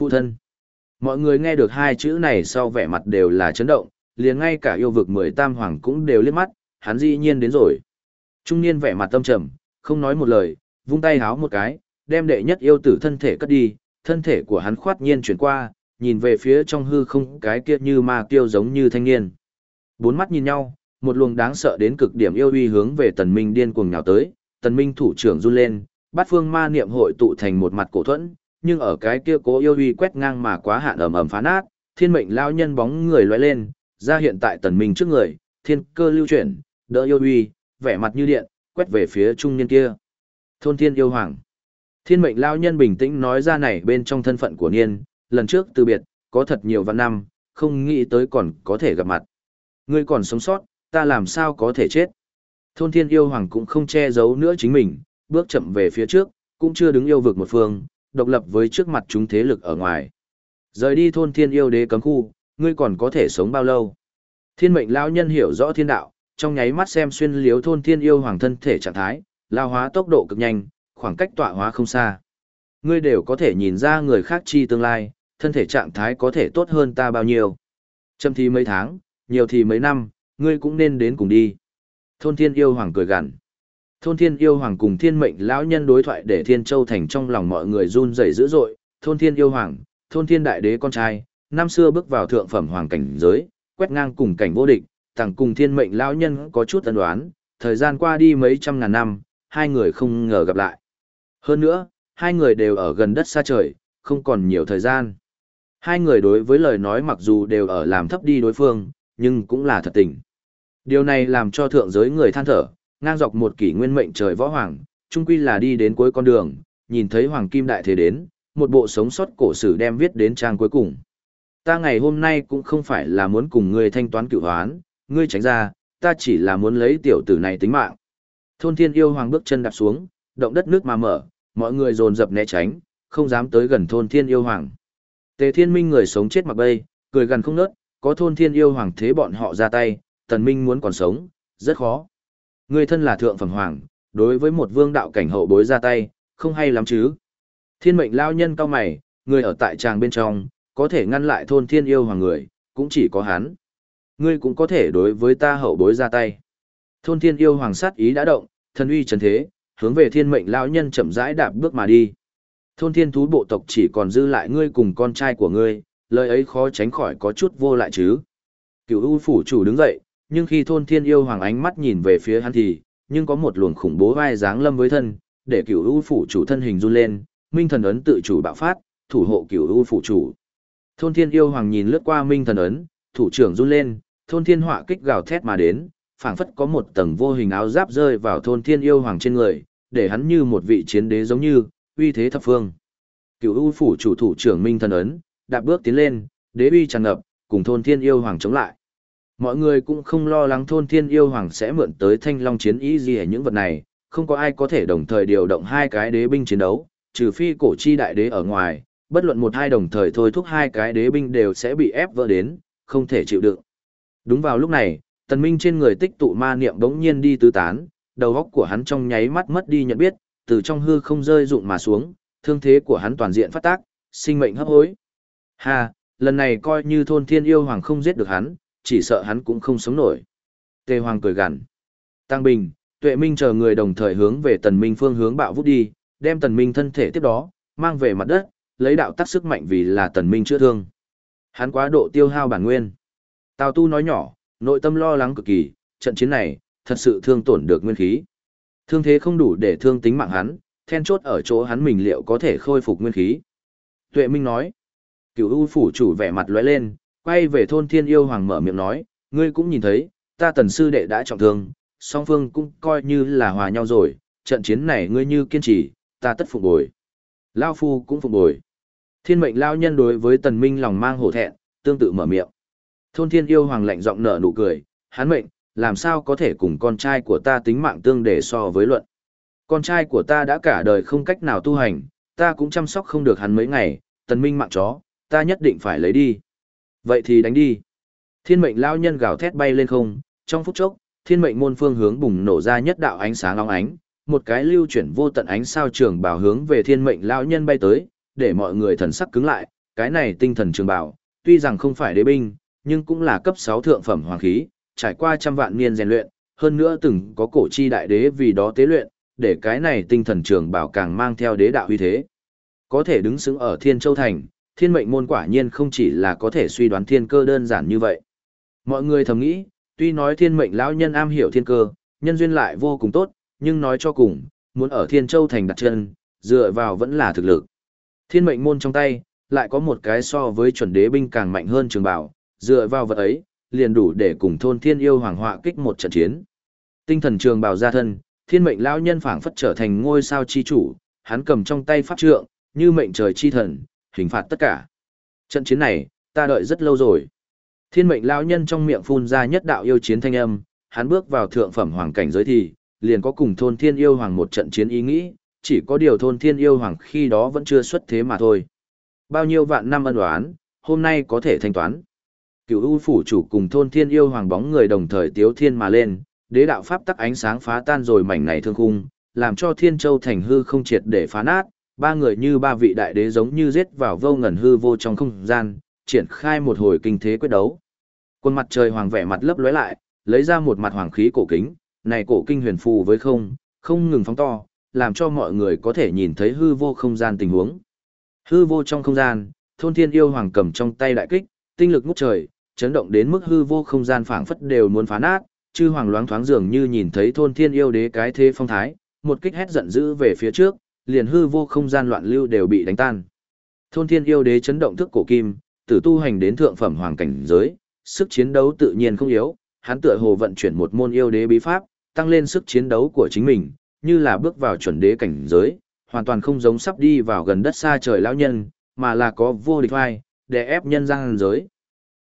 Phụ thân. Mọi người nghe được hai chữ này sau vẻ mặt đều là chấn động, liền ngay cả yêu vực mười tam hoàng cũng đều liếc mắt, hắn dĩ nhiên đến rồi. Trung niên vẻ mặt tâm trầm, không nói một lời, vung tay háo một cái, đem đệ nhất yêu tử thân thể cất đi, thân thể của hắn khoát nhiên chuyển qua, nhìn về phía trong hư không cái kia như ma tiêu giống như thanh niên. Bốn mắt nhìn nhau, một luồng đáng sợ đến cực điểm yêu uy hướng về tần minh điên cuồng nhào tới, tần minh thủ trưởng run lên, bát phương ma niệm hội tụ thành một mặt cổ thuẫn, nhưng ở cái kia cố yêu uy quét ngang mà quá hạn ầm ầm phá nát, thiên mệnh lao nhân bóng người lóe lên, ra hiện tại tần minh trước người, thiên cơ lưu chuyển, đỡ yêu uy, vẻ mặt như điện, quét về phía trung niên kia. Thôn thiên yêu hoàng. Thiên mệnh lao nhân bình tĩnh nói ra này bên trong thân phận của niên, lần trước từ biệt, có thật nhiều vạn năm, không nghĩ tới còn có thể gặp mặt. Ngươi còn sống sót, ta làm sao có thể chết. Thôn thiên yêu hoàng cũng không che giấu nữa chính mình, bước chậm về phía trước, cũng chưa đứng yêu vực một phương, độc lập với trước mặt chúng thế lực ở ngoài. Rời đi thôn thiên yêu đế cấm khu, ngươi còn có thể sống bao lâu? Thiên mệnh lão nhân hiểu rõ thiên đạo, trong nháy mắt xem xuyên liếu thôn thiên yêu hoàng thân thể trạng thái, lao hóa tốc độ cực nhanh, khoảng cách tọa hóa không xa. Ngươi đều có thể nhìn ra người khác chi tương lai, thân thể trạng thái có thể tốt hơn ta bao nhiêu. Châm thì mấy tháng, nhiều thì mấy năm, ngươi cũng nên đến cùng đi. Thôn thiên yêu hoàng cười gằn. Thôn thiên yêu hoàng cùng thiên mệnh lão nhân đối thoại để thiên châu thành trong lòng mọi người run rẩy dữ dội. Thôn thiên yêu hoàng, thôn thiên đại đế con trai, năm xưa bước vào thượng phẩm hoàng cảnh giới, quét ngang cùng cảnh vô địch, tằng cùng thiên mệnh lão nhân có chút ân đoán, thời gian qua đi mấy trăm ngàn năm, hai người không ngờ gặp lại. Hơn nữa, hai người đều ở gần đất xa trời, không còn nhiều thời gian. Hai người đối với lời nói mặc dù đều ở làm thấp đi đối phương, nhưng cũng là thật tình. Điều này làm cho thượng giới người than thở, ngang dọc một kỷ nguyên mệnh trời võ hoàng, chung quy là đi đến cuối con đường, nhìn thấy hoàng kim đại thế đến, một bộ sống sót cổ sử đem viết đến trang cuối cùng. Ta ngày hôm nay cũng không phải là muốn cùng ngươi thanh toán cựu hoán, ngươi tránh ra, ta chỉ là muốn lấy tiểu tử này tính mạng. Thôn thiên yêu hoàng bước chân đạp xuống, động đất nước mà mở, mọi người dồn dập né tránh, không dám tới gần thôn thiên yêu hoàng. Tề thiên minh người sống chết mặc bay, cười gần không nớt, có thôn thiên yêu hoàng thế bọn họ ra tay, tần minh muốn còn sống, rất khó. Người thân là thượng phẩm hoàng, đối với một vương đạo cảnh hậu bối ra tay, không hay lắm chứ. Thiên mệnh lao nhân cao mày, người ở tại tràng bên trong, có thể ngăn lại thôn thiên yêu hoàng người, cũng chỉ có hắn. Ngươi cũng có thể đối với ta hậu bối ra tay. Thôn thiên yêu hoàng sát ý đã động, thần uy trần thế, hướng về thiên mệnh lao nhân chậm rãi đạp bước mà đi. Thôn thiên thú bộ tộc chỉ còn dư lại ngươi cùng con trai của ngươi, lời ấy khó tránh khỏi có chút vô lại chứ. Cựu U phủ chủ đứng dậy, nhưng khi thôn thiên yêu hoàng ánh mắt nhìn về phía hắn thì, nhưng có một luồng khủng bố vai dáng lâm với thân, để cựu U phủ chủ thân hình run lên, minh thần ấn tự chủ bạo phát, thủ hộ cựu U phủ chủ. Thôn thiên yêu hoàng nhìn lướt qua minh thần ấn, thủ trưởng run lên, thôn thiên họa kích gào thét mà đến, phảng phất có một tầng vô hình áo giáp rơi vào thôn thiên yêu hoàng trên người, để hắn như một vị chiến đế giống như, uy thế thập phương. Cựu U phủ chủ thủ trưởng minh thần ấn, đạp bước tiến lên, đế uy tràn ngập, cùng thôn thiên yêu hoàng chống lại. Mọi người cũng không lo lắng thôn thiên yêu hoàng sẽ mượn tới thanh long chiến ý gì ở những vật này, không có ai có thể đồng thời điều động hai cái đế binh chiến đấu, trừ phi cổ chi đại đế ở ngoài, bất luận một hai đồng thời thôi thúc hai cái đế binh đều sẽ bị ép vỡ đến, không thể chịu đựng. Đúng vào lúc này, tần minh trên người tích tụ ma niệm bỗng nhiên đi tứ tán, đầu óc của hắn trong nháy mắt mất đi nhận biết, từ trong hư không rơi rụng mà xuống, thương thế của hắn toàn diện phát tác, sinh mệnh hấp hối. Ha, lần này coi như thôn thiên yêu hoàng không giết được hắn, chỉ sợ hắn cũng không sống nổi. Tề hoàng cười gằn. Tăng Bình, Tuệ Minh chờ người đồng thời hướng về Tần Minh phương hướng bạo vút đi, đem Tần Minh thân thể tiếp đó, mang về mặt đất, lấy đạo tắc sức mạnh vì là Tần Minh chữa thương. Hắn quá độ tiêu hao bản nguyên. Tào Tu nói nhỏ, nội tâm lo lắng cực kỳ, trận chiến này, thật sự thương tổn được nguyên khí. Thương thế không đủ để thương tính mạng hắn, then chốt ở chỗ hắn mình liệu có thể khôi phục nguyên khí. Tuệ Minh nói, Cựu u phủ chủ vẻ mặt lóe lên, quay về thôn thiên yêu hoàng mở miệng nói, ngươi cũng nhìn thấy, ta tần sư đệ đã trọng thương, song phương cũng coi như là hòa nhau rồi, trận chiến này ngươi như kiên trì, ta tất phục bồi. Lao phu cũng phục bồi. Thiên mệnh lao nhân đối với tần minh lòng mang hổ thẹn, tương tự mở miệng. Thôn thiên yêu hoàng lạnh giọng nở nụ cười, hắn mệnh, làm sao có thể cùng con trai của ta tính mạng tương để so với luận. Con trai của ta đã cả đời không cách nào tu hành, ta cũng chăm sóc không được hắn mấy ngày, tần minh mạng chó, ta nhất định phải lấy đi. Vậy thì đánh đi. Thiên mệnh lao nhân gào thét bay lên không, trong phút chốc, thiên mệnh môn phương hướng bùng nổ ra nhất đạo ánh sáng long ánh, một cái lưu chuyển vô tận ánh sao trường bảo hướng về thiên mệnh lao nhân bay tới, để mọi người thần sắc cứng lại, cái này tinh thần trường bảo, tuy rằng không phải đế binh, nhưng cũng là cấp 6 thượng phẩm hoàng khí, trải qua trăm vạn niên rèn luyện, hơn nữa từng có cổ chi đại đế vì đó tế luyện, để cái này tinh thần trường bảo càng mang theo đế đạo uy thế. Có thể đứng xứng ở Thiên Châu Thành, thiên mệnh môn quả nhiên không chỉ là có thể suy đoán thiên cơ đơn giản như vậy. Mọi người thầm nghĩ, tuy nói thiên mệnh lão nhân am hiểu thiên cơ, nhân duyên lại vô cùng tốt, nhưng nói cho cùng, muốn ở Thiên Châu Thành đặt chân, dựa vào vẫn là thực lực. Thiên mệnh môn trong tay, lại có một cái so với chuẩn đế binh càng mạnh hơn trường bảo, dựa vào vật ấy, liền đủ để cùng thôn thiên yêu hoàng họa kích một trận chiến. Tinh thần trường bảo ra thân, thiên mệnh lão nhân phảng phất trở thành ngôi sao chi chủ, hắn cầm trong tay pháp trượng, như mệnh trời chi thần, hình phạt tất cả. Trận chiến này, ta đợi rất lâu rồi. Thiên mệnh lão nhân trong miệng phun ra nhất đạo yêu chiến thanh âm, hắn bước vào thượng phẩm hoàng cảnh giới thì, liền có cùng thôn thiên yêu hoàng một trận chiến ý nghĩ, chỉ có điều thôn thiên yêu hoàng khi đó vẫn chưa xuất thế mà thôi. Bao nhiêu vạn năm ân oán, hôm nay có thể thanh toán. Cựu U phủ chủ cùng thôn thiên yêu hoàng bóng người đồng thời tiếu thiên mà lên, đế đạo pháp tắc ánh sáng phá tan rồi mảnh này thương khung, làm cho thiên châu thành hư không triệt để phá nát, ba người như ba vị đại đế giống như giết vào vô ngần hư vô trong không gian, triển khai một hồi kinh thế quyết đấu. Quân mặt trời hoàng vẻ mặt lấp lóe lại, lấy ra một mặt hoàng khí cổ kính, này cổ kinh huyền phù với không, không ngừng phóng to, làm cho mọi người có thể nhìn thấy hư vô không gian tình huống. Hư vô trong không gian, thôn thiên yêu hoàng cầm trong tay đại kích, tinh lực ngút trời, chấn động đến mức hư vô không gian phảng phất đều muốn phá nát, chư hoàng loáng thoáng dường như nhìn thấy thôn thiên yêu đế cái thế phong thái, một kích hét giận dữ về phía trước, liền hư vô không gian loạn lưu đều bị đánh tan. Thôn thiên yêu đế chấn động thức cổ kim, tử tu hành đến thượng phẩm hoàng cảnh giới, sức chiến đấu tự nhiên không yếu, hắn tựa hồ vận chuyển một môn yêu đế bí pháp, tăng lên sức chiến đấu của chính mình, như là bước vào chuẩn đế cảnh giới, hoàn toàn không giống sắp đi vào gần đất xa trời lão nhân, mà là có vô địch vai, để ép nhân gian giới.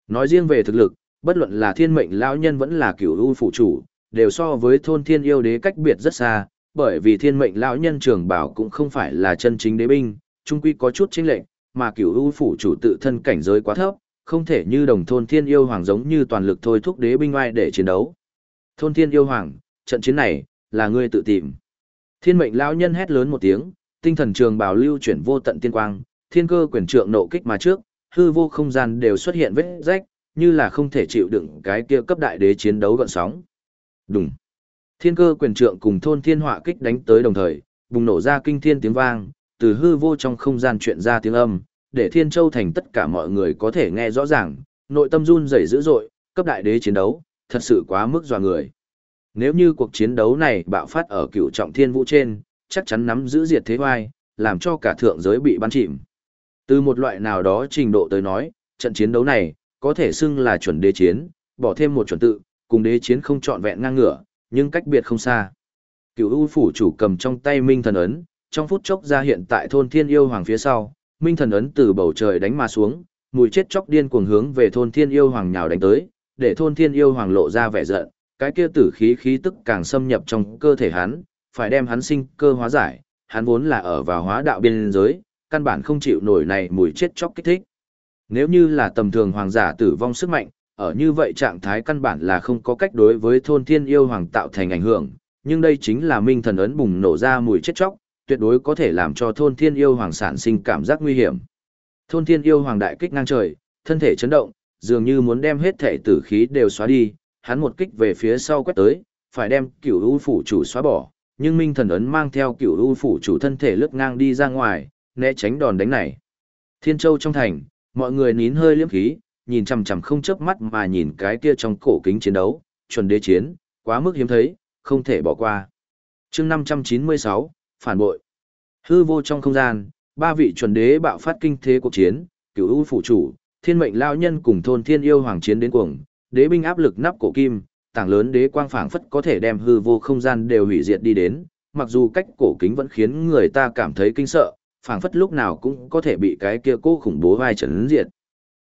Nói riêng về thực lực, bất luận là thiên mệnh lão nhân vẫn là cửu u phụ chủ, đều so với thôn thiên yêu đế cách biệt rất xa, bởi vì thiên mệnh lão nhân trường bảo cũng không phải là chân chính đế binh, trung quy có chút chênh lệch, mà cửu u phủ chủ tự thân cảnh giới quá thấp, không thể như đồng thôn thiên yêu hoàng giống như toàn lực thôi thúc đế binh oai để chiến đấu. Thôn thiên yêu hoàng, trận chiến này, là ngươi tự tìm. Thiên mệnh lão nhân hét lớn một tiếng, tinh thần trường bảo lưu chuyển vô tận tiên quang, thiên cơ quyền trượng nộ kích mà trước, hư vô không gian đều xuất hiện vết rách, như là không thể chịu đựng cái kia cấp đại đế chiến đấu gợn sóng. Đùng. Thiên cơ quyền trượng cùng thôn thiên họa kích đánh tới đồng thời, bùng nổ ra kinh thiên tiếng vang, từ hư vô trong không gian chuyện ra tiếng âm, để thiên châu thành tất cả mọi người có thể nghe rõ ràng, nội tâm run rẩy dữ dội, cấp đại đế chiến đấu, thật sự quá mức dọa người. Nếu như cuộc chiến đấu này bạo phát ở cựu trọng thiên vũ trên, chắc chắn nắm giữ diệt thế hoai, làm cho cả thượng giới bị bắn chìm. Từ một loại nào đó trình độ tới nói, trận chiến đấu này, có thể xưng là chuẩn đế chiến, bỏ thêm một chuẩn tự, cùng đế chiến không trọn vẹn ngang ngửa, nhưng cách biệt không xa. Cựu U phủ chủ cầm trong tay Minh thần ấn, trong phút chốc ra hiện tại thôn Thiên Yêu Hoàng phía sau, Minh thần ấn từ bầu trời đánh mà xuống, mùi chết chóc điên cuồng hướng về thôn Thiên Yêu Hoàng nhào đánh tới, để thôn Thiên Yêu Hoàng lộ ra vẻ giận, cái kia tử khí khí tức càng xâm nhập trong cơ thể hắn, phải đem hắn sinh cơ hóa giải, hắn vốn là ở vào hóa đạo biên giới, căn bản không chịu nổi này mùi chết chóc kích thích. Nếu như là tầm thường hoàng giả tử vong sức mạnh, ở như vậy trạng thái căn bản là không có cách đối với thôn thiên yêu hoàng tạo thành ảnh hưởng, nhưng đây chính là minh thần ấn bùng nổ ra mùi chết chóc, tuyệt đối có thể làm cho thôn thiên yêu hoàng sản sinh cảm giác nguy hiểm. Thôn thiên yêu hoàng đại kích ngang trời, thân thể chấn động, dường như muốn đem hết thể tử khí đều xóa đi, hắn một kích về phía sau quét tới, phải đem cửu u phủ chủ xóa bỏ, nhưng minh thần ấn mang theo cửu u phủ chủ thân thể lướt ngang đi ra ngoài, né tránh đòn đánh này. Thiên Châu trong thành, mọi người nín hơi liếm khí, nhìn chằm chằm không chớp mắt mà nhìn cái kia trong cổ kính chiến đấu, chuẩn đế chiến, quá mức hiếm thấy, không thể bỏ qua. chương 596, phản bội. Hư vô trong không gian, ba vị chuẩn đế bạo phát kinh thế cuộc chiến, cửu u phủ chủ, thiên mệnh lao nhân cùng thôn thiên yêu hoàng chiến đến cuồng, đế binh áp lực nắp cổ kim, tảng lớn đế quang phảng phất có thể đem hư vô không gian đều hủy diệt đi đến, mặc dù cách cổ kính vẫn khiến người ta cảm thấy kinh sợ, phảng phất lúc nào cũng có thể bị cái kia cố khủng bố vai trấn diệt.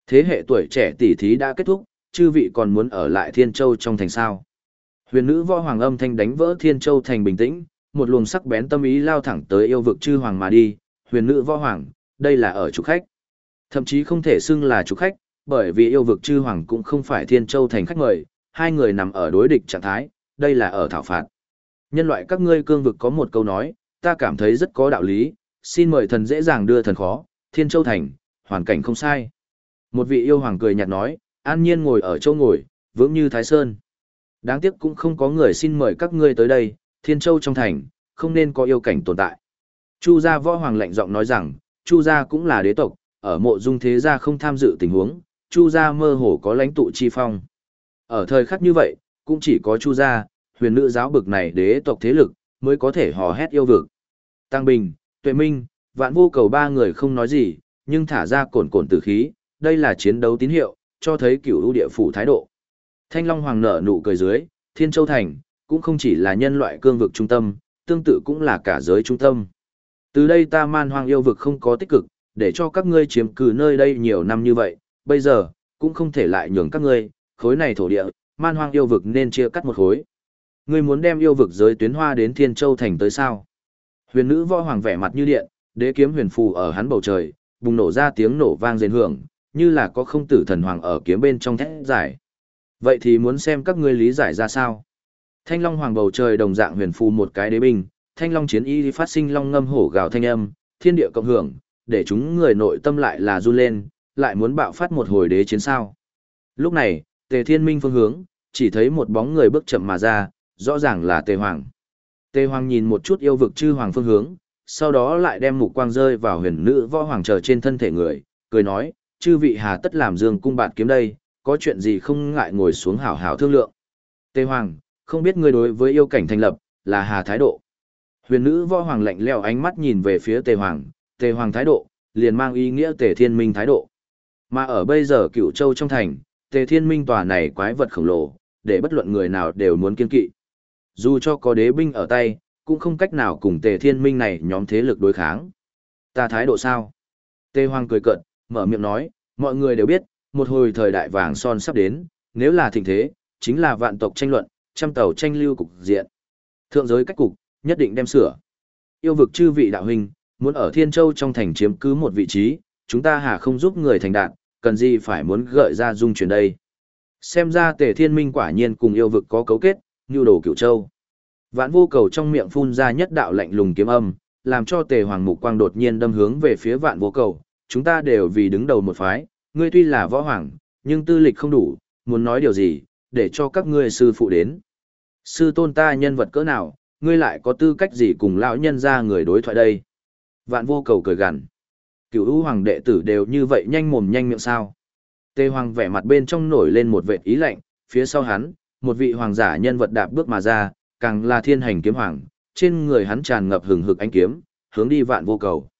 Thế hệ tuổi trẻ tỷ thí đã kết thúc, chư vị còn muốn ở lại Thiên Châu trong thành sao? Huyền nữ võ hoàng âm thanh đánh vỡ Thiên Châu thành bình tĩnh, một luồng sắc bén tâm ý lao thẳng tới yêu vực chư hoàng mà đi, huyền nữ võ hoàng, đây là ở chủ khách. Thậm chí không thể xưng là chủ khách, bởi vì yêu vực chư hoàng cũng không phải Thiên Châu thành khách mời, hai người nằm ở đối địch trạng thái, đây là ở thảo phạt. Nhân loại các ngươi cương vực có một câu nói, ta cảm thấy rất có đạo lý, xin mời thần dễ dàng đưa thần khó, Thiên Châu thành, hoàn cảnh không sai. Một vị yêu hoàng cười nhạt nói, an nhiên ngồi ở châu ngồi, vững như Thái Sơn. Đáng tiếc cũng không có người xin mời các ngươi tới đây, Thiên Châu trong thành, không nên có yêu cảnh tồn tại. Chu gia võ hoàng lạnh giọng nói rằng, Chu gia cũng là đế tộc, ở mộ dung thế gia không tham dự tình huống, Chu gia mơ hồ có lãnh tụ chi phong. Ở thời khắc như vậy, cũng chỉ có Chu gia, huyền nữ giáo bực này đế tộc thế lực, mới có thể hò hét yêu vực. Tăng Bình, Tuệ Minh, Vạn Vô Cầu ba người không nói gì, nhưng thả ra cồn cồn tử khí, đây là chiến đấu tín hiệu, cho thấy cửu ưu địa phủ thái độ. Thanh Long Hoàng nở nụ cười dưới, Thiên Châu Thành, cũng không chỉ là nhân loại cương vực trung tâm, tương tự cũng là cả giới trung tâm. Từ đây ta man hoang yêu vực không có tích cực, để cho các ngươi chiếm cử nơi đây nhiều năm như vậy, bây giờ, cũng không thể lại nhường các ngươi, khối này thổ địa, man hoang yêu vực nên chia cắt một khối. Ngươi muốn đem yêu vực giới tuyến hoa đến Thiên Châu Thành tới sao? Huyền nữ võ hoàng vẻ mặt như điện, đế kiếm huyền phù ở hắn bầu trời, bùng nổ ra tiếng nổ vang rền hưởng, như là có không tử thần hoàng ở kiếm bên trong thét giải. Vậy thì muốn xem các ngươi lý giải ra sao? Thanh long hoàng bầu trời đồng dạng huyền phù một cái đế binh, thanh long chiến y phát sinh long ngâm hổ gào thanh âm, thiên địa cộng hưởng, để chúng người nội tâm lại là run lên, lại muốn bạo phát một hồi đế chiến sao. Lúc này, tề thiên minh phương hướng, chỉ thấy một bóng người bước chậm mà ra, rõ ràng là tề hoàng. Tề hoàng nhìn một chút yêu vực chư hoàng phương hướng, sau đó lại đem mục quang rơi vào huyền nữ võ hoàng chờ trên thân thể người, cười nói, chư vị hà tất làm dương cung bạn kiếm đây, có chuyện gì không ngại ngồi xuống hảo hảo thương lượng. Tề hoàng, không biết ngươi đối với yêu cảnh thành lập, là hà thái độ. Huyền nữ võ hoàng lạnh lẽo ánh mắt nhìn về phía tề hoàng, tề hoàng thái độ, liền mang ý nghĩa tề thiên minh thái độ. Mà ở bây giờ cựu châu trong thành, tề thiên minh tòa này quái vật khổng lồ, để bất luận người nào đều muốn kiên kỵ. Dù cho có đế binh ở tay, cũng không cách nào cùng tề thiên minh này nhóm thế lực đối kháng. Ta thái độ sao? Tề hoàng cười cợt mở miệng nói, mọi người đều biết, một hồi thời đại vàng son sắp đến, nếu là thịnh thế, chính là vạn tộc tranh luận, trăm tàu tranh lưu cục diện. Thượng giới cách cục, nhất định đem sửa. Yêu vực chư vị đạo huynh, muốn ở Thiên Châu trong thành chiếm cứ một vị trí, chúng ta hà không giúp người thành đạt, cần gì phải muốn gợi ra dung chuyển đây. Xem ra tề thiên minh quả nhiên cùng yêu vực có cấu kết, như đồ cửu châu. Vãn vô cầu trong miệng phun ra nhất đạo lạnh lùng kiếm âm, làm cho tề hoàng mục quang đột nhiên đâm hướng về phía vạn vô cầu. Chúng ta đều vì đứng đầu một phái, ngươi tuy là võ hoàng, nhưng tư lịch không đủ, muốn nói điều gì, để cho các ngươi sư phụ đến. Sư tôn ta nhân vật cỡ nào, ngươi lại có tư cách gì cùng lão nhân ra người đối thoại đây? Vạn vô cầu cười gằn. Cửu u hoàng đệ tử đều như vậy nhanh mồm nhanh miệng sao? Tề hoàng vẻ mặt bên trong nổi lên một vệt ý lạnh, phía sau hắn, một vị hoàng giả nhân vật đạp bước mà ra, càng là thiên hành kiếm hoàng, trên người hắn tràn ngập hừng hực ánh kiếm, hướng đi vạn vô cầu.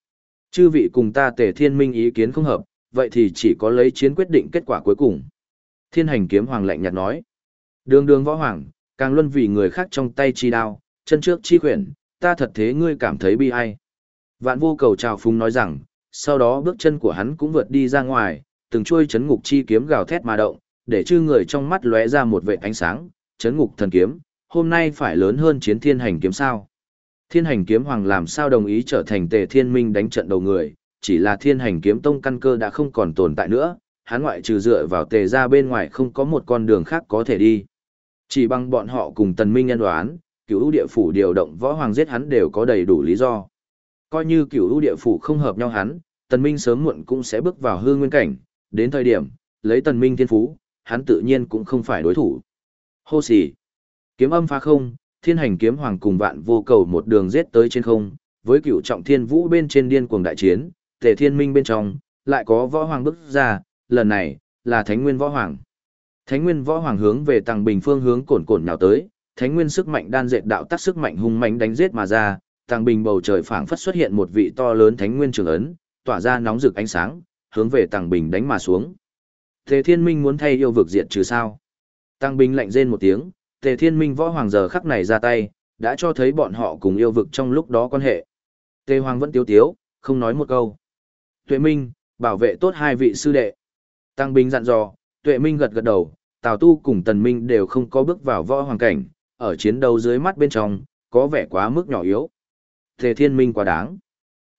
Chư vị cùng ta tề thiên minh ý kiến không hợp, vậy thì chỉ có lấy chiến quyết định kết quả cuối cùng. Thiên hành kiếm hoàng lạnh nhạt nói. Đường đường võ hoàng, càng luân vì người khác trong tay chi đao, chân trước chi khuyển, ta thật thế ngươi cảm thấy bi ai. Vạn vô cầu trào phúng nói rằng, sau đó bước chân của hắn cũng vượt đi ra ngoài, từng chuôi chấn ngục chi kiếm gào thét mà động, để chư người trong mắt lóe ra một vệ ánh sáng, chấn ngục thần kiếm, hôm nay phải lớn hơn chiến thiên hành kiếm sao. Thiên hành kiếm hoàng làm sao đồng ý trở thành tề thiên minh đánh trận đầu người, chỉ là thiên hành kiếm tông căn cơ đã không còn tồn tại nữa, hắn ngoại trừ dựa vào tề ra bên ngoài không có một con đường khác có thể đi. Chỉ bằng bọn họ cùng tần minh nhân đoán, cửu ưu địa phủ điều động võ hoàng giết hắn đều có đầy đủ lý do. Coi như cửu ưu địa phủ không hợp nhau hắn, tần minh sớm muộn cũng sẽ bước vào hư nguyên cảnh, đến thời điểm, lấy tần minh thiên phú, hắn tự nhiên cũng không phải đối thủ. Hô xì. Kiếm âm phá không, thiên hành kiếm hoàng cùng vạn vô cầu một đường giết tới trên không, với cựu trọng thiên vũ bên trên điên cuồng đại chiến, tề thiên minh bên trong, lại có võ hoàng bước ra, lần này, là thánh nguyên võ hoàng. Thánh nguyên võ hoàng hướng về tàng bình phương hướng cồn cồn nào tới, thánh nguyên sức mạnh đan dệt đạo tác sức mạnh hung mãnh đánh giết mà ra, tàng bình bầu trời phảng phất xuất hiện một vị to lớn thánh nguyên trường ấn, tỏa ra nóng rực ánh sáng, hướng về tàng bình đánh mà xuống. Tề Thiên Minh muốn thay yêu vực diệt trừ sao? Tàng bình lạnh rên một tiếng, Tề Thiên Minh võ hoàng giờ khắc này ra tay, đã cho thấy bọn họ cùng yêu vực trong lúc đó quan hệ. Tề Hoàng vẫn tiếu tiếu, không nói một câu. Tuệ Minh, bảo vệ tốt hai vị sư đệ. Tăng Bình dặn dò, Tuệ Minh gật gật đầu, Tào Tu cùng Tần Minh đều không có bước vào võ hoàng cảnh, ở chiến đấu dưới mắt bên trong, có vẻ quá mức nhỏ yếu. Tề Thiên Minh quá đáng.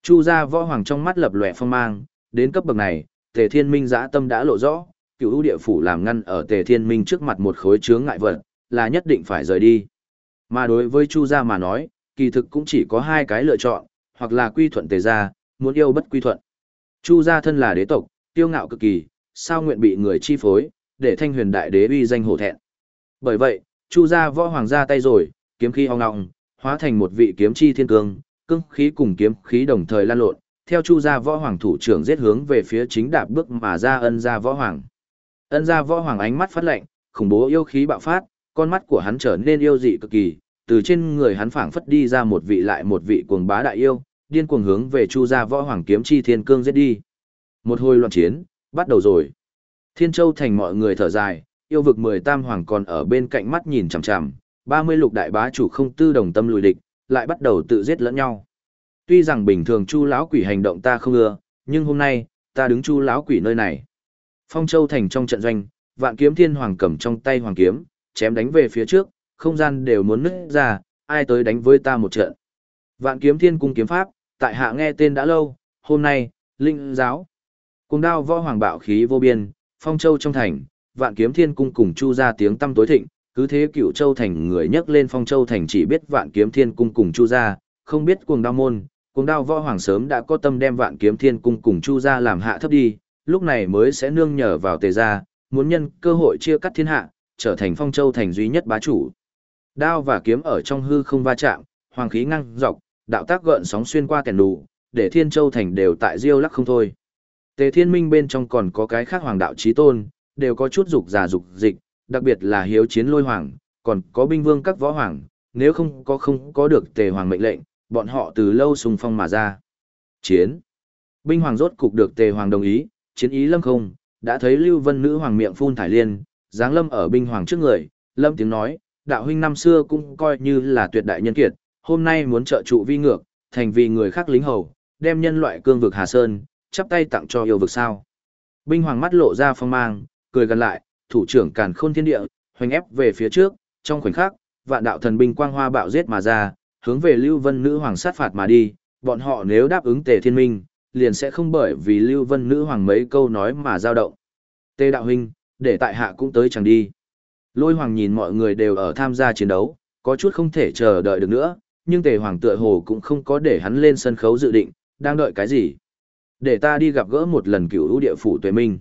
Chu gia võ hoàng trong mắt lập lòe phong mang, đến cấp bậc này, Tề Thiên Minh dã tâm đã lộ rõ, cựu ưu địa phủ làm ngăn ở Tề Thiên Minh trước mặt một khối chướng ngại vật, là nhất định phải rời đi. Mà đối với Chu gia mà nói, kỳ thực cũng chỉ có hai cái lựa chọn, hoặc là quy thuận Tề gia, muốn yêu bất quy thuận. Chu gia thân là đế tộc, tiêu ngạo cực kỳ, sao nguyện bị người chi phối, để thanh huyền đại đế uy danh hổ thẹn. Bởi vậy, Chu gia võ hoàng ra tay rồi, kiếm khí ong ngọng, hóa thành một vị kiếm chi thiên cương, cương khí cùng kiếm khí đồng thời lan lộn, theo Chu gia võ hoàng thủ trưởng giết hướng về phía chính đạp bước mà ra ân gia võ hoàng. Ân gia võ hoàng ánh mắt phát lạnh, khủng bố yêu khí bạo phát, con mắt của hắn trở nên yêu dị cực kỳ, từ trên người hắn phảng phất đi ra một vị lại một vị cuồng bá đại yêu, điên cuồng hướng về Chu gia võ hoàng kiếm chi thiên cương giết đi. Một hồi loạn chiến, bắt đầu rồi. Thiên Châu thành mọi người thở dài, yêu vực mười tam hoàng còn ở bên cạnh mắt nhìn chằm chằm, ba mươi lục đại bá chủ không tư đồng tâm lùi địch, lại bắt đầu tự giết lẫn nhau. Tuy rằng bình thường Chu lão quỷ hành động ta không ưa, nhưng hôm nay, ta đứng Chu lão quỷ nơi này. Phong Châu thành trong trận doanh, Vạn Kiếm Thiên Hoàng cầm trong tay hoàng kiếm, chém đánh về phía trước, không gian đều muốn nứt ra, ai tới đánh với ta một trận. Vạn Kiếm Thiên cung kiếm pháp, tại hạ nghe tên đã lâu, hôm nay, linh giáo. Cùng đao võ hoàng bạo khí vô biên, Phong Châu trong thành, Vạn Kiếm Thiên cung cùng chu ra tiếng tâm tối thịnh, cứ thế Cựu Châu thành người nhắc lên Phong Châu thành chỉ biết Vạn Kiếm Thiên cung cùng chu ra, không biết cuồng đao môn, cuồng đao võ hoàng sớm đã có tâm đem Vạn Kiếm Thiên cung cùng chu ra làm hạ thấp đi, lúc này mới sẽ nương nhờ vào tề gia, muốn nhân cơ hội chia cắt thiên hạ, trở thành phong châu thành duy nhất bá chủ. Đao và kiếm ở trong hư không va chạm, hoàng khí ngăng dọc, đạo tác gợn sóng xuyên qua kèn đủ, để thiên châu thành đều tại diêu lắc không thôi. Tề thiên minh bên trong còn có cái khác hoàng đạo trí tôn, đều có chút dục già dục dịch, đặc biệt là hiếu chiến lôi hoàng, còn có binh vương các võ hoàng, nếu không có không có được tề hoàng mệnh lệnh, bọn họ từ lâu sùng phong mà ra. Chiến. Binh hoàng rốt cục được tề hoàng đồng ý, chiến ý lâm không, đã thấy Lưu Vân Nữ Hoàng miệng phun thải liên, giáng lâm ở binh hoàng trước người, lâm tiếng nói, đạo huynh năm xưa cũng coi như là tuyệt đại nhân kiệt, hôm nay muốn trợ trụ vi ngược, thành vì người khác lính hầu, đem nhân loại cương vực Hà Sơn, chắp tay tặng cho yêu vực sao. Binh hoàng mắt lộ ra phong mang, cười gần lại, thủ trưởng càn khôn thiên địa, hoành ép về phía trước, trong khoảnh khắc, vạn đạo thần binh quang hoa bạo giết mà ra, hướng về Lưu Vân Nữ Hoàng sát phạt mà đi, bọn họ nếu đáp ứng Tề Thiên Minh, liền sẽ không bởi vì Lưu Vân Nữ Hoàng mấy câu nói mà dao động. Tê Đạo Huynh, để tại hạ cũng tới chẳng đi. Lôi Hoàng nhìn mọi người đều ở tham gia chiến đấu, có chút không thể chờ đợi được nữa, nhưng Tề Hoàng tựa hồ cũng không có để hắn lên sân khấu dự định, đang đợi cái gì. Để ta đi gặp gỡ một lần cửu lũ địa phủ tuệ minh.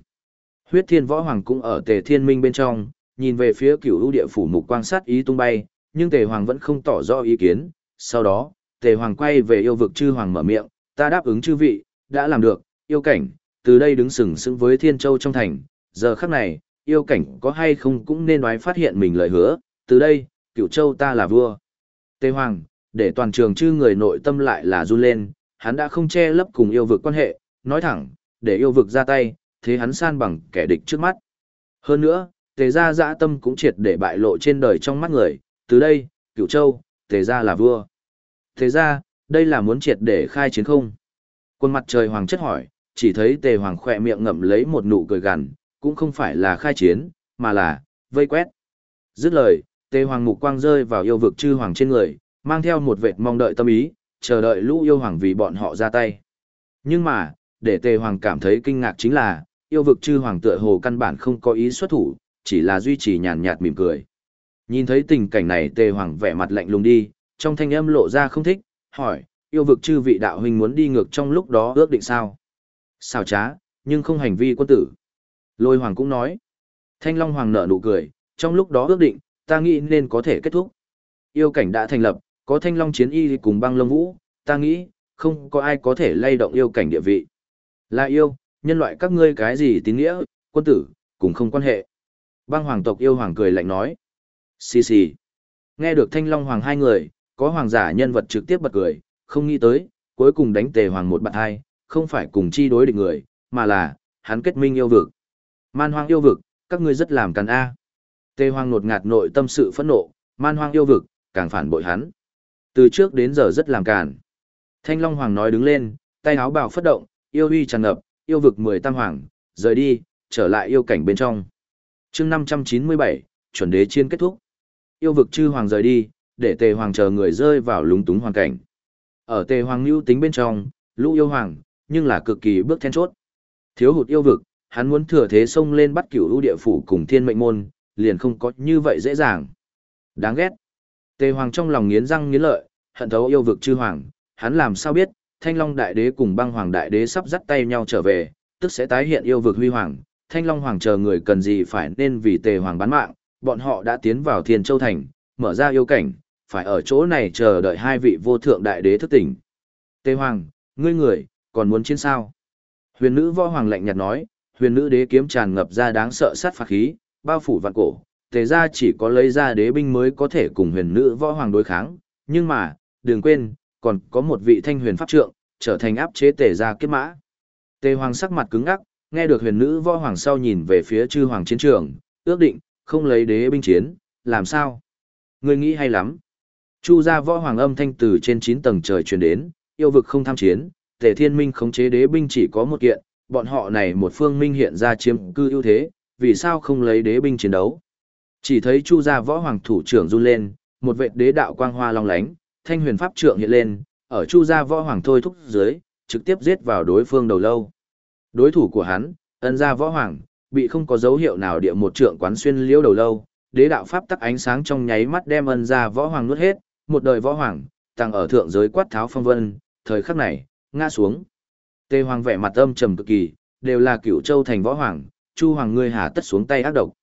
Huyết Thiên Võ Hoàng cũng ở Tề Thiên Minh bên trong, nhìn về phía cửu lũ địa phủ mục quan sát ý tung bay, nhưng Tề Hoàng vẫn không tỏ rõ ý kiến. Sau đó, Tề Hoàng quay về yêu vực chư Hoàng mở miệng, ta đáp ứng chư vị, đã làm được, yêu cảnh, từ đây đứng sừng sững với Thiên Châu trong thành, giờ khắc này, yêu cảnh có hay không cũng nên nói phát hiện mình lời hứa, từ đây, cựu châu ta là vua. Tề Hoàng, để toàn trường chư người nội tâm lại là run lên, hắn đã không che lấp cùng yêu vực quan hệ, nói thẳng, để yêu vực ra tay, thế hắn san bằng kẻ địch trước mắt. Hơn nữa, tề gia dã tâm cũng triệt để bại lộ trên đời trong mắt người, từ đây, cựu châu, tề gia là vua. Tề gia, đây là muốn triệt để khai chiến không? Quân mặt trời hoàng chất hỏi, chỉ thấy tề hoàng khỏe miệng ngậm lấy một nụ cười gằn, cũng không phải là khai chiến, mà là vây quét. Dứt lời, tề hoàng mục quang rơi vào yêu vực chư hoàng trên người, mang theo một vệt mong đợi tâm ý, chờ đợi lũ yêu hoàng vì bọn họ ra tay. Nhưng mà, để tề hoàng cảm thấy kinh ngạc chính là, yêu vực chư hoàng tựa hồ căn bản không có ý xuất thủ, chỉ là duy trì nhàn nhạt mỉm cười. Nhìn thấy tình cảnh này tề hoàng vẻ mặt lạnh lùng đi, trong thanh âm lộ ra không thích, hỏi, yêu vực chư vị đạo huynh muốn đi ngược trong lúc đó ước định sao? Sao trá, nhưng không hành vi quân tử. Lôi hoàng cũng nói. Thanh Long hoàng nở nụ cười, trong lúc đó ước định, ta nghĩ nên có thể kết thúc. Yêu cảnh đã thành lập, có Thanh Long chiến y cùng băng lông vũ, ta nghĩ, không có ai có thể lay động yêu cảnh địa vị. Là yêu, nhân loại các ngươi cái gì tín nghĩa, quân tử, cũng không quan hệ. Băng hoàng tộc yêu hoàng cười lạnh nói. Xì xì. Nghe được Thanh Long hoàng hai người, có hoàng giả nhân vật trực tiếp bật cười, không nghĩ tới, cuối cùng đánh tề hoàng một bạn hai, không phải cùng chi đối địch người, mà là, hắn kết minh yêu vực. Man hoang yêu vực, các ngươi rất làm càn A. Tề hoàng nột ngạt nội tâm sự phẫn nộ, man hoang yêu vực, càng phản bội hắn. Từ trước đến giờ rất làm càn. Thanh Long Hoàng nói đứng lên, tay áo bào phất động, yêu uy tràn ngập, yêu vực mười tam hoàng, rời đi, trở lại yêu cảnh bên trong. chương 597, chuẩn đế chiên kết thúc. Yêu vực chư hoàng rời đi, để tề hoàng chờ người rơi vào lúng túng hoàn cảnh. Ở tề hoàng lưu tính bên trong, lũ yêu hoàng, nhưng là cực kỳ bước then chốt. Thiếu hụt yêu vực, hắn muốn thừa thế xông lên bắt cửu ưu địa phủ cùng thiên mệnh môn, liền không có như vậy dễ dàng. Đáng ghét. Tề hoàng trong lòng nghiến răng nghiến lợi, hận thấu yêu vực chư hoàng, hắn làm sao biết, Thanh Long Đại Đế cùng băng Hoàng Đại Đế sắp dắt tay nhau trở về, tức sẽ tái hiện yêu vực huy hoàng. Thanh Long Hoàng chờ người cần gì phải nên vì tề hoàng bán mạng, bọn họ đã tiến vào Thiên Châu Thành, mở ra yêu cảnh, phải ở chỗ này chờ đợi hai vị vô thượng đại đế thức tỉnh. Tề Hoàng, ngươi người, còn muốn chiến sao? Huyền nữ võ hoàng lạnh nhạt nói, huyền nữ đế kiếm tràn ngập ra đáng sợ sát phạt khí, bao phủ vạn cổ, tề ra chỉ có lấy ra đế binh mới có thể cùng huyền nữ võ hoàng đối kháng, nhưng mà, đừng quên, còn có một vị thanh huyền pháp trượng, trở thành áp chế tề ra kiếp mã. Tề hoàng sắc mặt cứng ngắc, nghe được huyền nữ võ hoàng sau nhìn về phía chư hoàng chiến trường, ước định, không lấy đế binh chiến, làm sao? Người nghĩ hay lắm. Chu gia võ hoàng âm thanh từ trên 9 tầng trời truyền đến, yêu vực không tham chiến, tề thiên minh khống chế đế binh chỉ có một kiện, bọn họ này một phương minh hiện ra chiếm cư ưu thế, vì sao không lấy đế binh chiến đấu? Chỉ thấy Chu gia võ hoàng thủ trưởng run lên, một vệ đế đạo quang hoa long lánh, thanh huyền pháp trượng hiện lên, ở Chu gia võ hoàng thôi thúc dưới, trực tiếp giết vào đối phương đầu lâu. Đối thủ của hắn, ân gia võ hoàng, bị không có dấu hiệu nào địa một trượng quán xuyên liễu đầu lâu, đế đạo pháp tắc ánh sáng trong nháy mắt đem ân gia võ hoàng nuốt hết, một đời võ hoàng, tăng ở thượng giới quát tháo phong vân, thời khắc này, ngã xuống. Tề hoàng vẻ mặt âm trầm cực kỳ, đều là cựu châu thành võ hoàng, chu hoàng ngươi hà tất xuống tay ác độc.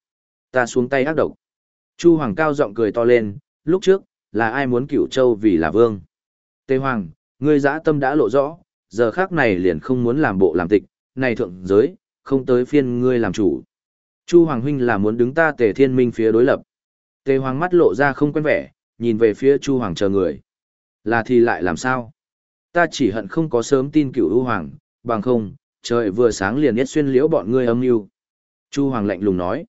Ta xuống tay ác độc. Chu hoàng cao giọng cười to lên, lúc trước, là ai muốn cựu châu vì là vương. Tề hoàng, ngươi dã tâm đã lộ rõ, giờ khác này liền không muốn làm bộ làm tịch, này thượng giới, không tới phiên ngươi làm chủ. Chu Hoàng Huynh là muốn đứng ta tề thiên minh phía đối lập. Tề Hoàng mắt lộ ra không quen vẻ, nhìn về phía Chu Hoàng chờ người. Là thì lại làm sao? Ta chỉ hận không có sớm tin cửu ưu hoàng, bằng không, trời vừa sáng liền nhất xuyên liễu bọn ngươi âm mưu. Chu Hoàng lạnh lùng nói.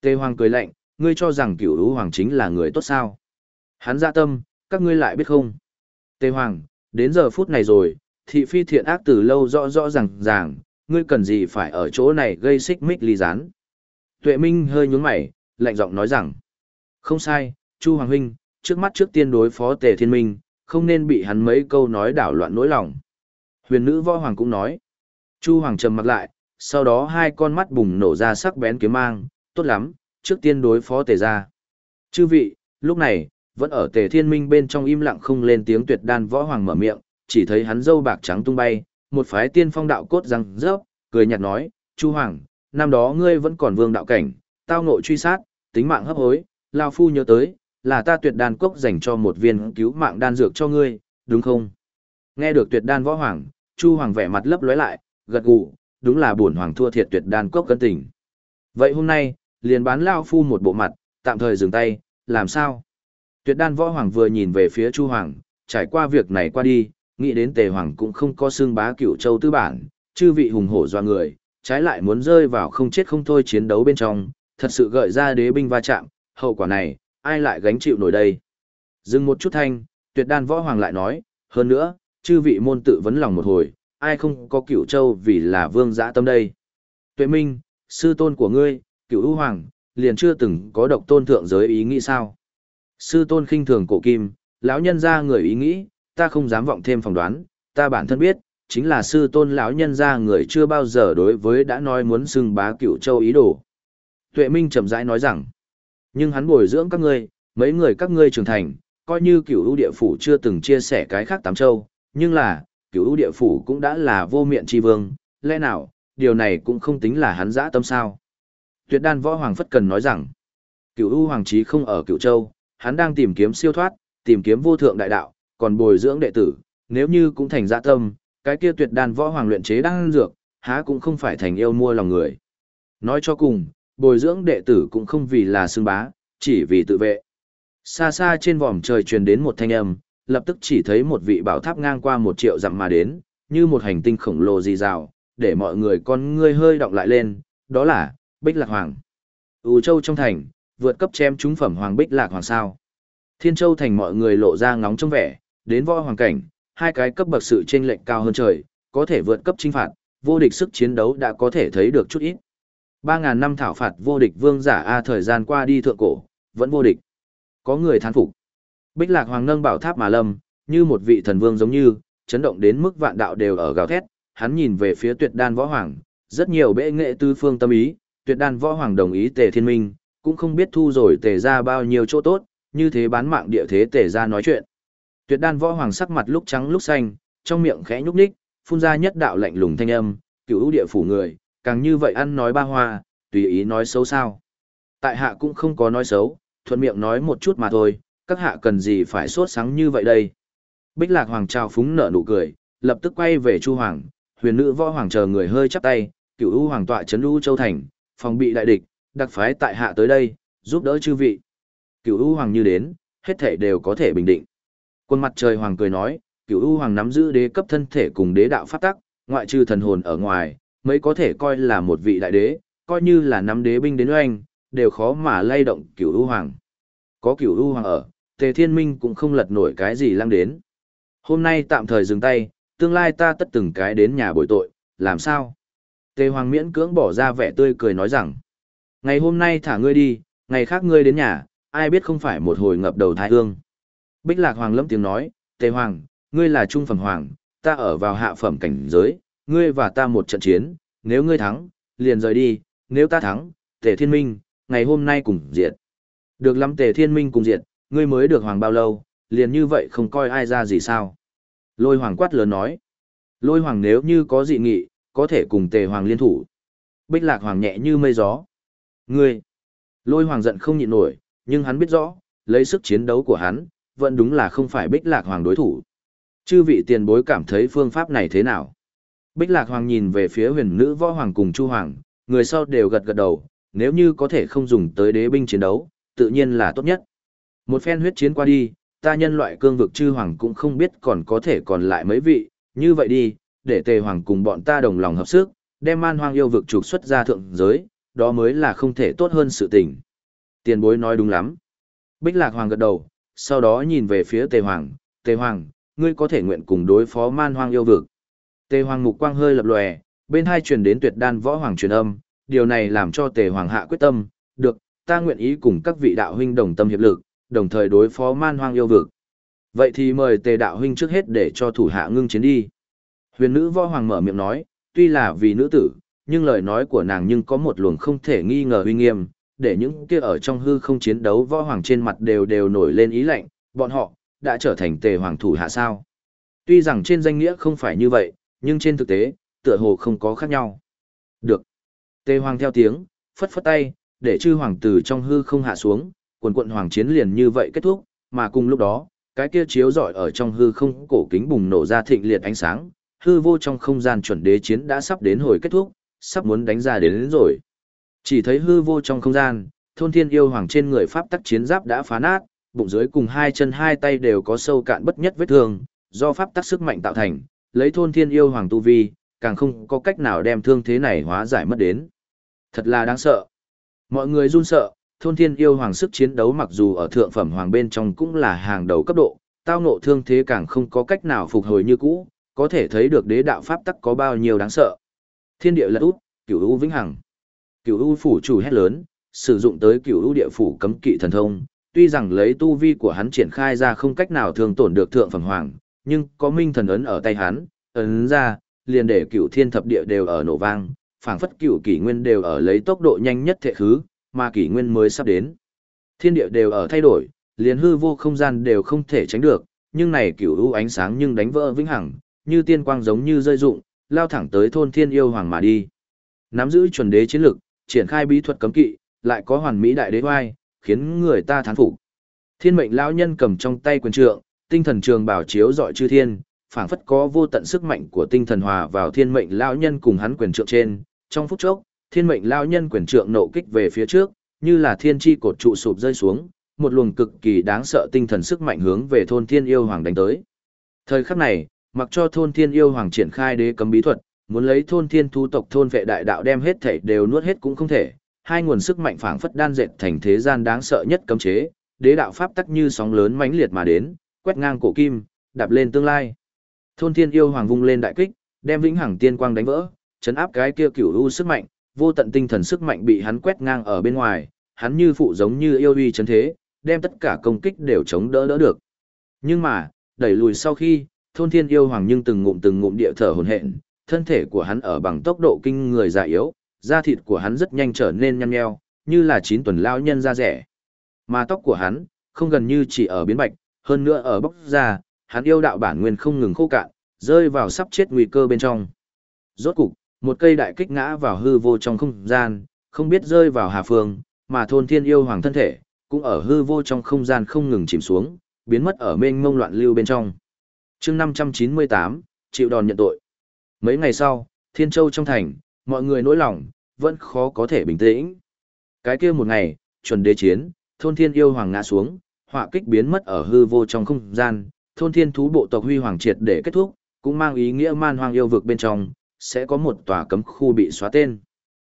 Tề Hoàng cười lạnh, ngươi cho rằng cửu ưu hoàng chính là người tốt sao? Hắn dạ tâm, các ngươi lại biết không? Tề Hoàng, đến giờ phút này rồi, thị phi thiện ác từ lâu rõ rõ ràng ràng, ngươi cần gì phải ở chỗ này gây xích mích ly gián. Tuệ Minh hơi nhướng mày, lạnh giọng nói rằng, không sai, Chu Hoàng Huynh, trước mắt trước tiên đối phó Tề Thiên Minh, không nên bị hắn mấy câu nói đảo loạn nỗi lòng. Huyền nữ võ hoàng cũng nói, Chu Hoàng trầm mặt lại, sau đó hai con mắt bùng nổ ra sắc bén kiếm mang, tốt lắm, trước tiên đối phó Tề ra. Chư vị, lúc này, vẫn ở Tề Thiên Minh bên trong im lặng không lên tiếng tuyệt đan võ hoàng mở miệng, chỉ thấy hắn dâu bạc trắng tung bay, một phái tiên phong đạo cốt răng rớp, cười nhạt nói, Chu Hoàng, năm đó ngươi vẫn còn vương đạo cảnh, tao ngộ truy sát, tính mạng hấp hối, Lao Phu nhớ tới, là ta tuyệt đan cốc dành cho một viên cứu mạng đan dược cho ngươi, đúng không? Nghe được tuyệt đan võ hoàng, Chu Hoàng vẻ mặt lấp lóe lại, gật gù, đúng là buồn hoàng thua thiệt tuyệt đan cốc cân tình. Vậy hôm nay, liền bán Lao Phu một bộ mặt, tạm thời dừng tay, làm sao? Tuyệt đan võ hoàng vừa nhìn về phía Chu Hoàng, trải qua việc này qua đi, nghĩ đến tề hoàng cũng không có xương bá cửu châu tư bản, chư vị hùng hổ doa người, trái lại muốn rơi vào không chết không thôi chiến đấu bên trong, thật sự gợi ra đế binh va chạm, hậu quả này, ai lại gánh chịu nổi đây. Dừng một chút thanh, tuyệt đan võ hoàng lại nói, hơn nữa, chư vị môn tự vấn lòng một hồi, ai không có cửu châu vì là vương giã tâm đây. Tuệ minh, sư tôn của ngươi, cửu ưu hoàng, liền chưa từng có độc tôn thượng giới ý nghĩ sao. Sư tôn khinh thường cổ kim, lão nhân ra người ý nghĩ, ta không dám vọng thêm phỏng đoán, ta bản thân biết, chính là sư tôn lão nhân ra người chưa bao giờ đối với đã nói muốn xưng bá cửu châu ý đồ. Tuệ Minh chậm rãi nói rằng, nhưng hắn bồi dưỡng các ngươi, mấy người các ngươi trưởng thành, coi như cửu ưu địa phủ chưa từng chia sẻ cái khác tám châu, nhưng là, cửu ưu địa phủ cũng đã là vô miệng tri vương, lẽ nào, điều này cũng không tính là hắn dã tâm sao. Tuyệt đan võ hoàng phất cần nói rằng, cửu ưu hoàng trí không ở cửu châu, hắn đang tìm kiếm siêu thoát, tìm kiếm vô thượng đại đạo, còn bồi dưỡng đệ tử, nếu như cũng thành dã tâm, cái kia tuyệt đan võ hoàng luyện chế đan dược, há cũng không phải thành yêu mua lòng người. Nói cho cùng, bồi dưỡng đệ tử cũng không vì là xương bá, chỉ vì tự vệ. Xa xa trên vòm trời truyền đến một thanh âm, lập tức chỉ thấy một vị bảo tháp ngang qua một triệu dặm mà đến, như một hành tinh khổng lồ dị rào, để mọi người con ngươi hơi động lại lên, đó là Bích Lạc Hoàng. Ú châu trong thành, vượt cấp chém trúng phẩm Hoàng Bích Lạc Hoàng sao. Thiên Châu thành mọi người lộ ra ngóng trong vẻ, đến võ hoàng cảnh, hai cái cấp bậc sự chênh lệch cao hơn trời, có thể vượt cấp chinh phạt, vô địch sức chiến đấu đã có thể thấy được chút ít. 3000 năm thảo phạt vô địch vương giả a thời gian qua đi thượng cổ, vẫn vô địch. Có người thán phục. Bích Lạc Hoàng nâng bảo tháp mà lâm, như một vị thần vương giống như, chấn động đến mức vạn đạo đều ở gào thét, hắn nhìn về phía Tuyệt Đan Võ Hoàng, rất nhiều bệ nghệ tư phương tâm ý, Tuyệt Đan Võ Hoàng đồng ý Tề Thiên Minh, cũng không biết thu rồi Tề ra bao nhiêu chỗ tốt, như thế bán mạng địa thế Tề ra nói chuyện. Tuyệt đan võ hoàng sắc mặt lúc trắng lúc xanh, trong miệng khẽ nhúc ních phun ra nhất đạo lạnh lùng thanh âm, cựu địa phủ người, càng như vậy ăn nói ba hoa, tùy ý nói xấu sao. Tại hạ cũng không có nói xấu, thuận miệng nói một chút mà thôi, các hạ cần gì phải sốt sáng như vậy đây. Bích lạc hoàng trao phúng nở nụ cười, lập tức quay về Chu Hoàng, huyền nữ võ hoàng chờ người hơi chắp tay, cựu ưu hoàng tọa trấn ưu châu thành, phòng bị đại địch, đặc phái tại hạ tới đây, giúp đỡ chư vị. Cựu ưu hoàng như đến, hết thể đều có thể bình định. Quân mặt trời hoàng cười nói, cựu ưu hoàng nắm giữ đế cấp thân thể cùng đế đạo pháp tắc, ngoại trừ thần hồn ở ngoài, mới có thể coi là một vị đại đế, coi như là nắm đế binh đến oanh, đều khó mà lay động cửu ưu hoàng. Có cửu ưu hoàng ở, tề thiên minh cũng không lật nổi cái gì lăng đến. Hôm nay tạm thời dừng tay, tương lai ta tất từng cái đến nhà bồi tội, làm sao? Tề hoàng miễn cưỡng bỏ ra vẻ tươi cười nói rằng, ngày hôm nay thả ngươi đi, ngày khác ngươi đến nhà, ai biết không phải một hồi ngập đầu thái hương. Bích lạc hoàng lâm tiếng nói, tề hoàng, ngươi là trung phẩm hoàng, ta ở vào hạ phẩm cảnh giới, ngươi và ta một trận chiến, nếu ngươi thắng, liền rời đi, nếu ta thắng, tề thiên minh, ngày hôm nay cùng diệt. Được lắm tề thiên minh cùng diệt, ngươi mới được hoàng bao lâu, liền như vậy không coi ai ra gì sao. Lôi hoàng quát lớn nói. Lôi hoàng nếu như có dị nghị, có thể cùng tề hoàng liên thủ. Bích lạc hoàng nhẹ như mây gió. Ngươi! Lôi hoàng giận không nhịn nổi, nhưng hắn biết rõ, lấy sức chiến đấu của hắn, vẫn đúng là không phải bích lạc hoàng đối thủ. Chư vị tiền bối cảm thấy phương pháp này thế nào? Bích lạc hoàng nhìn về phía huyền nữ võ hoàng cùng chu hoàng, người sau đều gật gật đầu, nếu như có thể không dùng tới đế binh chiến đấu, tự nhiên là tốt nhất. Một phen huyết chiến qua đi, ta nhân loại cương vực chư hoàng cũng không biết còn có thể còn lại mấy vị, như vậy đi, để tề hoàng cùng bọn ta đồng lòng hợp sức, đem man hoang yêu vực trục xuất ra thượng giới, đó mới là không thể tốt hơn sự tình. Tiền bối nói đúng lắm. Bích lạc hoàng gật đầu, sau đó nhìn về phía tề hoàng, tề hoàng, ngươi có thể nguyện cùng đối phó man hoang yêu vực. Tề hoàng mục quang hơi lập lòe, bên hai truyền đến tuyệt đan võ hoàng truyền âm, điều này làm cho tề hoàng hạ quyết tâm, được, ta nguyện ý cùng các vị đạo huynh đồng tâm hiệp lực, đồng thời đối phó man hoang yêu vực. Vậy thì mời tề đạo huynh trước hết để cho thủ hạ ngưng chiến đi. Huyền nữ võ hoàng mở miệng nói, tuy là vì nữ tử, nhưng lời nói của nàng nhưng có một luồng không thể nghi ngờ uy nghiêm, để những kia ở trong hư không chiến đấu võ hoàng trên mặt đều đều nổi lên ý lạnh, bọn họ đã trở thành tề hoàng thủ hạ sao. Tuy rằng trên danh nghĩa không phải như vậy, nhưng trên thực tế, tựa hồ không có khác nhau. Được. Tề hoàng theo tiếng, phất phất tay, để chư hoàng tử trong hư không hạ xuống, quần quận hoàng chiến liền như vậy kết thúc, mà cùng lúc đó, cái kia chiếu rọi ở trong hư không cổ kính bùng nổ ra thịnh liệt ánh sáng, hư vô trong không gian chuẩn đế chiến đã sắp đến hồi kết thúc, sắp muốn đánh ra đến, đến rồi. Chỉ thấy hư vô trong không gian, thôn thiên yêu hoàng trên người pháp tắc chiến giáp đã phá nát, bụng dưới cùng hai chân hai tay đều có sâu cạn bất nhất vết thương, do pháp tắc sức mạnh tạo thành, lấy thôn thiên yêu hoàng tu vi, càng không có cách nào đem thương thế này hóa giải mất đến. Thật là đáng sợ. Mọi người run sợ, thôn thiên yêu hoàng sức chiến đấu mặc dù ở thượng phẩm hoàng bên trong cũng là hàng đầu cấp độ, tao ngộ thương thế càng không có cách nào phục hồi như cũ, có thể thấy được đế đạo pháp tắc có bao nhiêu đáng sợ. Thiên địa lật út, cửu u vĩnh hằng. Cửu u phủ chủ hét lớn, sử dụng tới cửu u địa phủ cấm kỵ thần thông, tuy rằng lấy tu vi của hắn triển khai ra không cách nào thường tổn được thượng phẩm hoàng, nhưng có minh thần ấn ở tay hắn, ấn ra, liền để cửu thiên thập địa đều ở nổ vang, phảng phất cửu kỷ nguyên đều ở lấy tốc độ nhanh nhất thể khứ, mà kỷ nguyên mới sắp đến. Thiên địa đều ở thay đổi, liền hư vô không gian đều không thể tránh được, nhưng này cửu u ánh sáng nhưng đánh vỡ vĩnh hằng, như tiên quang giống như rơi rụng, lao thẳng tới thôn thiên yêu hoàng mà đi. Nắm giữ chuẩn đế chiến lực, triển khai bí thuật cấm kỵ, lại có hoàn mỹ đại đế oai, khiến người ta thán phục. Thiên mệnh lão nhân cầm trong tay quyền trượng, tinh thần trường bảo chiếu dọi chư thiên, phảng phất có vô tận sức mạnh của tinh thần hòa vào thiên mệnh lão nhân cùng hắn quyền trượng trên, trong phút chốc, thiên mệnh lão nhân quyền trượng nộ kích về phía trước, như là thiên chi cột trụ sụp rơi xuống, một luồng cực kỳ đáng sợ tinh thần sức mạnh hướng về thôn thiên yêu hoàng đánh tới. Thời khắc này, mặc cho thôn thiên yêu hoàng triển khai đế cấm bí thuật, muốn lấy thôn thiên thu tộc thôn vệ đại đạo đem hết thảy đều nuốt hết cũng không thể. Hai nguồn sức mạnh phảng phất đan dệt thành thế gian đáng sợ nhất cấm chế, đế đạo pháp tắc như sóng lớn mãnh liệt mà đến, quét ngang cổ kim, đạp lên tương lai. Thôn thiên yêu hoàng vung lên đại kích, đem vĩnh hằng tiên quang đánh vỡ, chấn áp cái kia cửu u sức mạnh, vô tận tinh thần sức mạnh bị hắn quét ngang ở bên ngoài, hắn như phụ giống như yêu uy chấn thế, đem tất cả công kích đều chống đỡ đỡ được. Nhưng mà, đẩy lùi sau khi, thôn thiên yêu hoàng nhưng từng ngụm từng ngụm địa thở hồn hển, thân thể của hắn ở bằng tốc độ kinh người già yếu, da thịt của hắn rất nhanh trở nên nhăn nheo, như là chín tuần lao nhân da rẻ. Mà tóc của hắn, không gần như chỉ ở biến bạch, hơn nữa ở bóc ra, hắn yêu đạo bản nguyên không ngừng khô cạn, rơi vào sắp chết nguy cơ bên trong. Rốt cục, một cây đại kích ngã vào hư vô trong không gian, không biết rơi vào hà phương, mà thôn thiên yêu hoàng thân thể, cũng ở hư vô trong không gian không ngừng chìm xuống, biến mất ở mênh mông loạn lưu bên trong. chương 598, chịu đòn nhận tội. Mấy ngày sau, Thiên Châu trong thành, mọi người nỗi lòng, vẫn khó có thể bình tĩnh. Cái kia một ngày, chuẩn đế chiến, thôn thiên yêu hoàng ngã xuống, họa kích biến mất ở hư vô trong không gian, thôn thiên thú bộ tộc huy hoàng triệt để kết thúc, cũng mang ý nghĩa man hoang yêu vực bên trong, sẽ có một tòa cấm khu bị xóa tên.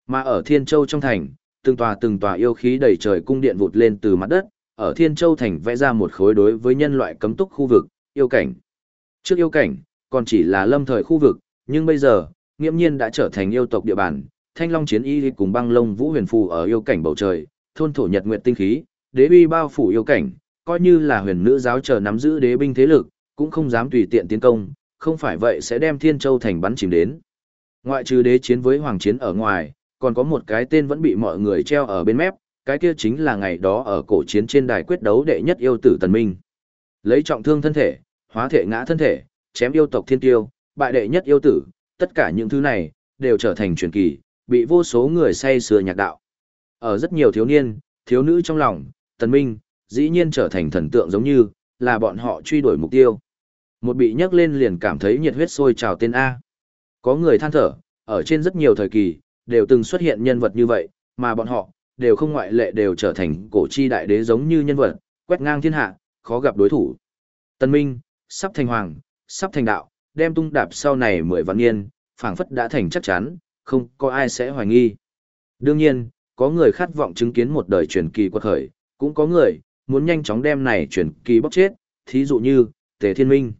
Mà ở Thiên Châu trong thành, từng tòa từng tòa yêu khí đầy trời cung điện vụt lên từ mặt đất, ở Thiên Châu thành vẽ ra một khối đối với nhân loại cấm túc khu vực, yêu cảnh. Trước yêu cảnh, còn chỉ là lâm thời khu vực, nhưng bây giờ, nghiễm nhiên đã trở thành yêu tộc địa bàn. Thanh Long chiến y cùng băng lông vũ huyền phù ở yêu cảnh bầu trời, thôn thổ nhật nguyệt tinh khí, đế uy bao phủ yêu cảnh, coi như là huyền nữ giáo chờ nắm giữ đế binh thế lực, cũng không dám tùy tiện tiến công, không phải vậy sẽ đem Thiên Châu thành bắn chìm đến. Ngoại trừ đế chiến với hoàng chiến ở ngoài, còn có một cái tên vẫn bị mọi người treo ở bên mép, cái kia chính là ngày đó ở cổ chiến trên đài quyết đấu đệ nhất yêu tử Tần Minh. Lấy trọng thương thân thể, hóa thể ngã thân thể, chém yêu tộc thiên tiêu, bại đệ nhất yêu tử, tất cả những thứ này, đều trở thành truyền kỳ, bị vô số người say sưa nhạc đạo. Ở rất nhiều thiếu niên, thiếu nữ trong lòng, Tần Minh, dĩ nhiên trở thành thần tượng giống như, là bọn họ truy đuổi mục tiêu. Một bị nhắc lên liền cảm thấy nhiệt huyết sôi trào tên A. Có người than thở, ở trên rất nhiều thời kỳ, đều từng xuất hiện nhân vật như vậy, mà bọn họ, đều không ngoại lệ đều trở thành cổ chi đại đế giống như nhân vật, quét ngang thiên hạ, khó gặp đối thủ. Tân Minh, sắp thành hoàng, sắp thành đạo, đem tung đạp sau này mười vạn niên, phảng phất đã thành chắc chắn, không có ai sẽ hoài nghi. Đương nhiên, có người khát vọng chứng kiến một đời truyền kỳ quật khởi, cũng có người muốn nhanh chóng đem này chuyển kỳ bóc chết, thí dụ như Tề Thiên Minh.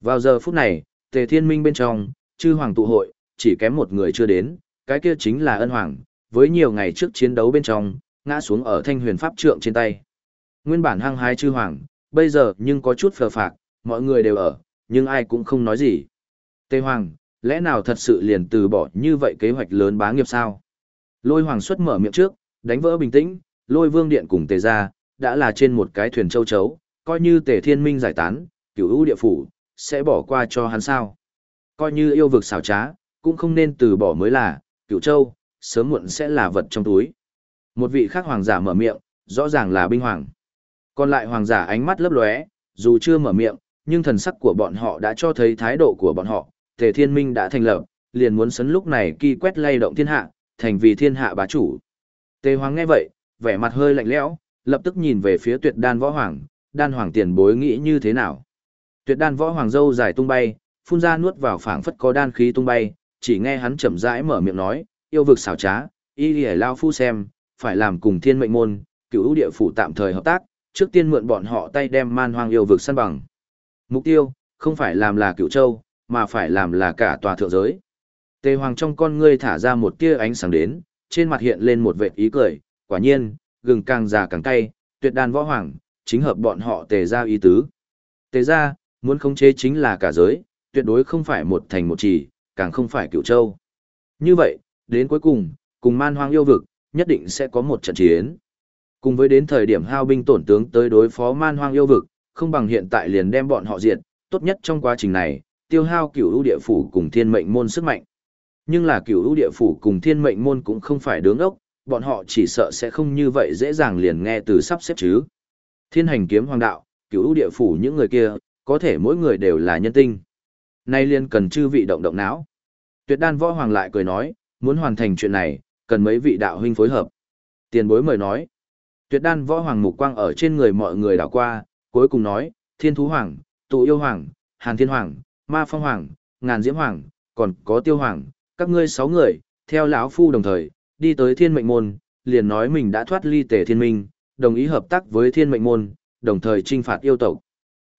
Vào giờ phút này, Tề Thiên Minh bên trong, chư hoàng tụ hội, chỉ kém một người chưa đến, cái kia chính là ân hoàng, với nhiều ngày trước chiến đấu bên trong, ngã xuống ở thanh huyền pháp trượng trên tay. Nguyên bản hăng hái chư hoàng, bây giờ nhưng có chút phờ phạc, mọi người đều ở, nhưng ai cũng không nói gì. Tề hoàng, lẽ nào thật sự liền từ bỏ như vậy kế hoạch lớn bá nghiệp sao? Lôi hoàng xuất mở miệng trước, đánh vỡ bình tĩnh, lôi vương điện cùng tề ra, đã là trên một cái thuyền châu chấu, coi như tề thiên minh giải tán, cửu ưu địa phủ, sẽ bỏ qua cho hắn sao. Coi như yêu vực xảo trá, cũng không nên từ bỏ mới là, cửu châu, sớm muộn sẽ là vật trong túi. Một vị khác hoàng giả mở miệng, rõ ràng là binh hoàng. Còn lại hoàng giả ánh mắt lấp lóe, dù chưa mở miệng, nhưng thần sắc của bọn họ đã cho thấy thái độ của bọn họ, Tề Thiên Minh đã thành lập, liền muốn sấn lúc này kỳ quét lay động thiên hạ, thành vì thiên hạ bá chủ. Tề Hoàng nghe vậy, vẻ mặt hơi lạnh lẽo, lập tức nhìn về phía Tuyệt Đan Võ Hoàng, Đan Hoàng tiền bối nghĩ như thế nào? Tuyệt Đan Võ Hoàng dâu dài tung bay, phun ra nuốt vào phảng phất có đan khí tung bay, chỉ nghe hắn chậm rãi mở miệng nói, yêu vực xảo trá, y lìa lao phu xem, phải làm cùng thiên mệnh môn, cửu địa phủ tạm thời hợp tác, trước tiên mượn bọn họ tay đem man hoang yêu vực săn bằng. Mục tiêu, không phải làm là cửu châu, mà phải làm là cả tòa thượng giới. Tề hoàng trong con ngươi thả ra một tia ánh sáng đến, trên mặt hiện lên một vệt ý cười, quả nhiên, gừng càng già càng cay, tuyệt đàn võ hoàng, chính hợp bọn họ tề ra ý tứ. Tề ra, muốn khống chế chính là cả giới, tuyệt đối không phải một thành một chỉ, càng không phải cựu châu. Như vậy, đến cuối cùng, cùng man hoang yêu vực, nhất định sẽ có một trận chiến. Cùng với đến thời điểm hao binh tổn tướng tới đối phó man hoang yêu vực, không bằng hiện tại liền đem bọn họ diệt, tốt nhất trong quá trình này, tiêu hao cửu ưu địa phủ cùng thiên mệnh môn sức mạnh. Nhưng là cửu ưu địa phủ cùng thiên mệnh môn cũng không phải đứng ốc, bọn họ chỉ sợ sẽ không như vậy dễ dàng liền nghe từ sắp xếp chứ. Thiên hành kiếm hoàng đạo, cứu địa phủ những người kia, có thể mỗi người đều là nhân tinh. Nay liền cần chư vị động động não. Tuyệt đan võ hoàng lại cười nói, muốn hoàn thành chuyện này, cần mấy vị đạo huynh phối hợp. Tiền bối mời nói. Tuyệt đan võ hoàng mục quang ở trên người mọi người đảo qua, cuối cùng nói, thiên thú hoàng, tụ yêu hoàng, hàn thiên hoàng, ma phong hoàng, ngàn diễm hoàng, còn có tiêu hoàng, các ngươi sáu người, theo lão phu đồng thời, đi tới thiên mệnh môn, liền nói mình đã thoát ly tề thiên minh, đồng ý hợp tác với thiên mệnh môn, đồng thời trinh phạt yêu tộc.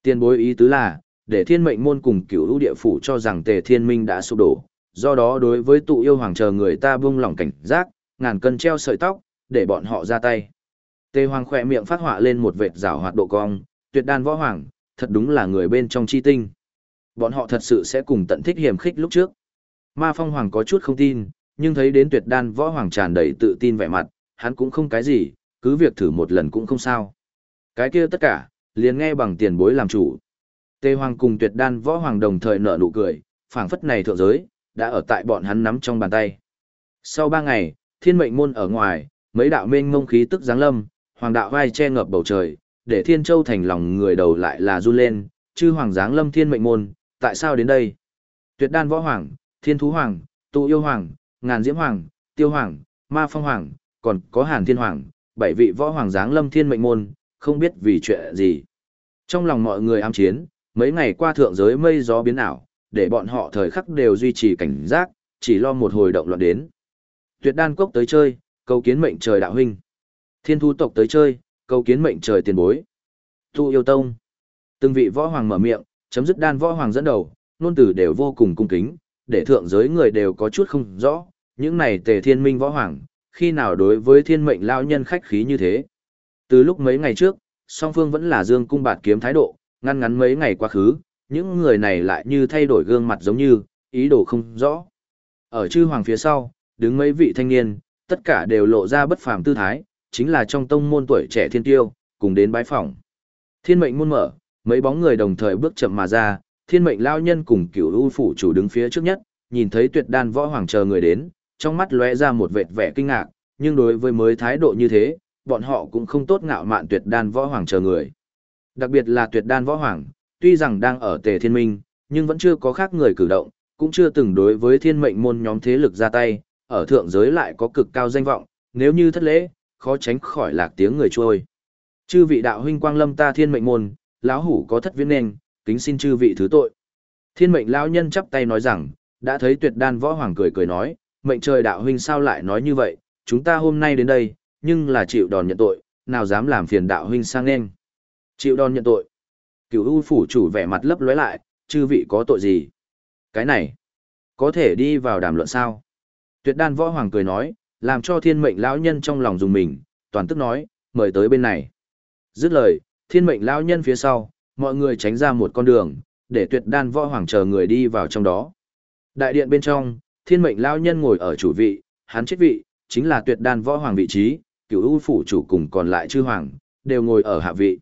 Tiền bối ý tứ là, để thiên mệnh môn cùng cửu lũ địa phủ cho rằng tề thiên minh đã sụp đổ, do đó đối với tụ yêu hoàng chờ người ta buông lỏng cảnh giác, ngàn cân treo sợi tóc, để bọn họ ra tay. Tề hoàng khỏe miệng phát họa lên một vệt rào hoạt độ cong, tuyệt đan võ hoàng, thật đúng là người bên trong chi tinh. Bọn họ thật sự sẽ cùng tận thích hiểm khích lúc trước. Ma phong hoàng có chút không tin, nhưng thấy đến tuyệt đan võ hoàng tràn đầy tự tin vẻ mặt, hắn cũng không cái gì, cứ việc thử một lần cũng không sao. Cái kia tất cả, liền nghe bằng tiền bối làm chủ. Tề Hoàng cùng Tuyệt Đan Võ Hoàng đồng thời nở nụ cười, phảng phất này thượng giới, đã ở tại bọn hắn nắm trong bàn tay. Sau ba ngày, thiên mệnh môn ở ngoài, mấy đạo mênh mông khí tức giáng lâm, hoàng đạo vai che ngập bầu trời, để thiên châu thành lòng người đầu lại là run lên, chư hoàng giáng lâm thiên mệnh môn, tại sao đến đây? Tuyệt đan võ hoàng, thiên thú hoàng, tụ yêu hoàng, ngàn diễm hoàng, tiêu hoàng, ma phong hoàng, còn có hàn thiên hoàng, bảy vị võ hoàng giáng lâm thiên mệnh môn, không biết vì chuyện gì. Trong lòng mọi người ám chiến, mấy ngày qua thượng giới mây gió biến ảo, để bọn họ thời khắc đều duy trì cảnh giác, chỉ lo một hồi động loạn đến. Tuyệt đan cốc tới chơi, cầu kiến mệnh trời đạo huynh. Thiên thu tộc tới chơi, cầu kiến mệnh trời tiền bối. Tu yêu tông. Từng vị võ hoàng mở miệng, chấm dứt đan võ hoàng dẫn đầu, nôn tử đều vô cùng cung kính, để thượng giới người đều có chút không rõ, những này tề thiên minh võ hoàng, khi nào đối với thiên mệnh lao nhân khách khí như thế. Từ lúc mấy ngày trước, song phương vẫn là dương cung bạt kiếm thái độ, ngăn ngắn mấy ngày quá khứ, những người này lại như thay đổi gương mặt giống như, ý đồ không rõ. Ở chư hoàng phía sau, đứng mấy vị thanh niên, tất cả đều lộ ra bất phàm tư thái, chính là trong tông môn tuổi trẻ thiên tiêu, cùng đến bái phỏng. Thiên mệnh môn mở, mấy bóng người đồng thời bước chậm mà ra, thiên mệnh lao nhân cùng cửu u phủ chủ đứng phía trước nhất, nhìn thấy tuyệt đan võ hoàng chờ người đến, trong mắt lóe ra một vệt vẻ kinh ngạc, nhưng đối với mới thái độ như thế, bọn họ cũng không tốt ngạo mạn tuyệt đan võ hoàng chờ người. Đặc biệt là tuyệt đan võ hoàng, tuy rằng đang ở tề thiên minh, nhưng vẫn chưa có khác người cử động, cũng chưa từng đối với thiên mệnh môn nhóm thế lực ra tay, ở thượng giới lại có cực cao danh vọng, nếu như thất lễ, khó tránh khỏi lạc tiếng người trôi. Chư vị đạo huynh quang lâm ta thiên mệnh môn, lão hủ có thất viễn nên, kính xin chư vị thứ tội. Thiên mệnh lão nhân chắp tay nói rằng, đã thấy tuyệt đan võ hoàng cười cười nói, mệnh trời đạo huynh sao lại nói như vậy, chúng ta hôm nay đến đây, nhưng là chịu đòn nhận tội, nào dám làm phiền đạo huynh sang nên. Chịu đòn nhận tội. Cửu U phủ chủ vẻ mặt lấp lóe lại, chư vị có tội gì? Cái này, có thể đi vào đàm luận sao? Tuyệt đan võ hoàng cười nói, làm cho thiên mệnh lão nhân trong lòng dùng mình, toàn tức nói, mời tới bên này. Dứt lời, thiên mệnh lão nhân phía sau, mọi người tránh ra một con đường, để tuyệt đan võ hoàng chờ người đi vào trong đó. Đại điện bên trong, thiên mệnh lao nhân ngồi ở chủ vị, hắn chết vị, chính là tuyệt đan võ hoàng vị trí, cửu u phủ chủ cùng còn lại chư hoàng, đều ngồi ở hạ vị.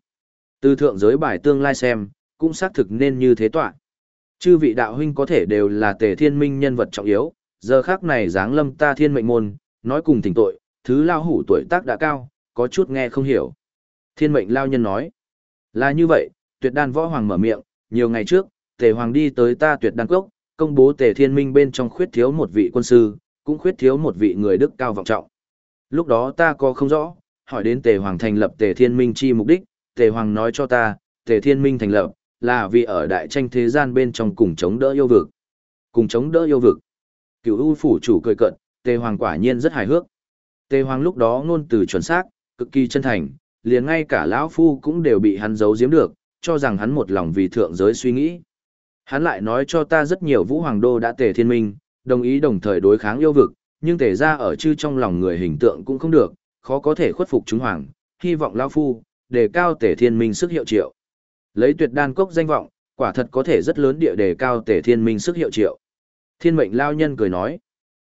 Từ thượng giới bài tương lai xem, cũng xác thực nên như thế tọa. Chư vị đạo huynh có thể đều là tề thiên minh nhân vật trọng yếu, giờ khác này dáng lâm ta thiên mệnh môn, nói cùng thỉnh tội, thứ lao hủ tuổi tác đã cao, có chút nghe không hiểu. Thiên mệnh lao nhân nói, là như vậy, tuyệt đan võ hoàng mở miệng, nhiều ngày trước, tề hoàng đi tới ta tuyệt đan cốc, công bố tề thiên minh bên trong khuyết thiếu một vị quân sư, cũng khuyết thiếu một vị người đức cao vọng trọng. Lúc đó ta có không rõ, hỏi đến tề hoàng thành lập tề thiên minh chi mục đích, tề hoàng nói cho ta, tề thiên minh thành lập, là vì ở đại tranh thế gian bên trong cùng chống đỡ yêu vực. Cùng chống đỡ yêu vực. Cựu U phủ chủ cười cận, Tề Hoàng quả nhiên rất hài hước. Tề Hoàng lúc đó ngôn từ chuẩn xác, cực kỳ chân thành, liền ngay cả lão phu cũng đều bị hắn giấu giếm được, cho rằng hắn một lòng vì thượng giới suy nghĩ. Hắn lại nói cho ta rất nhiều vũ hoàng đô đã tề thiên minh, đồng ý đồng thời đối kháng yêu vực, nhưng tề ra ở chư trong lòng người hình tượng cũng không được, khó có thể khuất phục chúng hoàng, hy vọng lao phu, đề cao tề thiên minh sức hiệu triệu. Lấy tuyệt đan cốc danh vọng, quả thật có thể rất lớn địa đề cao tề thiên minh sức hiệu triệu. Thiên mệnh lao nhân cười nói,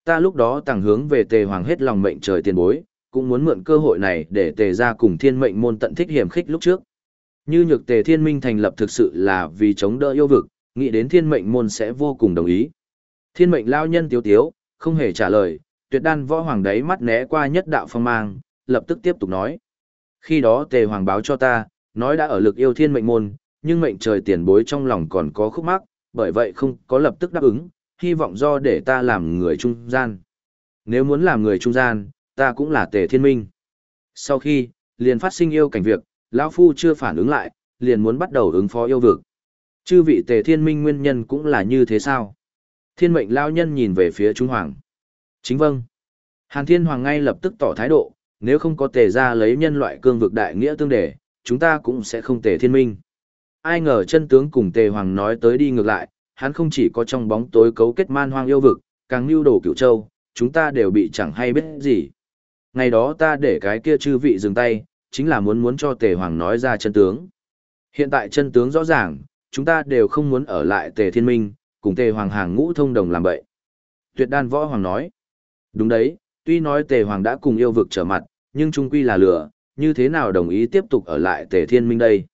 ta lúc đó tàng hướng về tề hoàng hết lòng mệnh trời tiền bối, cũng muốn mượn cơ hội này để tề ra cùng thiên mệnh môn tận thích hiểm khích lúc trước. Như nhược tề thiên minh thành lập thực sự là vì chống đỡ yêu vực, nghĩ đến thiên mệnh môn sẽ vô cùng đồng ý. Thiên mệnh lao nhân tiếu tiếu, không hề trả lời, tuyệt đan võ hoàng đấy mắt né qua nhất đạo phong mang, lập tức tiếp tục nói. Khi đó tề hoàng báo cho ta, nói đã ở lực yêu thiên mệnh môn, nhưng mệnh trời tiền bối trong lòng còn có khúc mắc, bởi vậy không có lập tức đáp ứng, hy vọng do để ta làm người trung gian. Nếu muốn làm người trung gian, ta cũng là tề thiên minh. Sau khi, liền phát sinh yêu cảnh việc, lão Phu chưa phản ứng lại, liền muốn bắt đầu ứng phó yêu vực. Chư vị tề thiên minh nguyên nhân cũng là như thế sao? Thiên mệnh lao nhân nhìn về phía Trung Hoàng. Chính vâng. Hàn Thiên Hoàng ngay lập tức tỏ thái độ, nếu không có tề ra lấy nhân loại cương vực đại nghĩa tương đề, chúng ta cũng sẽ không tề thiên minh. Ai ngờ chân tướng cùng tề hoàng nói tới đi ngược lại, hắn không chỉ có trong bóng tối cấu kết man hoang yêu vực, càng lưu đồ cửu châu, chúng ta đều bị chẳng hay biết gì. Ngày đó ta để cái kia chư vị dừng tay, chính là muốn muốn cho tề hoàng nói ra chân tướng. Hiện tại chân tướng rõ ràng, chúng ta đều không muốn ở lại tề thiên minh, cùng tề hoàng hàng ngũ thông đồng làm bậy. Tuyệt đan võ hoàng nói, đúng đấy, tuy nói tề hoàng đã cùng yêu vực trở mặt, nhưng trung quy là lửa, như thế nào đồng ý tiếp tục ở lại tề thiên minh đây.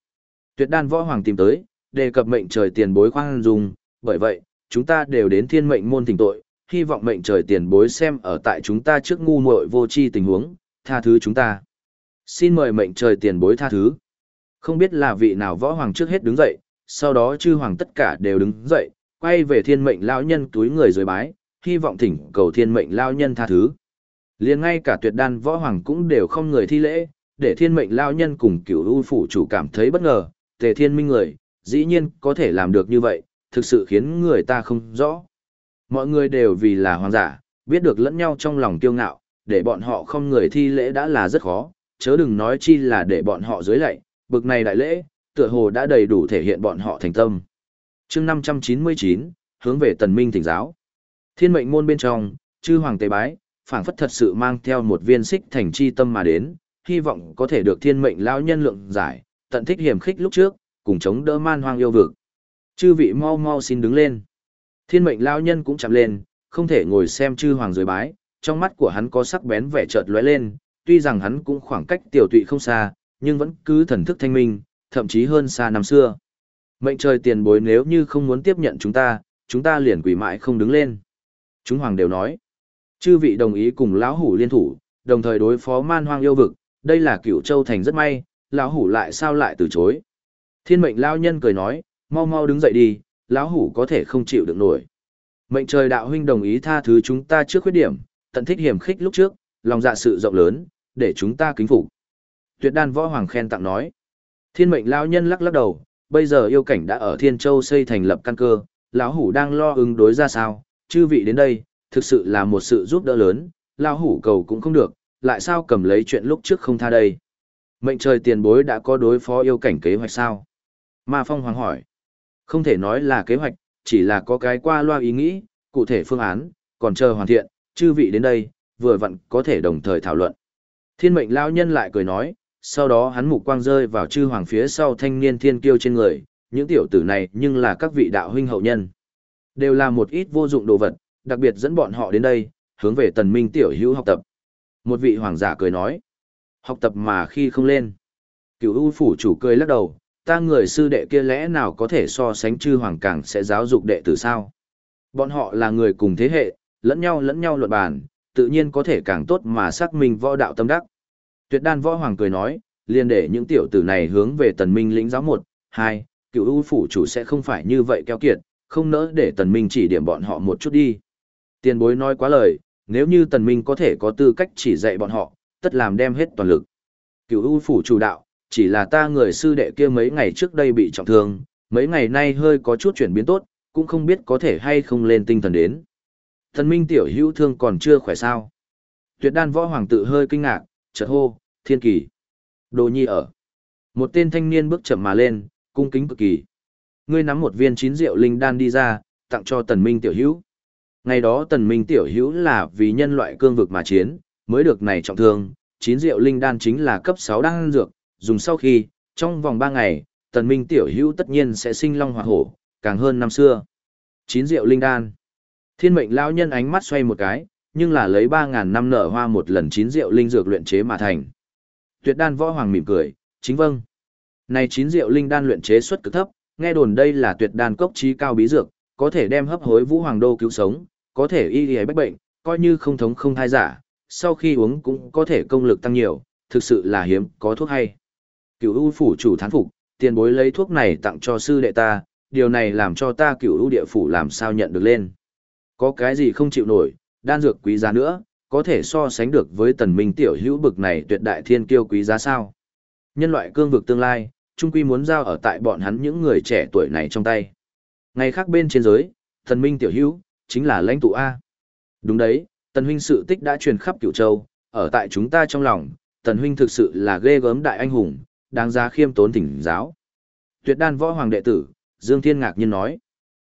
Tuyệt đan võ hoàng tìm tới, đề cập mệnh trời tiền bối khoan dung, bởi vậy, chúng ta đều đến thiên mệnh môn tình tội, hy vọng mệnh trời tiền bối xem ở tại chúng ta trước ngu muội vô tri tình huống, tha thứ chúng ta. Xin mời mệnh trời tiền bối tha thứ. Không biết là vị nào võ hoàng trước hết đứng dậy, sau đó chư hoàng tất cả đều đứng dậy, quay về thiên mệnh lão nhân túi người dưới bái, hy vọng thỉnh cầu thiên mệnh lão nhân tha thứ. Liền ngay cả tuyệt đan võ hoàng cũng đều không người thi lễ, để thiên mệnh lão nhân cùng cửu u phủ chủ cảm thấy bất ngờ, tề thiên minh người, dĩ nhiên có thể làm được như vậy, thực sự khiến người ta không rõ. Mọi người đều vì là hoàng giả, biết được lẫn nhau trong lòng kiêu ngạo, để bọn họ không người thi lễ đã là rất khó, chớ đừng nói chi là để bọn họ dưới lạy, bực này đại lễ, tựa hồ đã đầy đủ thể hiện bọn họ thành tâm. chương 599, hướng về tần minh thỉnh giáo. Thiên mệnh môn bên trong, chư hoàng tế bái, phảng phất thật sự mang theo một viên xích thành chi tâm mà đến, hy vọng có thể được thiên mệnh lão nhân lượng giải, tận thích hiểm khích lúc trước, cùng chống đỡ man hoang yêu vực. Chư vị mau mau xin đứng lên. Thiên mệnh lão nhân cũng chạm lên, không thể ngồi xem chư hoàng dưới bái, trong mắt của hắn có sắc bén vẻ chợt lóe lên, tuy rằng hắn cũng khoảng cách tiểu tụy không xa, nhưng vẫn cứ thần thức thanh minh, thậm chí hơn xa năm xưa. Mệnh trời tiền bối nếu như không muốn tiếp nhận chúng ta, chúng ta liền quỷ mãi không đứng lên. Chúng hoàng đều nói. Chư vị đồng ý cùng lão hủ liên thủ, đồng thời đối phó man hoang yêu vực, đây là cửu châu thành rất may, lão hủ lại sao lại từ chối. Thiên mệnh lão nhân cười nói, mau mau đứng dậy đi, lão hủ có thể không chịu được nổi. Mệnh trời đạo huynh đồng ý tha thứ chúng ta trước khuyết điểm, tận thích hiểm khích lúc trước, lòng dạ sự rộng lớn, để chúng ta kính phục. Tuyệt đan võ hoàng khen tặng nói. Thiên mệnh lão nhân lắc lắc đầu, bây giờ yêu cảnh đã ở Thiên Châu xây thành lập căn cơ, lão hủ đang lo ứng đối ra sao, chư vị đến đây, thực sự là một sự giúp đỡ lớn, lão hủ cầu cũng không được, lại sao cầm lấy chuyện lúc trước không tha đây. Mệnh trời tiền bối đã có đối phó yêu cảnh kế hoạch sao? Ma Phong Hoàng hỏi. Không thể nói là kế hoạch, chỉ là có cái qua loa ý nghĩ, cụ thể phương án, còn chờ hoàn thiện, chư vị đến đây, vừa vặn có thể đồng thời thảo luận. Thiên mệnh lão nhân lại cười nói, sau đó hắn mục quang rơi vào chư hoàng phía sau thanh niên thiên kiêu trên người, những tiểu tử này nhưng là các vị đạo huynh hậu nhân. Đều là một ít vô dụng đồ vật, đặc biệt dẫn bọn họ đến đây, hướng về tần minh tiểu hữu học tập. Một vị hoàng giả cười nói, học tập mà khi không lên. Cửu U phủ chủ cười lắc đầu, ta người sư đệ kia lẽ nào có thể so sánh chư hoàng càng sẽ giáo dục đệ tử sao? Bọn họ là người cùng thế hệ, lẫn nhau lẫn nhau luận bàn, tự nhiên có thể càng tốt mà xác minh võ đạo tâm đắc. Tuyệt đan võ hoàng cười nói, liền để những tiểu tử này hướng về tần minh lĩnh giáo một, hai, cựu ưu phủ chủ sẽ không phải như vậy keo kiệt, không nỡ để tần minh chỉ điểm bọn họ một chút đi. Tiền bối nói quá lời, nếu như tần minh có thể có tư cách chỉ dạy bọn họ, tất làm đem hết toàn lực. Cựu ưu phủ chủ đạo, chỉ là ta người sư đệ kia mấy ngày trước đây bị trọng thương, mấy ngày nay hơi có chút chuyển biến tốt, cũng không biết có thể hay không lên tinh thần đến. Thần minh tiểu hữu thương còn chưa khỏe sao. Tuyệt đan võ hoàng tự hơi kinh ngạc, chợt hô, thiên kỳ. Đồ nhi ở. Một tên thanh niên bước chậm mà lên, cung kính cực kỳ. Ngươi nắm một viên chín rượu linh đan đi ra, tặng cho tần minh tiểu hữu. Ngày đó tần minh tiểu hữu là vì nhân loại cương vực mà chiến, mới được này trọng thương. Chín rượu linh đan chính là cấp 6 đan dược, dùng sau khi, trong vòng 3 ngày, tần minh tiểu hữu tất nhiên sẽ sinh long hỏa hổ, càng hơn năm xưa. Chín rượu linh đan. Thiên mệnh lão nhân ánh mắt xoay một cái, nhưng là lấy 3.000 năm nở hoa một lần chín rượu linh dược luyện chế mà thành. Tuyệt đan võ hoàng mỉm cười, chính vâng. Này chín rượu linh đan luyện chế xuất cực thấp, nghe đồn đây là tuyệt đan cốc trí cao bí dược, có thể đem hấp hối vũ hoàng đô cứu sống, có thể y y bách bệnh, coi như không thống không thai giả, sau khi uống cũng có thể công lực tăng nhiều, thực sự là hiếm, có thuốc hay. Cửu U phủ chủ thán phục, tiền bối lấy thuốc này tặng cho sư đệ ta, điều này làm cho ta Cửu U địa phủ làm sao nhận được lên. Có cái gì không chịu nổi, đan dược quý giá nữa, có thể so sánh được với tần minh tiểu hữu bực này tuyệt đại thiên kiêu quý giá sao. Nhân loại cương vực tương lai, trung quy muốn giao ở tại bọn hắn những người trẻ tuổi này trong tay. Ngày khác bên trên giới, tần minh tiểu hữu, chính là lãnh tụ A. Đúng đấy, tần huynh sự tích đã truyền khắp cửu châu, ở tại chúng ta trong lòng, tần huynh thực sự là ghê gớm đại anh hùng, đáng giá khiêm tốn thỉnh giáo. Tuyệt đan võ hoàng đệ tử, Dương Thiên ngạc nhiên nói.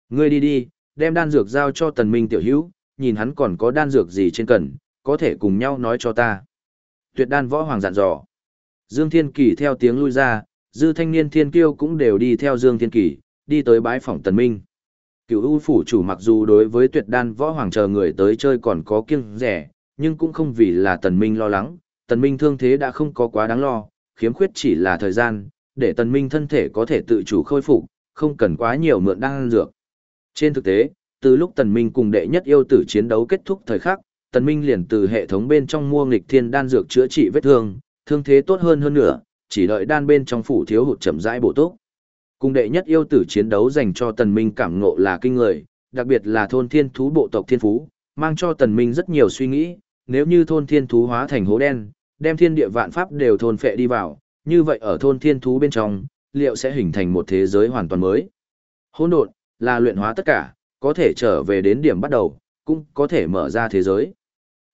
Ngươi đi đi, đem đan dược giao cho tần minh tiểu hữu, nhìn hắn còn có đan dược gì trên cần, có thể cùng nhau nói cho ta. Tuyệt đan võ hoàng dặn dò. Dương Thiên Kỳ theo tiếng lui ra, dư thanh niên thiên kiêu cũng đều đi theo Dương Thiên Kỳ, đi tới bái phòng tần minh. Cựu U phủ chủ mặc dù đối với tuyệt đan võ hoàng chờ người tới chơi còn có kiêng rẻ, nhưng cũng không vì là tần minh lo lắng, tần minh thương thế đã không có quá đáng lo, khiếm khuyết chỉ là thời gian, để tần minh thân thể có thể tự chủ khôi phục, không cần quá nhiều mượn đan dược. Trên thực tế, từ lúc Tần Minh cùng đệ nhất yêu tử chiến đấu kết thúc thời khắc, Tần Minh liền từ hệ thống bên trong mua nghịch thiên đan dược chữa trị vết thương, thương thế tốt hơn hơn nữa, chỉ đợi đan bên trong phủ thiếu hụt chậm rãi bổ túc. Cung đệ nhất yêu tử chiến đấu dành cho Tần Minh cảm ngộ là kinh người, đặc biệt là thôn thiên thú bộ tộc thiên phú, mang cho Tần Minh rất nhiều suy nghĩ, nếu như thôn thiên thú hóa thành hố đen, đem thiên địa vạn pháp đều thôn phệ đi vào, như vậy ở thôn thiên thú bên trong, liệu sẽ hình thành một thế giới hoàn toàn mới. Hỗn độn là luyện hóa tất cả, có thể trở về đến điểm bắt đầu, cũng có thể mở ra thế giới.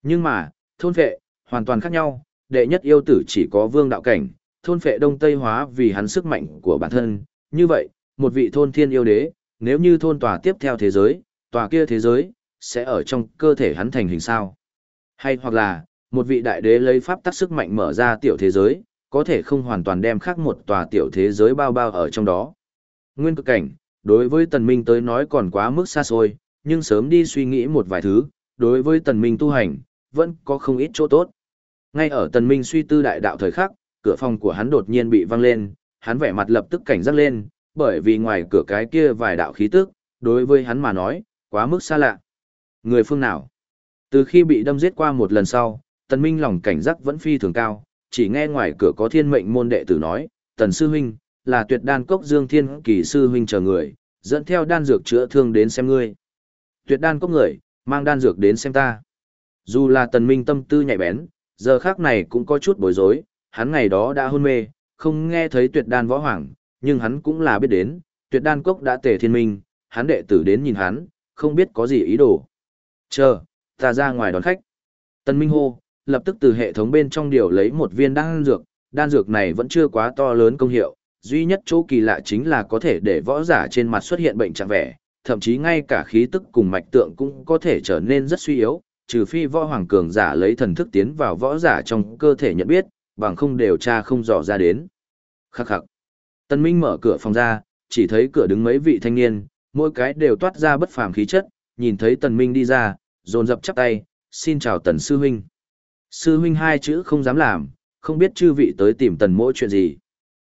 Nhưng mà, thôn phệ, hoàn toàn khác nhau, đệ nhất yêu tử chỉ có vương đạo cảnh, thôn phệ đông tây hóa vì hắn sức mạnh của bản thân. Như vậy, một vị thôn thiên yêu đế, nếu như thôn tòa tiếp theo thế giới, tòa kia thế giới, sẽ ở trong cơ thể hắn thành hình sao. Hay hoặc là, một vị đại đế lấy pháp tắc sức mạnh mở ra tiểu thế giới, có thể không hoàn toàn đem khác một tòa tiểu thế giới bao bao ở trong đó. Nguyên cực cảnh, đối với tần minh tới nói còn quá mức xa xôi, nhưng sớm đi suy nghĩ một vài thứ, đối với tần minh tu hành, vẫn có không ít chỗ tốt. Ngay ở tần minh suy tư đại đạo thời khắc, cửa phòng của hắn đột nhiên bị văng lên, hắn vẻ mặt lập tức cảnh giác lên, bởi vì ngoài cửa cái kia vài đạo khí tức, đối với hắn mà nói, quá mức xa lạ. Người phương nào? Từ khi bị đâm giết qua một lần sau, tần minh lòng cảnh giác vẫn phi thường cao, chỉ nghe ngoài cửa có thiên mệnh môn đệ tử nói, tần sư huynh, là tuyệt đan cốc dương thiên kỳ sư huynh chờ người, dẫn theo đan dược chữa thương đến xem ngươi. Tuyệt đan cốc người, mang đan dược đến xem ta. Dù là tần minh tâm tư nhạy bén, giờ khác này cũng có chút bối rối, hắn ngày đó đã hôn mê, không nghe thấy tuyệt đan võ hoàng, nhưng hắn cũng là biết đến, tuyệt đan cốc đã tề thiên minh, hắn đệ tử đến nhìn hắn, không biết có gì ý đồ. Chờ, ta ra ngoài đón khách. Tần minh hô, lập tức từ hệ thống bên trong điều lấy một viên đan dược, đan dược này vẫn chưa quá to lớn công hiệu, duy nhất chỗ kỳ lạ chính là có thể để võ giả trên mặt xuất hiện bệnh trạng vẻ, thậm chí ngay cả khí tức cùng mạch tượng cũng có thể trở nên rất suy yếu, trừ phi võ hoàng cường giả lấy thần thức tiến vào võ giả trong cơ thể nhận biết, bằng không đều tra không dò ra đến. Khắc khắc. Tân Minh mở cửa phòng ra, chỉ thấy cửa đứng mấy vị thanh niên, mỗi cái đều toát ra bất phàm khí chất, nhìn thấy Tần Minh đi ra, dồn dập chắp tay, xin chào Tần Sư Huynh. Sư Huynh hai chữ không dám làm, không biết chư vị tới tìm Tần mỗi chuyện gì.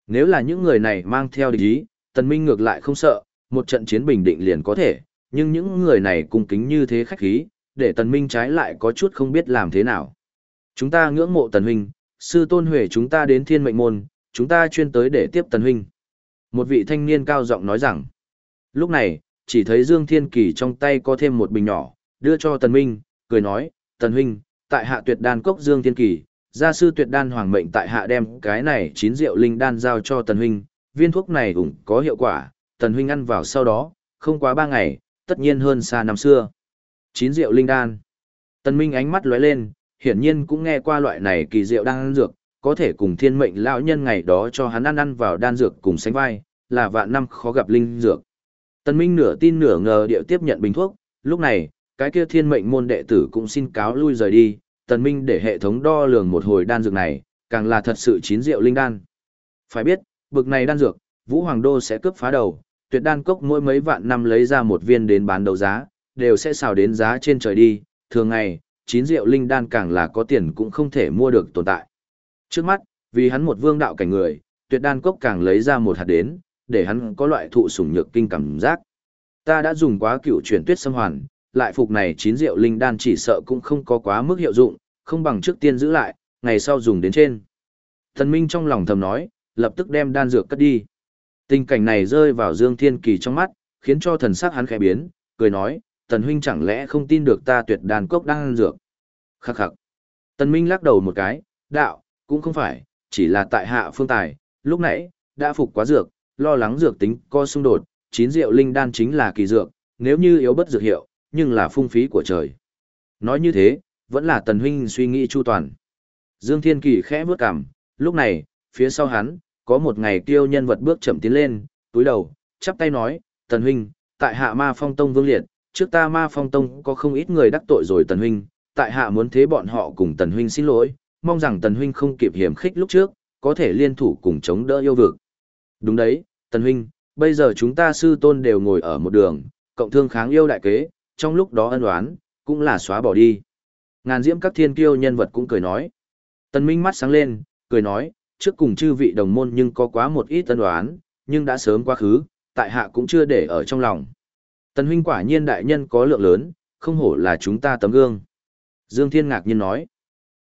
Nếu là những người này mang theo địch ý, Tần Minh ngược lại không sợ, một trận chiến bình định liền có thể, nhưng những người này cung kính như thế khách khí, để Tần Minh trái lại có chút không biết làm thế nào. Chúng ta ngưỡng mộ Tần Huynh, sư tôn huệ chúng ta đến thiên mệnh môn, chúng ta chuyên tới để tiếp Tần Huynh. Một vị thanh niên cao giọng nói rằng, lúc này, chỉ thấy Dương Thiên Kỳ trong tay có thêm một bình nhỏ, đưa cho Tần Minh, cười nói, Tần Huynh, tại hạ tuyệt đan cốc Dương Thiên Kỳ, gia sư tuyệt đan hoàng mệnh tại hạ đem cái này chín rượu linh đan giao cho Tần Huynh, viên thuốc này cũng có hiệu quả, Tần Huynh ăn vào sau đó, không quá ba ngày, tất nhiên hơn xa năm xưa. Chín rượu linh đan. Tần Minh ánh mắt lóe lên, hiển nhiên cũng nghe qua loại này kỳ diệu đan dược, có thể cùng thiên mệnh lão nhân ngày đó cho hắn ăn ăn vào đan dược cùng sánh vai, là vạn năm khó gặp linh dược. Tần Minh nửa tin nửa ngờ điệu tiếp nhận bình thuốc, lúc này, cái kia thiên mệnh môn đệ tử cũng xin cáo lui rời đi, Tần Minh để hệ thống đo lường một hồi đan dược này, càng là thật sự chín rượu linh đan. Phải biết, bực này đan dược, Vũ Hoàng Đô sẽ cướp phá đầu, tuyệt đan cốc mỗi mấy vạn năm lấy ra một viên đến bán đấu giá, đều sẽ xào đến giá trên trời đi, thường ngày, chín rượu linh đan càng là có tiền cũng không thể mua được tồn tại. Trước mắt, vì hắn một vương đạo cảnh người, tuyệt đan cốc càng lấy ra một hạt đến, để hắn có loại thụ sủng nhược kinh cảm giác. Ta đã dùng quá cựu chuyển tuyết xâm hoàn, lại phục này chín rượu linh đan chỉ sợ cũng không có quá mức hiệu dụng, không bằng trước tiên giữ lại, ngày sau dùng đến trên. Thần Minh trong lòng thầm nói, lập tức đem đan dược cất đi. Tình cảnh này rơi vào Dương Thiên Kỳ trong mắt, khiến cho thần sắc hắn khẽ biến, cười nói, Tần huynh chẳng lẽ không tin được ta tuyệt đàn cốc đang ăn dược. Khắc khắc. Tần Minh lắc đầu một cái, đạo, cũng không phải, chỉ là tại hạ phương tài, lúc nãy, đã phục quá dược, lo lắng dược tính co xung đột, chín rượu linh đan chính là kỳ dược, nếu như yếu bất dược hiệu, nhưng là phung phí của trời. Nói như thế, vẫn là tần huynh suy nghĩ chu toàn. Dương Thiên Kỳ khẽ bước cằm, lúc này, phía sau hắn, có một ngày tiêu nhân vật bước chậm tiến lên, túi đầu, chắp tay nói, tần huynh, tại hạ ma phong tông vương liệt, trước ta ma phong tông có không ít người đắc tội rồi tần huynh, tại hạ muốn thế bọn họ cùng tần huynh xin lỗi, mong rằng tần huynh không kịp hiểm khích lúc trước, có thể liên thủ cùng chống đỡ yêu vực. Đúng đấy, tần huynh, bây giờ chúng ta sư tôn đều ngồi ở một đường, cộng thương kháng yêu đại kế, trong lúc đó ân oán, cũng là xóa bỏ đi. Ngàn diễm các thiên kiêu nhân vật cũng cười nói. Tần Minh mắt sáng lên, cười nói, trước cùng chư vị đồng môn nhưng có quá một ít ân oán, nhưng đã sớm quá khứ, tại hạ cũng chưa để ở trong lòng. Tần huynh quả nhiên đại nhân có lượng lớn, không hổ là chúng ta tấm gương. Dương Thiên ngạc nhiên nói,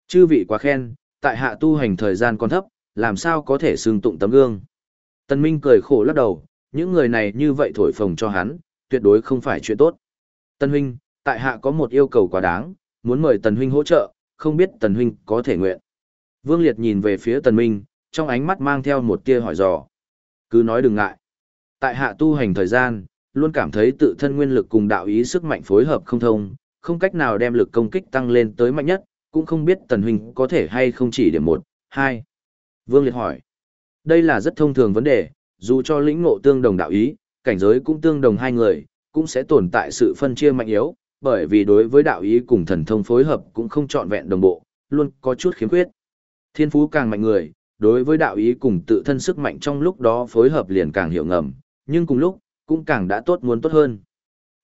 chư vị quá khen, tại hạ tu hành thời gian còn thấp, làm sao có thể xương tụng tấm gương. Tần Minh cười khổ lắc đầu, những người này như vậy thổi phồng cho hắn, tuyệt đối không phải chuyện tốt. Tần huynh, tại hạ có một yêu cầu quá đáng, muốn mời Tần huynh hỗ trợ, không biết Tần huynh có thể nguyện. Vương Liệt nhìn về phía Tần Minh, trong ánh mắt mang theo một tia hỏi dò. Cứ nói đừng ngại. Tại hạ tu hành thời gian, luôn cảm thấy tự thân nguyên lực cùng đạo ý sức mạnh phối hợp không thông, không cách nào đem lực công kích tăng lên tới mạnh nhất, cũng không biết Tần huynh có thể hay không chỉ điểm một, hai. Vương Liệt hỏi. Đây là rất thông thường vấn đề, dù cho lĩnh ngộ tương đồng đạo ý, cảnh giới cũng tương đồng hai người, cũng sẽ tồn tại sự phân chia mạnh yếu, bởi vì đối với đạo ý cùng thần thông phối hợp cũng không trọn vẹn đồng bộ, luôn có chút khiếm khuyết. Thiên phú càng mạnh người, đối với đạo ý cùng tự thân sức mạnh trong lúc đó phối hợp liền càng hiểu ngầm, nhưng cùng lúc, cũng càng đã tốt muốn tốt hơn.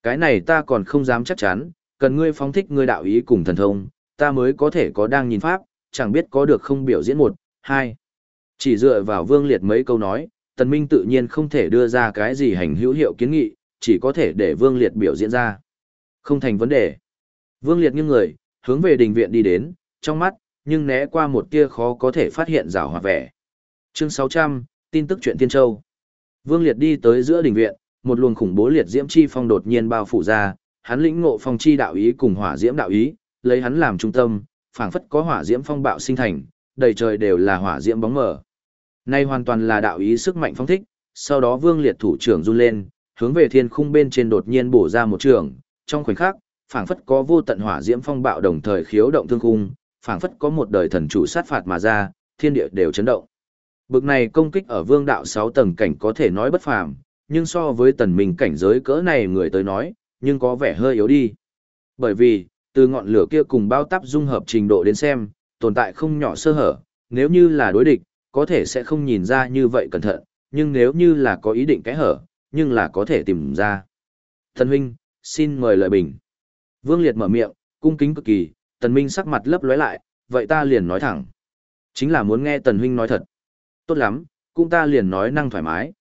Cái này ta còn không dám chắc chắn, cần ngươi phóng thích ngươi đạo ý cùng thần thông, ta mới có thể có đang nhìn pháp, chẳng biết có được không biểu diễn một, hai. Chỉ dựa vào vương liệt mấy câu nói, tần minh tự nhiên không thể đưa ra cái gì hành hữu hiệu kiến nghị, chỉ có thể để vương liệt biểu diễn ra. Không thành vấn đề. Vương liệt nghiêng người, hướng về đình viện đi đến, trong mắt, nhưng né qua một tia khó có thể phát hiện rào hòa vẻ. Chương 600, tin tức chuyện Tiên Châu. Vương liệt đi tới giữa đình viện, một luồng khủng bố liệt diễm chi phong đột nhiên bao phủ ra, hắn lĩnh ngộ phong chi đạo ý cùng hỏa diễm đạo ý, lấy hắn làm trung tâm, phảng phất có hỏa diễm phong bạo sinh thành, đầy trời đều là hỏa diễm bóng mờ. Nay hoàn toàn là đạo ý sức mạnh phong thích, sau đó Vương Liệt thủ trưởng run lên, hướng về thiên khung bên trên đột nhiên bổ ra một trường, trong khoảnh khắc, phảng phất có vô tận hỏa diễm phong bạo đồng thời khiếu động thương khung, phảng phất có một đời thần chủ sát phạt mà ra, thiên địa đều chấn động. Bực này công kích ở vương đạo 6 tầng cảnh có thể nói bất phàm, nhưng so với tần minh cảnh giới cỡ này người tới nói, nhưng có vẻ hơi yếu đi. Bởi vì, từ ngọn lửa kia cùng bao táp dung hợp trình độ đến xem, tồn tại không nhỏ sơ hở, nếu như là đối địch, có thể sẽ không nhìn ra như vậy cẩn thận, nhưng nếu như là có ý định cái hở, nhưng là có thể tìm ra. Thần huynh, xin mời lời bình. Vương Liệt mở miệng, cung kính cực kỳ, Tần Minh sắc mặt lấp lóe lại, vậy ta liền nói thẳng. Chính là muốn nghe Tần huynh nói thật. Tốt lắm, cũng ta liền nói năng thoải mái.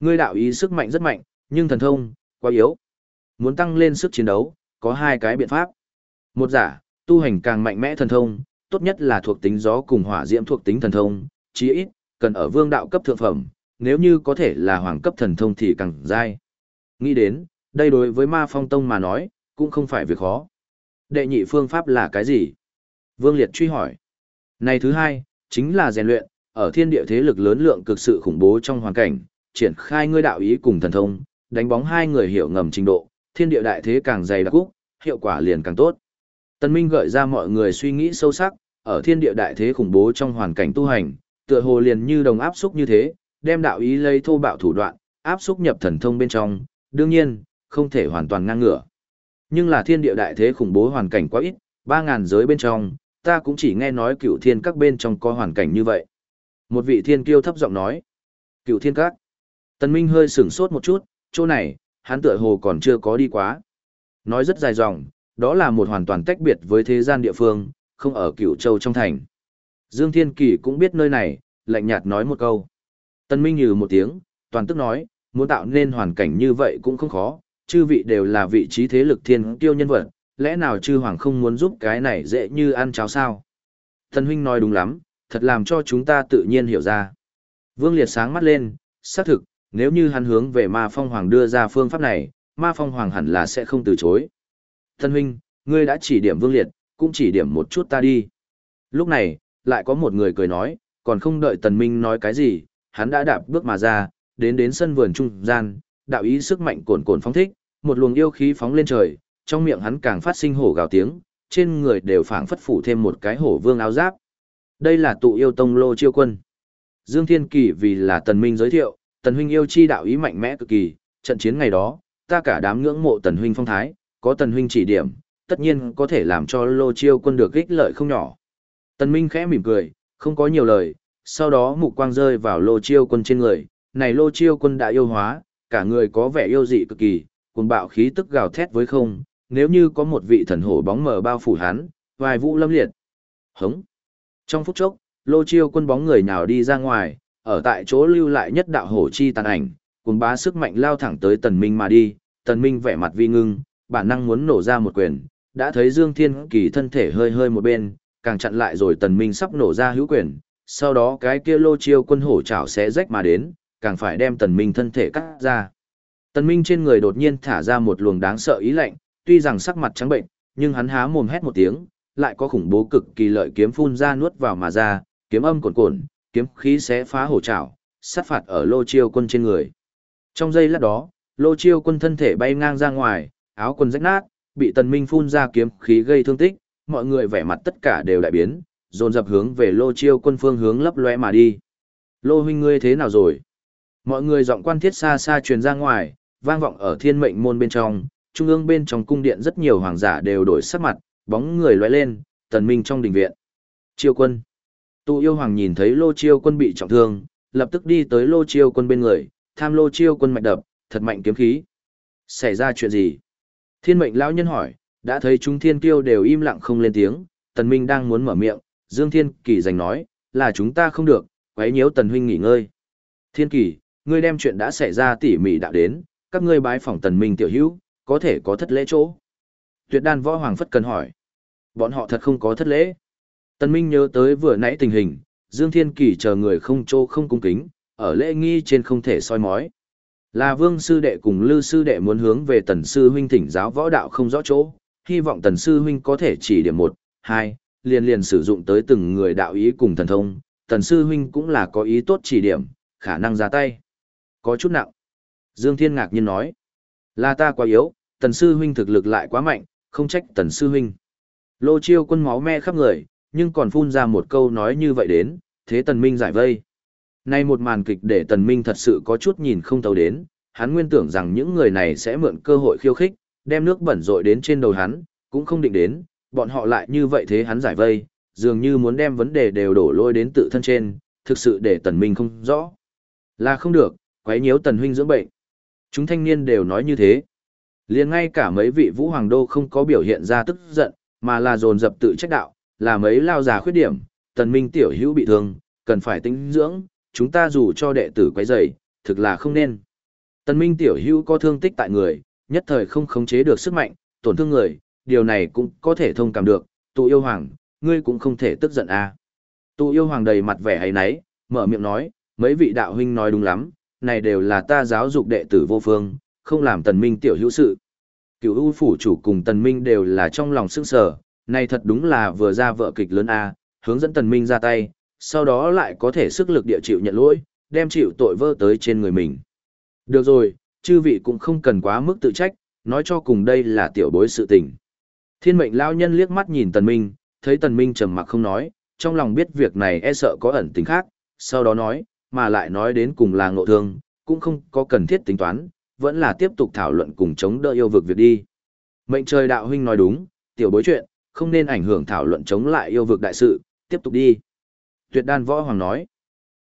Ngươi đạo ý sức mạnh rất mạnh, nhưng thần thông, quá yếu. Muốn tăng lên sức chiến đấu, có hai cái biện pháp. Một giả, tu hành càng mạnh mẽ thần thông, tốt nhất là thuộc tính gió cùng hỏa diễm thuộc tính thần thông, chí ít, cần ở vương đạo cấp thượng phẩm, nếu như có thể là hoàng cấp thần thông thì càng dai. Nghĩ đến, đây đối với ma phong tông mà nói, cũng không phải việc khó. Đệ nhị phương pháp là cái gì? Vương Liệt truy hỏi. Này thứ hai, chính là rèn luyện, ở thiên địa thế lực lớn lượng cực sự khủng bố trong hoàn cảnh, triển khai ngươi đạo ý cùng thần thông, đánh bóng hai người hiểu ngầm trình độ, thiên địa đại thế càng dày đặc cúc, hiệu quả liền càng tốt. Tân Minh gợi ra mọi người suy nghĩ sâu sắc, ở thiên địa đại thế khủng bố trong hoàn cảnh tu hành, tựa hồ liền như đồng áp xúc như thế, đem đạo ý lấy thô bạo thủ đoạn, áp xúc nhập thần thông bên trong, đương nhiên, không thể hoàn toàn ngang ngửa. Nhưng là thiên địa đại thế khủng bố hoàn cảnh quá ít, 3000 giới bên trong, ta cũng chỉ nghe nói cựu thiên các bên trong có hoàn cảnh như vậy. Một vị thiên kiêu thấp giọng nói, cựu thiên các. Tần Minh hơi sửng sốt một chút, chỗ này, hắn tựa hồ còn chưa có đi quá. Nói rất dài dòng, đó là một hoàn toàn tách biệt với thế gian địa phương, không ở cựu châu trong thành. Dương Thiên Kỳ cũng biết nơi này, lạnh nhạt nói một câu. Tân Minh nhừ một tiếng, toàn tức nói, muốn tạo nên hoàn cảnh như vậy cũng không khó, chư vị đều là vị trí thế lực thiên tiêu nhân vật, lẽ nào chư hoàng không muốn giúp cái này dễ như ăn cháo sao? Tân huynh nói đúng lắm, thật làm cho chúng ta tự nhiên hiểu ra. Vương Liệt sáng mắt lên, xác thực, nếu như hắn hướng về ma phong hoàng đưa ra phương pháp này, ma phong hoàng hẳn là sẽ không từ chối. Thân huynh, ngươi đã chỉ điểm Vương Liệt, cũng chỉ điểm một chút ta đi. Lúc này, lại có một người cười nói, còn không đợi Tần Minh nói cái gì, hắn đã đạp bước mà ra, đến đến sân vườn trung gian, đạo ý sức mạnh cồn cồn phóng thích, một luồng yêu khí phóng lên trời, trong miệng hắn càng phát sinh hổ gào tiếng, trên người đều phảng phất phủ thêm một cái hổ vương áo giáp. Đây là tụ yêu tông lô chiêu quân. Dương Thiên Kỳ vì là Tần Minh giới thiệu, Tần huynh yêu chi đạo ý mạnh mẽ cực kỳ, trận chiến ngày đó, ta cả đám ngưỡng mộ Tần huynh phong thái, có Tần huynh chỉ điểm, tất nhiên có thể làm cho lô chiêu quân được ích lợi không nhỏ. Tần Minh khẽ mỉm cười, không có nhiều lời, sau đó mục quang rơi vào lô chiêu quân trên người, này lô chiêu quân đã yêu hóa, cả người có vẻ yêu dị cực kỳ, cuồng bạo khí tức gào thét với không, nếu như có một vị thần hổ bóng mờ bao phủ hắn, vài vũ lâm liệt. Hống. Trong phút chốc, lô chiêu quân bóng người nào đi ra ngoài, ở tại chỗ lưu lại nhất đạo hổ chi tàn ảnh, cùng bá sức mạnh lao thẳng tới tần minh mà đi, tần minh vẻ mặt vi ngưng, bản năng muốn nổ ra một quyền, đã thấy Dương Thiên Kỳ thân thể hơi hơi một bên, càng chặn lại rồi tần minh sắp nổ ra hữu quyền, sau đó cái kia lô chiêu quân hổ chảo sẽ rách mà đến, càng phải đem tần minh thân thể cắt ra. Tần minh trên người đột nhiên thả ra một luồng đáng sợ ý lạnh, tuy rằng sắc mặt trắng bệnh, nhưng hắn há mồm hét một tiếng, lại có khủng bố cực kỳ lợi kiếm phun ra nuốt vào mà ra, kiếm âm cuồn cuộn, kiếm khí sẽ phá hổ trảo, sát phạt ở lô chiêu quân trên người. Trong giây lát đó, lô chiêu quân thân thể bay ngang ra ngoài, áo quần rách nát, bị tần minh phun ra kiếm khí gây thương tích, mọi người vẻ mặt tất cả đều đại biến, dồn dập hướng về lô chiêu quân phương hướng lấp lóe mà đi. Lô huynh ngươi thế nào rồi? Mọi người giọng quan thiết xa xa truyền ra ngoài, vang vọng ở thiên mệnh môn bên trong, trung ương bên trong cung điện rất nhiều hoàng giả đều đổi sắc mặt, bóng người lóe lên, tần minh trong đình viện. Chiêu quân. Tu yêu hoàng nhìn thấy lô chiêu quân bị trọng thương, lập tức đi tới lô chiêu quân bên người, tham lô chiêu quân mạch đập, thật mạnh kiếm khí. Xảy ra chuyện gì? Thiên mệnh lão nhân hỏi, đã thấy chúng thiên kiêu đều im lặng không lên tiếng, tần minh đang muốn mở miệng, Dương Thiên Kỳ giành nói, là chúng ta không được, quấy nhiễu tần huynh nghỉ ngơi. Thiên Kỳ, ngươi đem chuyện đã xảy ra tỉ mỉ đạo đến, các ngươi bái phỏng tần minh tiểu hữu, có thể có thất lễ chỗ. Tuyệt đan võ hoàng phất cần hỏi. Bọn họ thật không có thất lễ. Tần minh nhớ tới vừa nãy tình hình, Dương Thiên Kỳ chờ người không trô không cung kính, ở lễ nghi trên không thể soi mói. Là vương sư đệ cùng lư sư đệ muốn hướng về tần sư huynh thỉnh giáo võ đạo không rõ chỗ, hy vọng tần sư huynh có thể chỉ điểm một, hai, liền liền sử dụng tới từng người đạo ý cùng thần thông, tần sư huynh cũng là có ý tốt chỉ điểm, khả năng ra tay. Có chút nặng. Dương Thiên ngạc nhiên nói, là ta quá yếu, tần sư huynh thực lực lại quá mạnh, không trách tần sư huynh. Lô chiêu quân máu me khắp người, nhưng còn phun ra một câu nói như vậy đến, thế tần minh giải vây. Nay một màn kịch để tần minh thật sự có chút nhìn không thấu đến, hắn nguyên tưởng rằng những người này sẽ mượn cơ hội khiêu khích, đem nước bẩn rội đến trên đầu hắn, cũng không định đến, bọn họ lại như vậy thế hắn giải vây, dường như muốn đem vấn đề đều đổ lôi đến tự thân trên, thực sự để tần minh không rõ. Là không được, quấy nhiễu tần huynh dưỡng bệnh. Chúng thanh niên đều nói như thế. liền ngay cả mấy vị vũ hoàng đô không có biểu hiện ra tức giận, mà là dồn dập tự trách đạo, là mấy lao già khuyết điểm, tần minh tiểu hữu bị thương, cần phải tính dưỡng, chúng ta dù cho đệ tử quấy rầy, thực là không nên. Tần minh tiểu hữu có thương tích tại người, nhất thời không khống chế được sức mạnh, tổn thương người, điều này cũng có thể thông cảm được, tụ yêu hoàng, ngươi cũng không thể tức giận à. Tụ yêu hoàng đầy mặt vẻ ấy nấy, mở miệng nói, mấy vị đạo huynh nói đúng lắm, này đều là ta giáo dục đệ tử vô phương, không làm tần minh tiểu hữu sự. Cửu ưu phủ chủ cùng tần minh đều là trong lòng sức sở, này thật đúng là vừa ra vợ kịch lớn a, hướng dẫn tần minh ra tay, sau đó lại có thể sức lực địa chịu nhận lỗi, đem chịu tội vơ tới trên người mình. Được rồi, chư vị cũng không cần quá mức tự trách, nói cho cùng đây là tiểu bối sự tình. Thiên mệnh lao nhân liếc mắt nhìn tần minh, thấy tần minh trầm mặc không nói, trong lòng biết việc này e sợ có ẩn tình khác, sau đó nói, mà lại nói đến cùng là ngộ thương, cũng không có cần thiết tính toán, vẫn là tiếp tục thảo luận cùng chống đỡ yêu vực việc đi. Mệnh trời đạo huynh nói đúng, tiểu bối chuyện, không nên ảnh hưởng thảo luận chống lại yêu vực đại sự, tiếp tục đi. Tuyệt đan võ hoàng nói,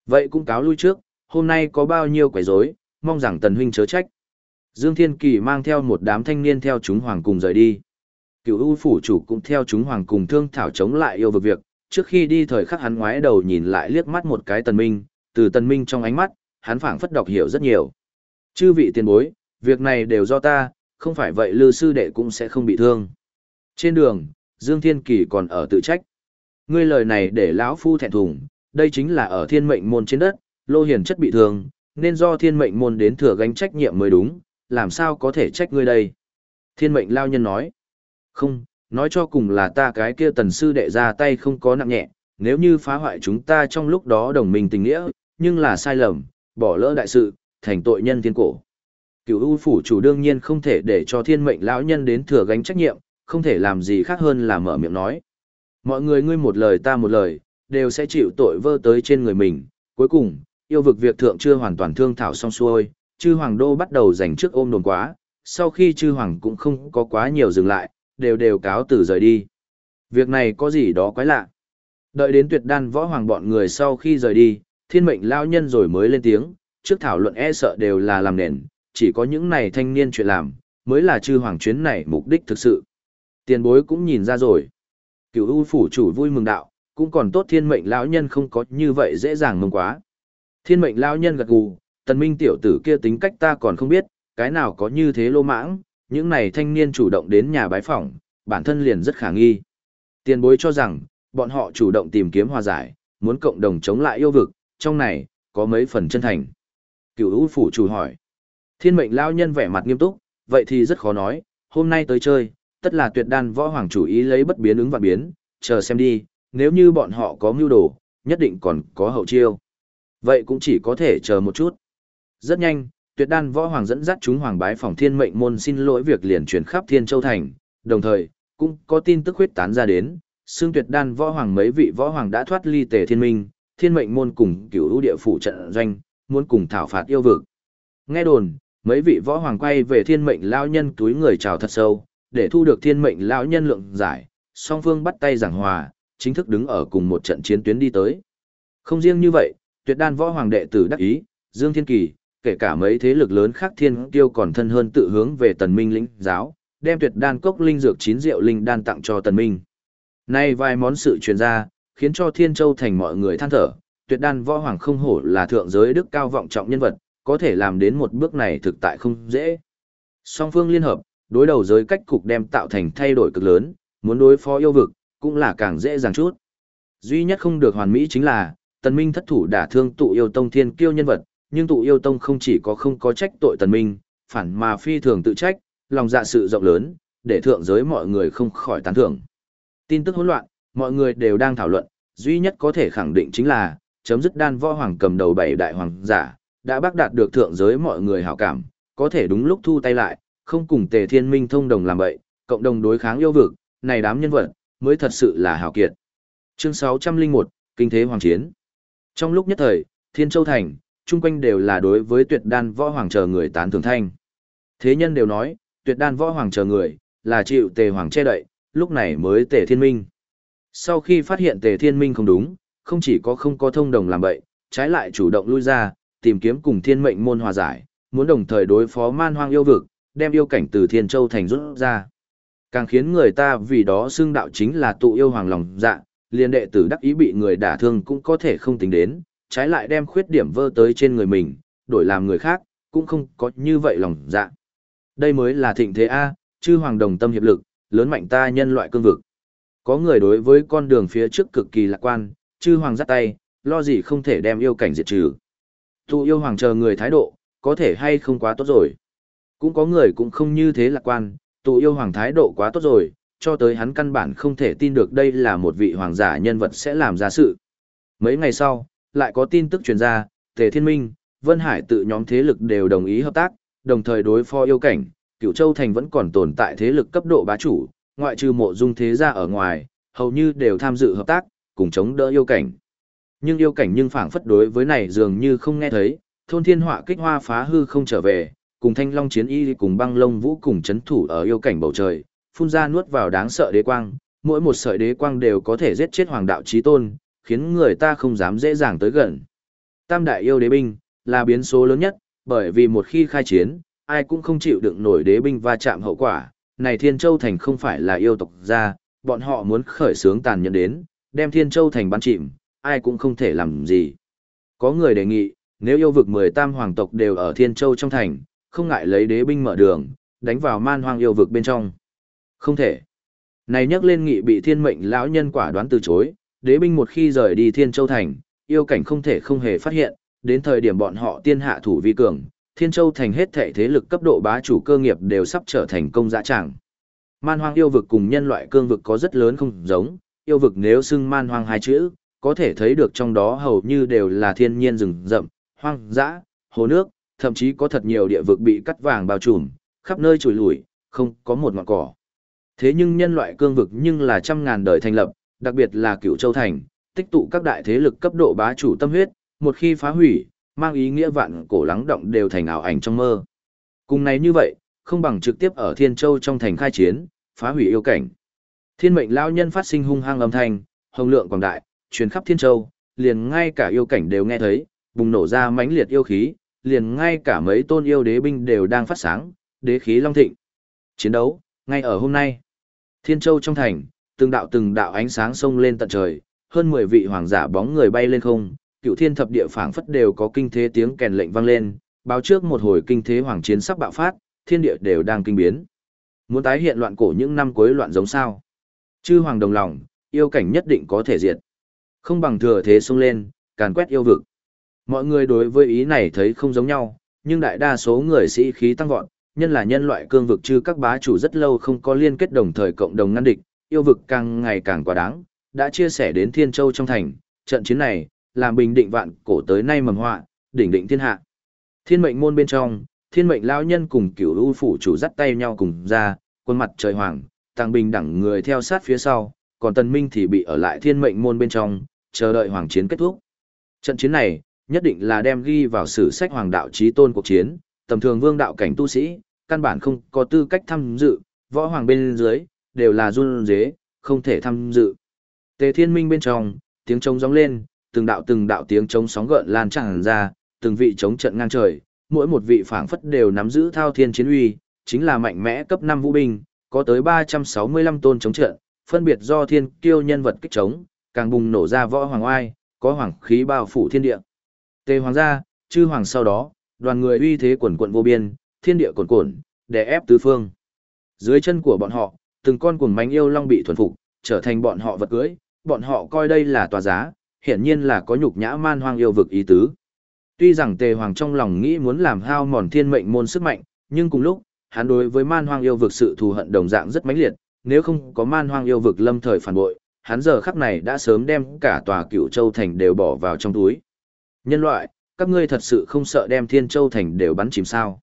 vậy cũng cáo lui trước, hôm nay có bao nhiêu quấy rối, mong rằng tần huynh chớ trách. Dương Thiên Kỳ mang theo một đám thanh niên theo chúng hoàng cùng rời đi. Cựu U phủ chủ cũng theo chúng hoàng cùng thương thảo chống lại yêu vực việc, trước khi đi thời khắc hắn ngoái đầu nhìn lại liếc mắt một cái tần minh, từ tần minh trong ánh mắt, hắn phảng phất đọc hiểu rất nhiều. Chư vị tiền bối, việc này đều do ta, không phải vậy lư sư đệ cũng sẽ không bị thương. Trên đường, Dương Thiên Kỳ còn ở tự trách. Ngươi lời này để lão phu thẹn thùng, đây chính là ở thiên mệnh môn trên đất, lô hiền chất bị thương, nên do thiên mệnh môn đến thừa gánh trách nhiệm mới đúng, làm sao có thể trách ngươi đây. Thiên mệnh lao nhân nói, không, nói cho cùng là ta cái kia tần sư đệ ra tay không có nặng nhẹ, nếu như phá hoại chúng ta trong lúc đó đồng minh tình nghĩa, nhưng là sai lầm, bỏ lỡ đại sự, thành tội nhân thiên cổ. Cựu U phủ chủ đương nhiên không thể để cho thiên mệnh lão nhân đến thừa gánh trách nhiệm, không thể làm gì khác hơn là mở miệng nói. Mọi người ngươi một lời ta một lời, đều sẽ chịu tội vơ tới trên người mình. Cuối cùng, yêu vực việc thượng chưa hoàn toàn thương thảo xong xuôi, chư hoàng đô bắt đầu giành trước ôm đồn quá, sau khi chư hoàng cũng không có quá nhiều dừng lại, đều đều cáo từ rời đi. Việc này có gì đó quái lạ. Đợi đến tuyệt đan võ hoàng bọn người sau khi rời đi, thiên mệnh lao nhân rồi mới lên tiếng, trước thảo luận e sợ đều là làm nền, chỉ có những này thanh niên chuyện làm, mới là chư hoàng chuyến này mục đích thực sự. Tiền bối cũng nhìn ra rồi. Cựu U phủ chủ vui mừng đạo, cũng còn tốt thiên mệnh lão nhân không có như vậy dễ dàng mừng quá. Thiên mệnh lão nhân gật gù, Tần Minh tiểu tử kia tính cách ta còn không biết, cái nào có như thế lô mãng, những này thanh niên chủ động đến nhà bái phỏng, bản thân liền rất khả nghi. Tiền bối cho rằng, bọn họ chủ động tìm kiếm hòa giải, muốn cộng đồng chống lại yêu vực, trong này, có mấy phần chân thành. Cửu ưu phủ chủ hỏi. Thiên mệnh lão nhân vẻ mặt nghiêm túc, vậy thì rất khó nói, hôm nay tới chơi, tất là tuyệt đan võ hoàng chủ ý lấy bất biến ứng và biến, chờ xem đi, nếu như bọn họ có mưu đồ, nhất định còn có hậu chiêu. Vậy cũng chỉ có thể chờ một chút. Rất nhanh, tuyệt đan võ hoàng dẫn dắt chúng hoàng bái phòng thiên mệnh môn xin lỗi việc liền truyền khắp thiên châu thành, đồng thời, cũng có tin tức huyết tán ra đến, xương tuyệt đan võ hoàng mấy vị võ hoàng đã thoát ly tề thiên minh, thiên mệnh môn cùng cửu lũ địa phủ trận doanh, muốn cùng thảo phạt yêu vực. Nghe đồn, mấy vị võ hoàng quay về thiên mệnh lao nhân túi người chào thật sâu, để thu được thiên mệnh lão nhân lượng giải, song phương bắt tay giảng hòa, chính thức đứng ở cùng một trận chiến tuyến đi tới. Không riêng như vậy, tuyệt đan võ hoàng đệ tử đắc ý, Dương Thiên Kỳ, kể cả mấy thế lực lớn khác thiên tiêu còn thân hơn tự hướng về tần minh lĩnh giáo, đem tuyệt đan cốc linh dược chín rượu linh đan tặng cho tần minh. Nay vài món sự truyền ra, khiến cho thiên châu thành mọi người than thở, tuyệt đan võ hoàng không hổ là thượng giới đức cao vọng trọng nhân vật, có thể làm đến một bước này thực tại không dễ. Song phương liên hợp, đối đầu giới cách cục đem tạo thành thay đổi cực lớn, muốn đối phó yêu vực, cũng là càng dễ dàng chút. Duy nhất không được hoàn mỹ chính là, tần minh thất thủ đả thương tụ yêu tông thiên kiêu nhân vật, nhưng tụ yêu tông không chỉ có không có trách tội tần minh, phản mà phi thường tự trách, lòng dạ sự rộng lớn, để thượng giới mọi người không khỏi tán thưởng. Tin tức hỗn loạn, mọi người đều đang thảo luận, duy nhất có thể khẳng định chính là, chấm dứt đan võ hoàng cầm đầu bảy đại hoàng giả, đã bác đạt được thượng giới mọi người hảo cảm, có thể đúng lúc thu tay lại, không cùng tề thiên minh thông đồng làm bậy, cộng đồng đối kháng yêu vực, này đám nhân vật, mới thật sự là hảo kiệt. Chương 601, Kinh thế Hoàng Chiến Trong lúc nhất thời, Thiên Châu Thành, chung quanh đều là đối với tuyệt đan võ hoàng chờ người tán thường thanh. Thế nhân đều nói, tuyệt đan võ hoàng chờ người, là chịu tề hoàng che đậy, lúc này mới tề thiên minh. Sau khi phát hiện tề thiên minh không đúng, không chỉ có không có thông đồng làm bậy, trái lại chủ động lui ra, tìm kiếm cùng thiên mệnh môn hòa giải, muốn đồng thời đối phó man hoang yêu vực, đem yêu cảnh từ thiên châu thành rút ra. Càng khiến người ta vì đó xưng đạo chính là tụ yêu hoàng lòng dạ, liền đệ tử đắc ý bị người đả thương cũng có thể không tính đến, trái lại đem khuyết điểm vơ tới trên người mình, đổi làm người khác, cũng không có như vậy lòng dạ. Đây mới là thịnh thế A, chư hoàng đồng tâm hiệp lực, lớn mạnh ta nhân loại cương vực. Có người đối với con đường phía trước cực kỳ lạc quan, chư hoàng dắt tay, lo gì không thể đem yêu cảnh diệt trừ. Tụ yêu hoàng chờ người thái độ, có thể hay không quá tốt rồi. Cũng có người cũng không như thế lạc quan, tụ yêu hoàng thái độ quá tốt rồi, cho tới hắn căn bản không thể tin được đây là một vị hoàng giả nhân vật sẽ làm ra sự. Mấy ngày sau, lại có tin tức truyền ra, Tề Thiên Minh, Vân Hải tự nhóm thế lực đều đồng ý hợp tác, đồng thời đối phó yêu cảnh, Cựu Châu Thành vẫn còn tồn tại thế lực cấp độ bá chủ, ngoại trừ mộ dung thế gia ở ngoài, hầu như đều tham dự hợp tác, cùng chống đỡ yêu cảnh. Nhưng yêu cảnh nhưng phảng phất đối với này dường như không nghe thấy, thôn thiên họa kích hoa phá hư không trở về, cùng thanh long chiến y cùng băng lông vũ cùng chấn thủ ở yêu cảnh bầu trời, phun ra nuốt vào đáng sợ đế quang, mỗi một sợi đế quang đều có thể giết chết hoàng đạo chí tôn, khiến người ta không dám dễ dàng tới gần. Tam đại yêu đế binh là biến số lớn nhất, bởi vì một khi khai chiến, ai cũng không chịu đựng nổi đế binh va chạm hậu quả. Này Thiên Châu Thành không phải là yêu tộc ra, bọn họ muốn khởi sướng tàn nhẫn đến, đem Thiên Châu Thành bắn chìm, ai cũng không thể làm gì. Có người đề nghị, nếu yêu vực 10 tam hoàng tộc đều ở Thiên Châu trong thành, không ngại lấy đế binh mở đường, đánh vào man hoang yêu vực bên trong. Không thể. Này nhắc lên nghị bị thiên mệnh lão nhân quả đoán từ chối, đế binh một khi rời đi Thiên Châu Thành, yêu cảnh không thể không hề phát hiện, đến thời điểm bọn họ tiên hạ thủ vi cường, Thiên Châu Thành hết thể thế lực cấp độ bá chủ cơ nghiệp đều sắp trở thành công dã tràng. Man hoang yêu vực cùng nhân loại cương vực có rất lớn không giống, yêu vực nếu xưng man hoang hai chữ, có thể thấy được trong đó hầu như đều là thiên nhiên rừng rậm, hoang dã, hồ nước, thậm chí có thật nhiều địa vực bị cắt vàng bao trùm, khắp nơi trùi lủi, không có một ngọn cỏ. Thế nhưng nhân loại cương vực nhưng là trăm ngàn đời thành lập, đặc biệt là cửu châu thành, tích tụ các đại thế lực cấp độ bá chủ tâm huyết, một khi phá hủy, mang ý nghĩa vạn cổ lắng động đều thành ảo ảnh trong mơ. Cùng này như vậy, không bằng trực tiếp ở Thiên Châu trong thành khai chiến, phá hủy yêu cảnh. Thiên mệnh lão nhân phát sinh hung hăng âm thanh, hồng lượng quảng đại, truyền khắp Thiên Châu, liền ngay cả yêu cảnh đều nghe thấy, bùng nổ ra mãnh liệt yêu khí, liền ngay cả mấy tôn yêu đế binh đều đang phát sáng, đế khí long thịnh. Chiến đấu, ngay ở hôm nay. Thiên Châu trong thành, từng đạo từng đạo ánh sáng sông lên tận trời, hơn 10 vị hoàng giả bóng người bay lên không, cựu thiên thập địa phảng phất đều có kinh thế tiếng kèn lệnh vang lên, báo trước một hồi kinh thế hoàng chiến sắp bạo phát, thiên địa đều đang kinh biến. Muốn tái hiện loạn cổ những năm cuối loạn giống sao? Chư hoàng đồng lòng, yêu cảnh nhất định có thể diệt. Không bằng thừa thế xông lên, càn quét yêu vực. Mọi người đối với ý này thấy không giống nhau, nhưng đại đa số người sĩ khí tăng vọt, nhân là nhân loại cương vực chứ các bá chủ rất lâu không có liên kết đồng thời cộng đồng ngăn địch, yêu vực càng ngày càng quá đáng, đã chia sẻ đến Thiên Châu trong thành, trận chiến này, làm bình định vạn cổ tới nay mầm họa, đỉnh định thiên hạ. Thiên mệnh môn bên trong, thiên mệnh lão nhân cùng cửu u phủ chủ dắt tay nhau cùng ra, quân mặt trời hoàng, tăng bình đẳng người theo sát phía sau, còn tần minh thì bị ở lại thiên mệnh môn bên trong, chờ đợi hoàng chiến kết thúc. Trận chiến này, nhất định là đem ghi vào sử sách hoàng đạo chí tôn cuộc chiến, tầm thường vương đạo cảnh tu sĩ, căn bản không có tư cách tham dự, võ hoàng bên dưới, đều là run dế, không thể tham dự. Tề thiên minh bên trong, tiếng trống gióng lên, từng đạo từng đạo tiếng trống sóng gợn lan tràn ra, từng vị trống trận ngang trời, mỗi một vị phảng phất đều nắm giữ thao thiên chiến uy, chính là mạnh mẽ cấp 5 vũ binh, có tới 365 tôn chống trận, phân biệt do thiên kiêu nhân vật kích chống, càng bùng nổ ra võ hoàng oai, có hoàng khí bao phủ thiên địa. Tề hoàng gia, chư hoàng sau đó, đoàn người uy thế quần quận vô biên, thiên địa cuồn cuộn, đè ép tứ phương. Dưới chân của bọn họ, từng con cuồng mánh yêu long bị thuần phục, trở thành bọn họ vật cưới, bọn họ coi đây là tòa giá, hiển nhiên là có nhục nhã man hoang yêu vực ý tứ. Tuy rằng Tề Hoàng trong lòng nghĩ muốn làm hao mòn thiên mệnh môn sức mạnh, nhưng cùng lúc, hắn đối với man hoang yêu vực sự thù hận đồng dạng rất mãnh liệt, nếu không có man hoang yêu vực lâm thời phản bội, hắn giờ khắc này đã sớm đem cả tòa cựu châu thành đều bỏ vào trong túi. Nhân loại, các ngươi thật sự không sợ đem thiên châu thành đều bắn chìm sao.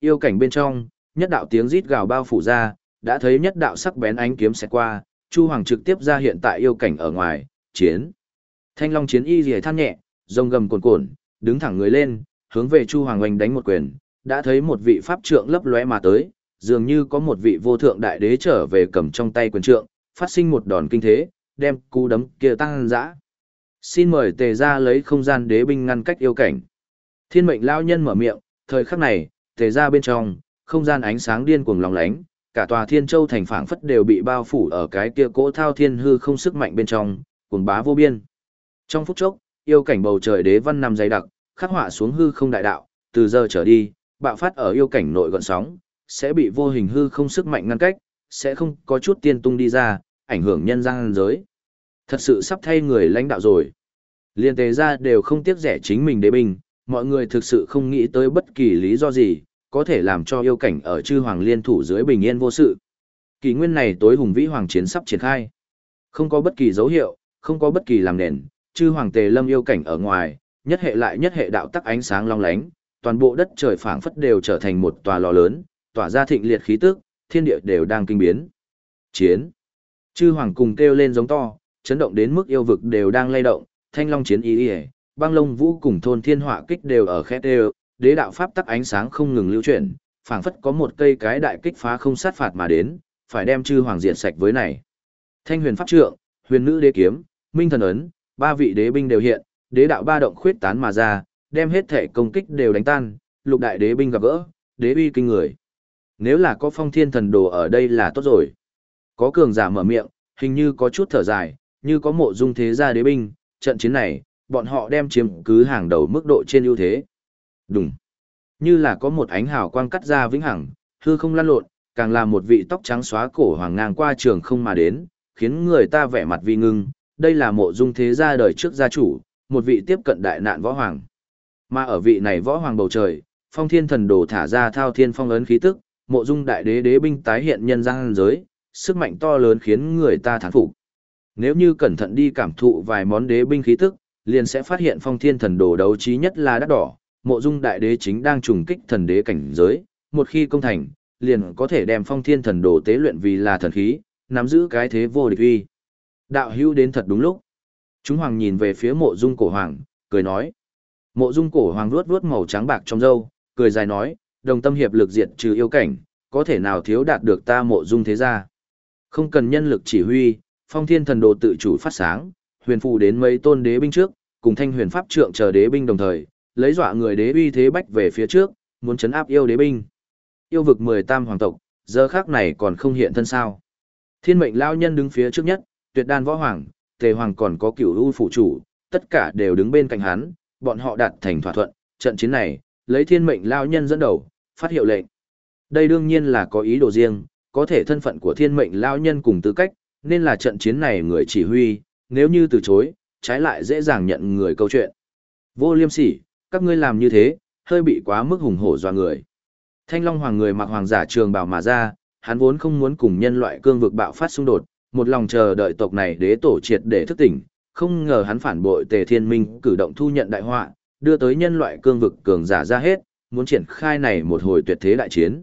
Yêu cảnh bên trong, nhất đạo tiếng rít gào bao phủ ra, đã thấy nhất đạo sắc bén ánh kiếm xẹt qua, Chu Hoàng trực tiếp ra hiện tại yêu cảnh ở ngoài, chiến. Thanh Long chiến y rìa than nhẹ, rồng gầm cuồn cuộn, đứng thẳng người lên, hướng về Chu Hoàng oanh đánh một quyền, đã thấy một vị pháp trượng lấp lóe mà tới, dường như có một vị vô thượng đại đế trở về cầm trong tay quyền trượng, phát sinh một đòn kinh thế, đem cú đấm kia tăng dã. Xin mời tề ra lấy không gian đế binh ngăn cách yêu cảnh. Thiên mệnh lao nhân mở miệng, thời khắc này, tề ra bên trong, không gian ánh sáng điên cuồng lòng lánh, cả tòa thiên châu thành phảng phất đều bị bao phủ ở cái kia cỗ thao thiên hư không sức mạnh bên trong, cuồng bá vô biên. Trong phút chốc, yêu cảnh bầu trời đế văn nằm dày đặc, khắc họa xuống hư không đại đạo, từ giờ trở đi, bạo phát ở yêu cảnh nội gọn sóng, sẽ bị vô hình hư không sức mạnh ngăn cách, sẽ không có chút tiên tung đi ra, ảnh hưởng nhân gian giới. Thật sự sắp thay người lãnh đạo rồi. Liên tế ra đều không tiếc rẻ chính mình đế binh, mọi người thực sự không nghĩ tới bất kỳ lý do gì, có thể làm cho yêu cảnh ở chư hoàng liên thủ dưới bình yên vô sự. Kỳ nguyên này tối hùng vĩ hoàng chiến sắp triển khai. Không có bất kỳ dấu hiệu, không có bất kỳ làm nền, chư hoàng tề lâm yêu cảnh ở ngoài, nhất hệ lại nhất hệ đạo tắc ánh sáng long lánh, toàn bộ đất trời phảng phất đều trở thành một tòa lò lớn, tỏa ra thịnh liệt khí tức, thiên địa đều đang kinh biến. Chiến. Chư hoàng cùng kêu lên giống to, chấn động đến mức yêu vực đều đang lay động, thanh long chiến ý ý, băng lông vũ cùng thôn thiên họa kích đều ở khét đều, đế đạo pháp tắc ánh sáng không ngừng lưu chuyển, phảng phất có một cây cái đại kích phá không sát phạt mà đến, phải đem chư hoàng diện sạch với này. Thanh huyền pháp trượng, huyền nữ đế kiếm, minh thần ấn, ba vị đế binh đều hiện, đế đạo ba động khuyết tán mà ra, đem hết thể công kích đều đánh tan, lục đại đế binh gặp gỡ, đế uy kinh người. Nếu là có phong thiên thần đồ ở đây là tốt rồi. Có cường giả mở miệng, hình như có chút thở dài, như có mộ dung thế gia đế binh, trận chiến này, bọn họ đem chiếm cứ hàng đầu mức độ trên ưu thế. Đúng. Như là có một ánh hào quang cắt ra vĩnh hằng, hư không lăn lộn, càng là một vị tóc trắng xóa cổ hoàng ngang qua trường không mà đến, khiến người ta vẻ mặt vi ngưng, đây là mộ dung thế gia đời trước gia chủ, một vị tiếp cận đại nạn võ hoàng. Mà ở vị này võ hoàng bầu trời, phong thiên thần đồ thả ra thao thiên phong ấn khí tức, mộ dung đại đế đế binh tái hiện nhân gian giới, sức mạnh to lớn khiến người ta thán phục. Nếu như cẩn thận đi cảm thụ vài món đế binh khí tức, liền sẽ phát hiện phong thiên thần đồ đấu trí nhất là đắt đỏ, mộ dung đại đế chính đang trùng kích thần đế cảnh giới, một khi công thành, liền có thể đem phong thiên thần đồ tế luyện vì là thần khí, nắm giữ cái thế vô địch uy. Đạo hữu đến thật đúng lúc. Chúng hoàng nhìn về phía mộ dung cổ hoàng, cười nói. Mộ dung cổ hoàng vuốt vuốt màu trắng bạc trong râu, cười dài nói, đồng tâm hiệp lực diệt trừ yêu cảnh, có thể nào thiếu đạt được ta mộ dung thế gia. Không cần nhân lực chỉ huy, phong thiên thần đồ tự chủ phát sáng, huyền phù đến mấy tôn đế binh trước, cùng thanh huyền pháp trượng chờ đế binh đồng thời, lấy dọa người đế uy thế bách về phía trước, muốn chấn áp yêu đế binh. Yêu vực mười tam hoàng tộc, giờ khác này còn không hiện thân sao. Thiên mệnh lao nhân đứng phía trước nhất, tuyệt đan võ hoàng, tề hoàng còn có cửu u phụ chủ, tất cả đều đứng bên cạnh hắn, bọn họ đạt thành thỏa thuận, trận chiến này, lấy thiên mệnh lao nhân dẫn đầu, phát hiệu lệnh. Đây đương nhiên là có ý đồ riêng, có thể thân phận của thiên mệnh lao nhân cùng tư cách, nên là trận chiến này người chỉ huy, nếu như từ chối, trái lại dễ dàng nhận người câu chuyện. Vô liêm sỉ, các ngươi làm như thế, hơi bị quá mức hùng hổ doa người. Thanh Long Hoàng người mặc hoàng giả trường bảo mà ra, hắn vốn không muốn cùng nhân loại cương vực bạo phát xung đột, một lòng chờ đợi tộc này đế tổ triệt để thức tỉnh, không ngờ hắn phản bội Tề Thiên Minh cử động thu nhận đại họa, đưa tới nhân loại cương vực cường giả ra hết, muốn triển khai này một hồi tuyệt thế đại chiến.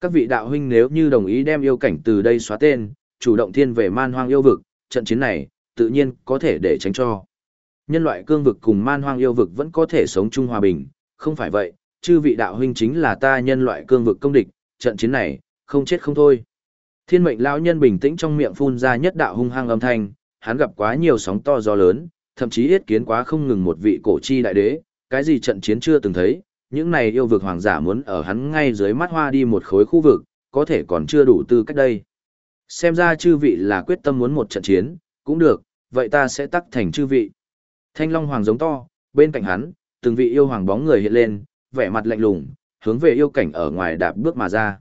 Các vị đạo huynh nếu như đồng ý đem yêu cảnh từ đây xóa tên, chủ động thiên về man hoang yêu vực, trận chiến này, tự nhiên có thể để tránh cho. Nhân loại cương vực cùng man hoang yêu vực vẫn có thể sống chung hòa bình, không phải vậy, chư vị đạo huynh chính là ta nhân loại cương vực công địch, trận chiến này, không chết không thôi. Thiên mệnh lão nhân bình tĩnh trong miệng phun ra nhất đạo hung hăng âm thanh, hắn gặp quá nhiều sóng to gió lớn, thậm chí yết kiến quá không ngừng một vị cổ chi đại đế, cái gì trận chiến chưa từng thấy, những này yêu vực hoàng giả muốn ở hắn ngay dưới mắt hoa đi một khối khu vực, có thể còn chưa đủ tư cách đây. Xem ra chư vị là quyết tâm muốn một trận chiến, cũng được, vậy ta sẽ tắc thành chư vị. Thanh Long Hoàng giống to, bên cạnh hắn, từng vị yêu hoàng bóng người hiện lên, vẻ mặt lạnh lùng, hướng về yêu cảnh ở ngoài đạp bước mà ra.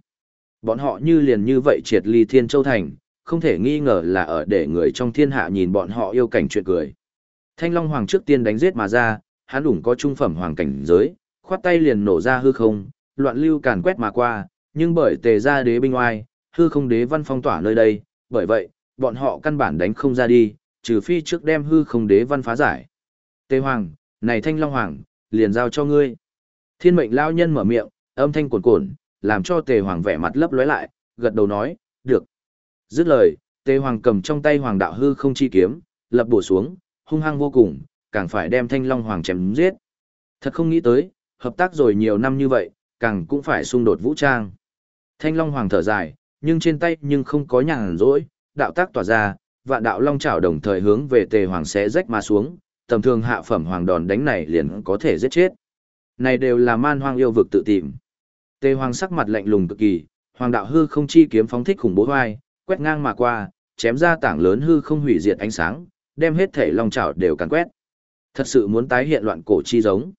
Bọn họ như liền như vậy triệt ly Thiên Châu Thành, không thể nghi ngờ là ở để người trong thiên hạ nhìn bọn họ yêu cảnh chuyện cười. Thanh Long Hoàng trước tiên đánh giết mà ra, hắn đủng có trung phẩm hoàng cảnh giới, khoát tay liền nổ ra hư không, loạn lưu càn quét mà qua, nhưng bởi tề gia đế binh oai, hư không đế văn phong tỏa nơi đây, bởi vậy, bọn họ căn bản đánh không ra đi, trừ phi trước đem hư không đế văn phá giải. Tề Hoàng, này Thanh Long Hoàng, liền giao cho ngươi. Thiên mệnh lao nhân mở miệng, âm thanh cuồn cuộn, làm cho Tề Hoàng vẻ mặt lấp lóe lại, gật đầu nói, được. Dứt lời, Tề Hoàng cầm trong tay Hoàng đạo hư không chi kiếm, lập bổ xuống, hung hăng vô cùng, càng phải đem Thanh Long Hoàng chém giết. Thật không nghĩ tới, hợp tác rồi nhiều năm như vậy, càng cũng phải xung đột vũ trang. Thanh Long Hoàng thở dài, nhưng trên tay nhưng không có nhàn rỗi, đạo tác tỏa ra, vạn đạo long chảo đồng thời hướng về Tề Hoàng sẽ rách mà xuống, tầm thường hạ phẩm hoàng đòn đánh này liền có thể giết chết. Này đều là man hoang yêu vực tự tìm. Tề Hoàng sắc mặt lạnh lùng cực kỳ, Hoàng đạo hư không chi kiếm phóng thích khủng bố hoài, quét ngang mà qua, chém ra tảng lớn hư không hủy diệt ánh sáng, đem hết thể long chảo đều càn quét. Thật sự muốn tái hiện loạn cổ chi giống.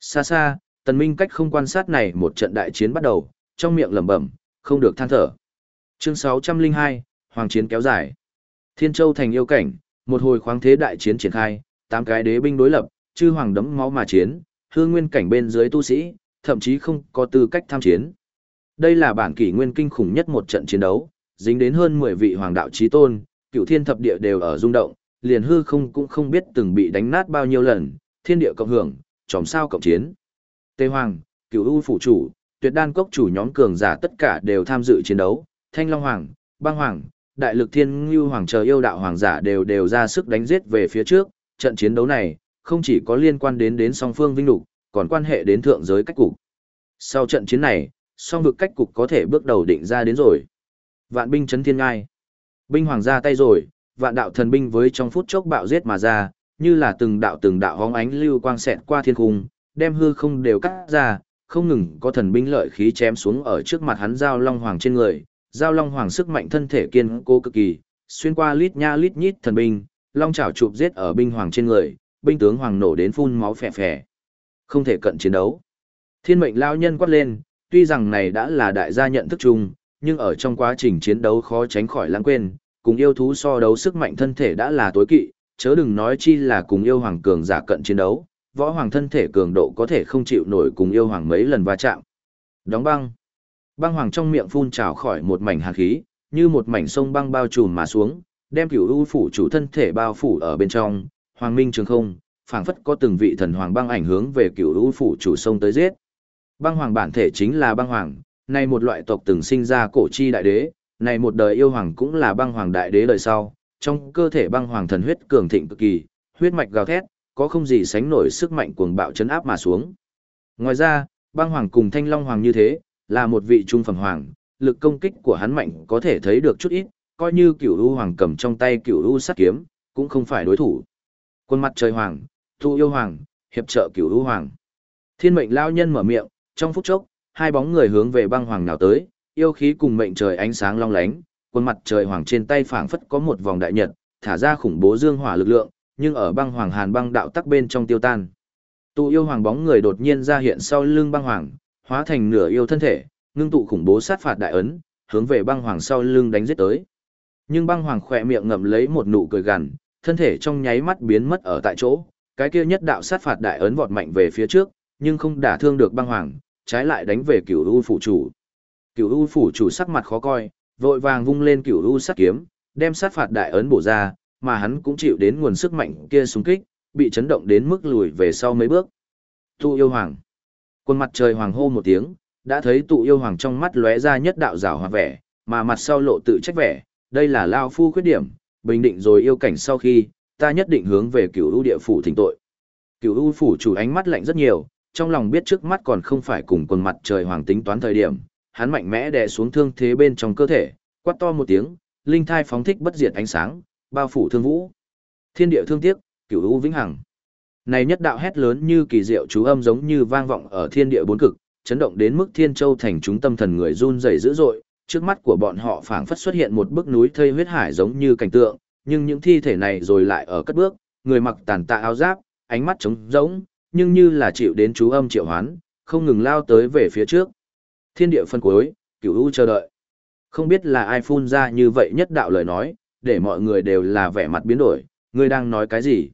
Xa xa, Tần Minh cách không quan sát này một trận đại chiến bắt đầu, trong miệng lẩm bẩm, không được than thở. Chương 602, Hoàng chiến kéo dài. Thiên Châu thành yêu cảnh, một hồi khoáng thế đại chiến triển khai, tám cái đế binh đối lập, chư hoàng đấm máu mà chiến, hương nguyên cảnh bên dưới tu sĩ, thậm chí không có tư cách tham chiến. Đây là bản kỷ nguyên kinh khủng nhất một trận chiến đấu, dính đến hơn 10 vị hoàng đạo chí tôn, cựu thiên thập địa đều ở rung động, liền hư không cũng không biết từng bị đánh nát bao nhiêu lần, thiên địa cộng hưởng, chòm sao cộng chiến. Tề Hoàng, cựu u phủ chủ, tuyệt đan cốc chủ nhóm cường giả tất cả đều tham dự chiến đấu, Thanh Long Hoàng, Bang Hoàng, Đại Lực Thiên Ngưu Hoàng chờ yêu đạo hoàng giả đều đều ra sức đánh giết về phía trước, trận chiến đấu này không chỉ có liên quan đến đến song phương vinh lục, còn quan hệ đến thượng giới cách cục. Sau trận chiến này, song vực cách cục có thể bước đầu định ra đến rồi. Vạn binh chấn thiên ngai. Binh hoàng ra tay rồi, vạn đạo thần binh với trong phút chốc bạo giết mà ra, như là từng đạo từng đạo hóng ánh lưu quang xẹt qua thiên cung, đem hư không đều cắt ra, không ngừng có thần binh lợi khí chém xuống ở trước mặt hắn giao long hoàng trên người, giao long hoàng sức mạnh thân thể kiên cố cực kỳ, xuyên qua lít nha lít nhít thần binh, long chảo chụp giết ở binh hoàng trên người, binh tướng hoàng nổ đến phun máu phè phè. Không thể cận chiến đấu. Thiên mệnh lao nhân quát lên, tuy rằng này đã là đại gia nhận thức chung, nhưng ở trong quá trình chiến đấu khó tránh khỏi lãng quên, cùng yêu thú so đấu sức mạnh thân thể đã là tối kỵ, chớ đừng nói chi là cùng yêu hoàng cường giả cận chiến đấu, võ hoàng thân thể cường độ có thể không chịu nổi cùng yêu hoàng mấy lần va chạm. Đóng băng. Băng hoàng trong miệng phun trào khỏi một mảnh hàn khí, như một mảnh sông băng bao trùm mà xuống, đem cửu u phủ chủ thân thể bao phủ ở bên trong, hoàng minh trường không, phảng phất có từng vị thần hoàng băng ảnh hướng về cửu u phủ chủ sông tới giết. Băng hoàng bản thể chính là băng hoàng, này một loại tộc từng sinh ra cổ chi đại đế, này một đời yêu hoàng cũng là băng hoàng đại đế đời sau, trong cơ thể băng hoàng thần huyết cường thịnh cực kỳ, huyết mạch gào thét, có không gì sánh nổi sức mạnh cuồng bạo chấn áp mà xuống. Ngoài ra, băng hoàng cùng thanh long hoàng như thế, là một vị trung phẩm hoàng, lực công kích của hắn mạnh có thể thấy được chút ít, coi như cửu u hoàng cầm trong tay cửu u sát kiếm, cũng không phải đối thủ. Quân mặt trời hoàng, thu yêu hoàng, hiệp trợ cửu u hoàng. Thiên mệnh lao nhân mở miệng, trong phút chốc, hai bóng người hướng về băng hoàng nào tới, yêu khí cùng mệnh trời ánh sáng long lánh, quân mặt trời hoàng trên tay phảng phất có một vòng đại nhật, thả ra khủng bố dương hỏa lực lượng, nhưng ở băng hoàng hàn băng đạo tắc bên trong tiêu tan. Tụ yêu hoàng bóng người đột nhiên ra hiện sau lưng băng hoàng, hóa thành nửa yêu thân thể, ngưng tụ khủng bố sát phạt đại ấn, hướng về băng hoàng sau lưng đánh giết tới. Nhưng băng hoàng khỏe miệng ngậm lấy một nụ cười gằn, thân thể trong nháy mắt biến mất ở tại chỗ, cái kia nhất đạo sát phạt đại ấn vọt mạnh về phía trước, nhưng không đả thương được băng hoàng, trái lại đánh về cửu u phủ chủ. Cửu u phủ chủ sắc mặt khó coi, vội vàng vung lên cửu u sát kiếm, đem sát phạt đại ấn bổ ra, mà hắn cũng chịu đến nguồn sức mạnh kia xung kích, bị chấn động đến mức lùi về sau mấy bước. Tu yêu hoàng. Quân mặt trời hoàng hô một tiếng, đã thấy tụ yêu hoàng trong mắt lóe ra nhất đạo rào hòa vẻ, mà mặt sau lộ tự trách vẻ, đây là lao phu khuyết điểm, bình định rồi yêu cảnh sau khi, ta nhất định hướng về cửu u địa phủ thỉnh tội. Cửu u phủ chủ ánh mắt lạnh rất nhiều, trong lòng biết trước mắt còn không phải cùng quân mặt trời hoàng tính toán thời điểm, hắn mạnh mẽ đè xuống thương thế bên trong cơ thể, quát to một tiếng, linh thai phóng thích bất diệt ánh sáng, bao phủ thương vũ. Thiên địa thương tiếc, cửu u vĩnh hằng. Này nhất đạo hét lớn như kỳ diệu chú âm giống như vang vọng ở thiên địa bốn cực, chấn động đến mức thiên châu thành chúng tâm thần người run rẩy dữ dội, trước mắt của bọn họ phảng phất xuất hiện một bức núi thây huyết hải giống như cảnh tượng, nhưng những thi thể này rồi lại ở cất bước, người mặc tàn tạ áo giáp, ánh mắt trống rỗng, nhưng như là chịu đến chú âm triệu hoán, không ngừng lao tới về phía trước. Thiên địa phân cuối, cửu u chờ đợi. Không biết là ai phun ra như vậy nhất đạo lời nói, để mọi người đều là vẻ mặt biến đổi, người đang nói cái gì?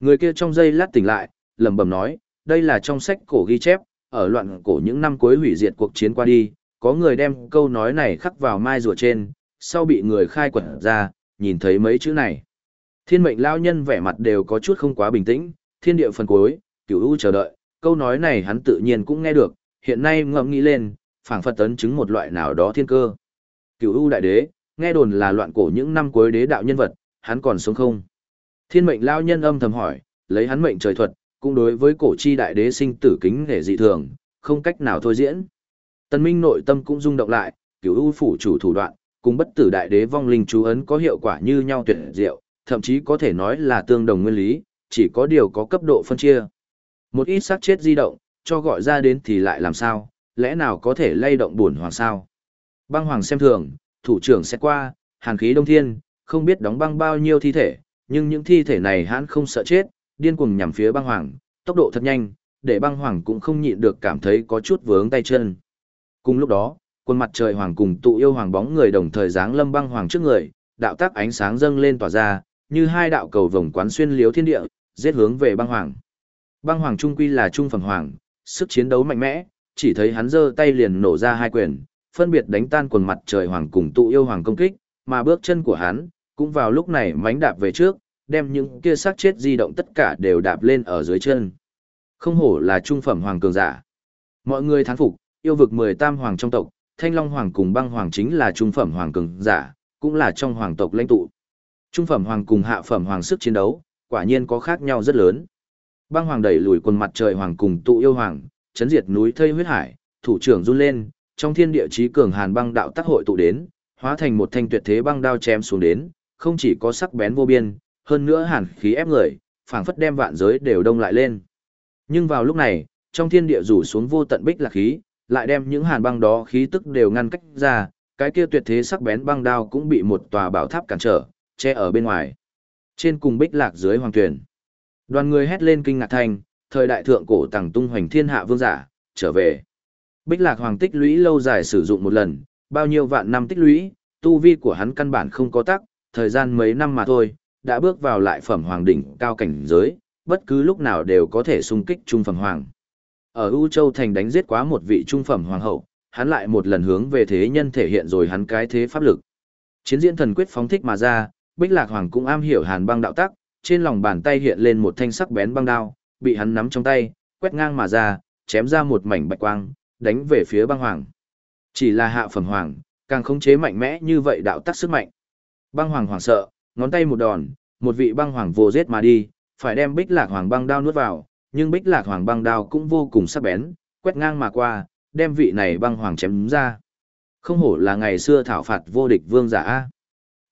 Người kia trong giây lát tỉnh lại, lẩm bẩm nói, đây là trong sách cổ ghi chép, ở loạn cổ những năm cuối hủy diệt cuộc chiến qua đi, có người đem câu nói này khắc vào mai rùa trên, sau bị người khai quật ra, nhìn thấy mấy chữ này. Thiên mệnh lao nhân vẻ mặt đều có chút không quá bình tĩnh, thiên địa phần cuối, cửu u chờ đợi, câu nói này hắn tự nhiên cũng nghe được, hiện nay ngẫm nghĩ lên, phảng phật tấn chứng một loại nào đó thiên cơ. Cửu u đại đế, nghe đồn là loạn cổ những năm cuối đế đạo nhân vật, hắn còn sống không? Thiên mệnh lao nhân âm thầm hỏi, lấy hắn mệnh trời thuật, cũng đối với cổ chi đại đế sinh tử kính nể dị thường, không cách nào thôi diễn. Tần Minh nội tâm cũng rung động lại, cửu u phủ chủ thủ đoạn, cùng bất tử đại đế vong linh chú ấn có hiệu quả như nhau tuyệt diệu, thậm chí có thể nói là tương đồng nguyên lý, chỉ có điều có cấp độ phân chia. Một ít xác chết di động, cho gọi ra đến thì lại làm sao, lẽ nào có thể lay động buồn hoàng sao? Băng hoàng xem thường, thủ trưởng sẽ qua, hàn khí đông thiên, không biết đóng băng bao nhiêu thi thể, nhưng những thi thể này hắn không sợ chết, điên cuồng nhằm phía băng hoàng, tốc độ thật nhanh, để băng hoàng cũng không nhịn được cảm thấy có chút vướng tay chân. Cùng lúc đó, quân mặt trời hoàng cùng tụ yêu hoàng bóng người đồng thời giáng lâm băng hoàng trước người, đạo tác ánh sáng dâng lên tỏa ra, như hai đạo cầu vồng quán xuyên liếu thiên địa, giết hướng về băng hoàng. Băng hoàng trung quy là trung phẩm hoàng, sức chiến đấu mạnh mẽ, chỉ thấy hắn giơ tay liền nổ ra hai quyền, phân biệt đánh tan quần mặt trời hoàng cùng tụ yêu hoàng công kích, mà bước chân của hắn cũng vào lúc này mánh đạp về trước, đem những kia xác chết di động tất cả đều đạp lên ở dưới chân. Không hổ là trung phẩm hoàng cường giả. Mọi người thán phục, yêu vực 18 hoàng trong tộc, Thanh Long hoàng cùng Băng hoàng chính là trung phẩm hoàng cường giả, cũng là trong hoàng tộc lãnh tụ. Trung phẩm hoàng cùng hạ phẩm hoàng sức chiến đấu, quả nhiên có khác nhau rất lớn. Băng hoàng đẩy lùi quần mặt trời hoàng cùng tụ yêu hoàng, chấn diệt núi thây huyết hải, thủ trưởng run lên, trong thiên địa chí cường hàn băng đạo tác hội tụ đến, hóa thành một thanh tuyệt thế băng đao chém xuống đến, không chỉ có sắc bén vô biên, hơn nữa hàn khí ép người, phảng phất đem vạn giới đều đông lại lên. Nhưng vào lúc này, trong thiên địa rủ xuống vô tận bích lạc khí, lại đem những hàn băng đó khí tức đều ngăn cách ra, cái kia tuyệt thế sắc bén băng đao cũng bị một tòa bảo tháp cản trở, che ở bên ngoài. Trên cùng bích lạc dưới hoàng tuyển. Đoàn người hét lên kinh ngạc thành, thời đại thượng cổ tàng tung hoành thiên hạ vương giả, trở về. Bích lạc hoàng tích lũy lâu dài sử dụng một lần, bao nhiêu vạn năm tích lũy, tu vi của hắn căn bản không có tắc, thời gian mấy năm mà thôi, đã bước vào lại phẩm hoàng đỉnh cao cảnh giới, bất cứ lúc nào đều có thể xung kích trung phẩm hoàng. Ở U Châu Thành đánh giết quá một vị trung phẩm hoàng hậu, hắn lại một lần hướng về thế nhân thể hiện rồi hắn cái thế pháp lực. Chiến diễn thần quyết phóng thích mà ra, Bích Lạc Hoàng cũng am hiểu hàn băng đạo tắc, trên lòng bàn tay hiện lên một thanh sắc bén băng đao, bị hắn nắm trong tay, quét ngang mà ra, chém ra một mảnh bạch quang, đánh về phía băng hoàng. Chỉ là hạ phẩm hoàng, càng khống chế mạnh mẽ như vậy đạo tắc sức mạnh. Băng hoàng hoảng sợ, ngón tay một đòn, một vị băng hoàng vô giết mà đi, phải đem Bích Lạc Hoàng băng đao nuốt vào, nhưng Bích Lạc Hoàng băng đao cũng vô cùng sắc bén, quét ngang mà qua, đem vị này băng hoàng chém ra. Không hổ là ngày xưa thảo phạt vô địch vương giả a.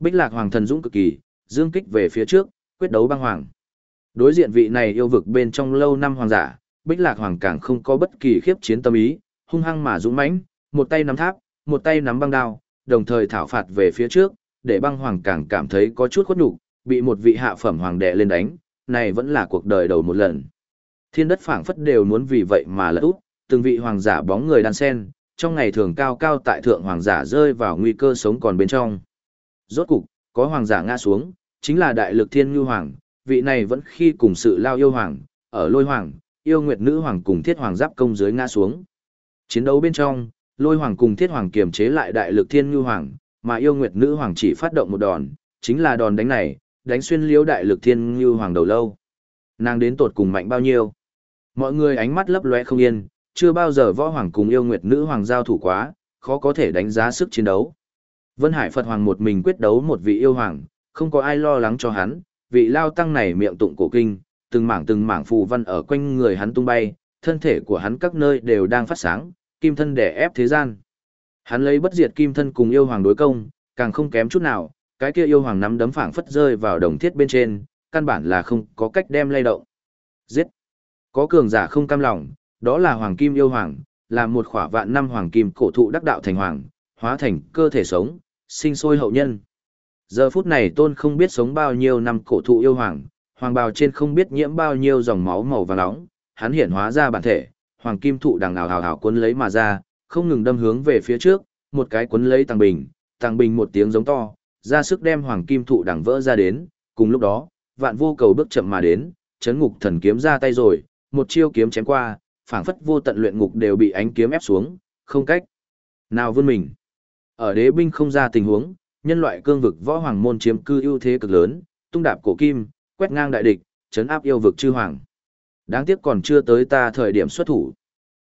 Bích Lạc Hoàng thần dũng cực kỳ, dương kích về phía trước, quyết đấu băng hoàng. Đối diện vị này yêu vực bên trong lâu năm hoàng giả, Bích Lạc Hoàng càng không có bất kỳ khiếp chiến tâm ý, hung hăng mà dũng mãnh, một tay nắm tháp, một tay nắm băng đao, đồng thời thảo phạt về phía trước, để băng hoàng càng cảm thấy có chút khuất nhục, bị một vị hạ phẩm hoàng đệ lên đánh, này vẫn là cuộc đời đầu một lần. Thiên đất phảng phất đều muốn vì vậy mà lật út, từng vị hoàng giả bóng người đan sen, trong ngày thường cao cao tại thượng hoàng giả rơi vào nguy cơ sống còn bên trong. Rốt cục, có hoàng giả ngã xuống, chính là đại lực thiên ngư hoàng, vị này vẫn khi cùng sự lao yêu hoàng, ở lôi hoàng, yêu nguyệt nữ hoàng cùng thiết hoàng giáp công dưới ngã xuống. Chiến đấu bên trong, lôi hoàng cùng thiết hoàng kiềm chế lại đại lực thiên ngư hoàng, mà yêu nguyệt nữ hoàng chỉ phát động một đòn, chính là đòn đánh này, đánh xuyên liễu đại lực thiên như hoàng đầu lâu. Nàng đến tột cùng mạnh bao nhiêu? Mọi người ánh mắt lấp lóe không yên, chưa bao giờ võ hoàng cùng yêu nguyệt nữ hoàng giao thủ quá, khó có thể đánh giá sức chiến đấu. Vân Hải Phật Hoàng một mình quyết đấu một vị yêu hoàng, không có ai lo lắng cho hắn, vị lao tăng này miệng tụng cổ kinh, từng mảng từng mảng phù văn ở quanh người hắn tung bay, thân thể của hắn các nơi đều đang phát sáng, kim thân đè ép thế gian. Hắn lấy bất diệt kim thân cùng yêu hoàng đối công, càng không kém chút nào, cái kia yêu hoàng nắm đấm phảng phất rơi vào đồng thiết bên trên, căn bản là không có cách đem lay động. Giết! Có cường giả không cam lòng, đó là hoàng kim yêu hoàng, là một khỏa vạn năm hoàng kim cổ thụ đắc đạo thành hoàng, hóa thành cơ thể sống, sinh sôi hậu nhân. Giờ phút này tôn không biết sống bao nhiêu năm cổ thụ yêu hoàng, hoàng bào trên không biết nhiễm bao nhiêu dòng máu màu vàng nóng, hắn hiện hóa ra bản thể, hoàng kim thụ đằng nào hào hào cuốn lấy mà ra, không ngừng đâm hướng về phía trước, một cái cuốn lấy tàng bình, tàng bình một tiếng giống to, ra sức đem hoàng kim thụ đằng vỡ ra đến, cùng lúc đó, vạn vô cầu bước chậm mà đến, chấn ngục thần kiếm ra tay rồi, một chiêu kiếm chém qua, phảng phất vô tận luyện ngục đều bị ánh kiếm ép xuống, không cách nào vươn mình. Ở đế binh không ra tình huống, nhân loại cương vực võ hoàng môn chiếm cư ưu thế cực lớn, tung đạp cổ kim, quét ngang đại địch, chấn áp yêu vực chư hoàng. Đáng tiếc còn chưa tới ta thời điểm xuất thủ.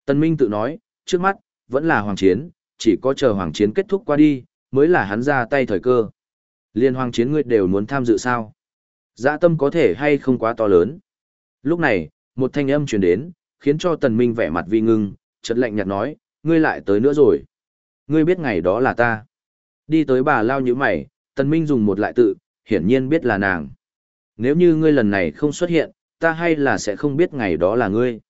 Tân Minh tự nói, trước mắt, vẫn là hoàng chiến, chỉ có chờ hoàng chiến kết thúc qua đi, mới là hắn ra tay thời cơ. Liên hoàng chiến ngươi đều muốn tham dự sao? Dạ tâm có thể hay không quá to lớn. Lúc này, một thanh âm truyền đến, khiến cho tần minh vẻ mặt vi ngưng, chợt lạnh nhạt nói, ngươi lại tới nữa rồi. Ngươi biết ngày đó là ta. Đi tới bà lao như mày, tần minh dùng một lại tự, hiển nhiên biết là nàng. Nếu như ngươi lần này không xuất hiện, ta hay là sẽ không biết ngày đó là ngươi.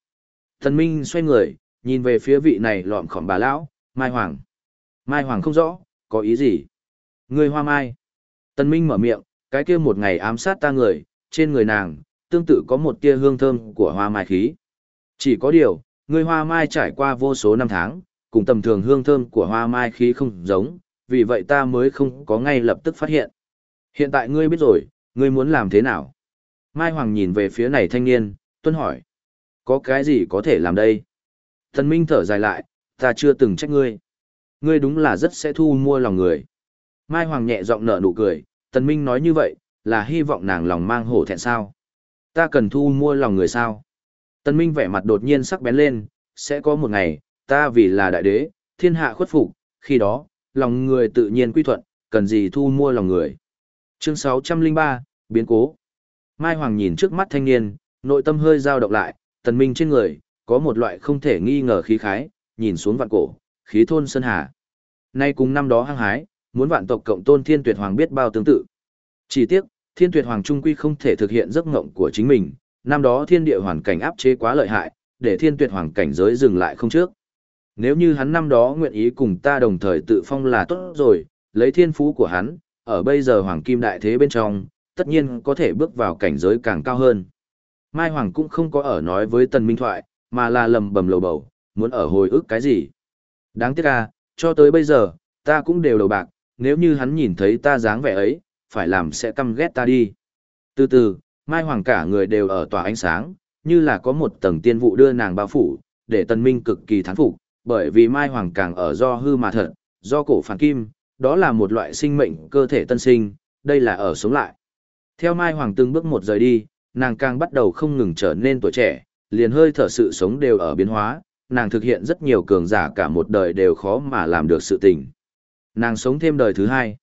Tần minh xoay người, nhìn về phía vị này lọm khỏm bà lão, Mai Hoàng. Mai Hoàng không rõ, có ý gì? người hoa mai. Tần minh mở miệng, cái kia một ngày ám sát ta người, trên người nàng, tương tự có một tia hương thơm của hoa mai khí. Chỉ có điều, người hoa mai trải qua vô số năm tháng, cùng tầm thường hương thơm của hoa mai khí không giống, vì vậy ta mới không có ngay lập tức phát hiện. Hiện tại ngươi biết rồi, ngươi muốn làm thế nào? Mai Hoàng nhìn về phía này thanh niên, tuân hỏi. Có cái gì có thể làm đây? Thần Minh thở dài lại, ta chưa từng trách ngươi. Ngươi đúng là rất sẽ thu mua lòng người. Mai Hoàng nhẹ giọng nở nụ cười, Tần Minh nói như vậy, là hy vọng nàng lòng mang hổ thẹn sao. Ta cần thu mua lòng người sao. Tần Minh vẻ mặt đột nhiên sắc bén lên, sẽ có một ngày, ta vì là đại đế, thiên hạ khuất phục, khi đó, lòng người tự nhiên quy thuận, cần gì thu mua lòng người. Chương 603, biến cố. Mai Hoàng nhìn trước mắt thanh niên, nội tâm hơi dao động lại, tần minh trên người, có một loại không thể nghi ngờ khí khái, nhìn xuống vạn cổ, khí thôn sơn hà. Nay cùng năm đó hăng hái, muốn vạn tộc cộng tôn thiên tuyệt hoàng biết bao tương tự. Chỉ tiếc, thiên tuyệt hoàng trung quy không thể thực hiện giấc ngộng của chính mình, năm đó thiên địa hoàn cảnh áp chế quá lợi hại, để thiên tuyệt hoàng cảnh giới dừng lại không trước. Nếu như hắn năm đó nguyện ý cùng ta đồng thời tự phong là tốt rồi, lấy thiên phú của hắn, ở bây giờ hoàng kim đại thế bên trong, tất nhiên có thể bước vào cảnh giới càng cao hơn. Mai Hoàng cũng không có ở nói với Tần Minh Thoại, mà là lầm bầm lầu bầu, muốn ở hồi ức cái gì. Đáng tiếc à, cho tới bây giờ, ta cũng đều đầu bạc, nếu như hắn nhìn thấy ta dáng vẻ ấy, phải làm sẽ căm ghét ta đi. Từ từ, Mai Hoàng cả người đều ở tỏa ánh sáng, như là có một tầng tiên vụ đưa nàng bao phủ, để Tần Minh cực kỳ thán phục, bởi vì Mai Hoàng càng ở do hư mà thật, do cổ phản kim, đó là một loại sinh mệnh cơ thể tân sinh, đây là ở sống lại. Theo Mai Hoàng từng bước một rời đi, nàng càng bắt đầu không ngừng trở nên tuổi trẻ, liền hơi thở sự sống đều ở biến hóa, nàng thực hiện rất nhiều cường giả cả một đời đều khó mà làm được sự tình. Nàng sống thêm đời thứ hai.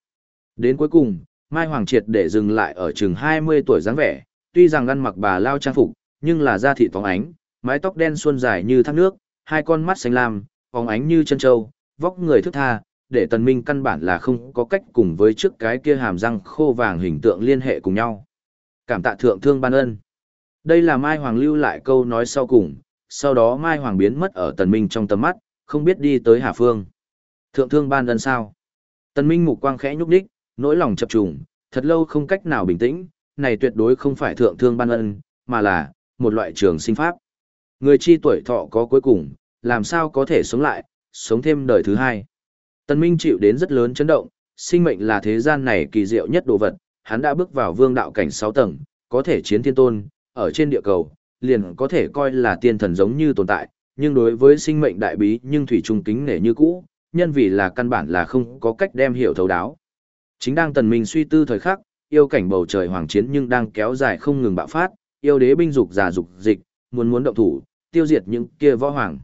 Đến cuối cùng, Mai Hoàng triệt để dừng lại ở chừng 20 tuổi dáng vẻ, tuy rằng ăn mặc bà lao trang phục, nhưng là da thịt phóng ánh, mái tóc đen suôn dài như thác nước, hai con mắt xanh lam, phóng ánh như chân trâu, vóc người thức tha, để tần minh căn bản là không có cách cùng với trước cái kia hàm răng khô vàng hình tượng liên hệ cùng nhau. Cảm tạ thượng thương ban ân. Đây là Mai Hoàng lưu lại câu nói sau cùng, sau đó Mai Hoàng biến mất ở tần minh trong tầm mắt, không biết đi tới Hà Phương. Thượng thương ban ân sao? Tần minh mục quang khẽ nhúc đích, nỗi lòng chập trùng, thật lâu không cách nào bình tĩnh, này tuyệt đối không phải thượng thương ban ân, mà là một loại trường sinh pháp. Người chi tuổi thọ có cuối cùng, làm sao có thể sống lại, sống thêm đời thứ hai. Tần Minh chịu đến rất lớn chấn động, sinh mệnh là thế gian này kỳ diệu nhất đồ vật, hắn đã bước vào vương đạo cảnh 6 tầng, có thể chiến thiên tôn, ở trên địa cầu, liền có thể coi là tiên thần giống như tồn tại, nhưng đối với sinh mệnh đại bí nhưng thủy trung kính nể như cũ, nhân vì là căn bản là không có cách đem hiểu thấu đáo. Chính đang tần minh suy tư thời khắc, yêu cảnh bầu trời hoàng chiến nhưng đang kéo dài không ngừng bạo phát, yêu đế binh dục giả dục dịch, muốn muốn động thủ, tiêu diệt những kia võ hoàng.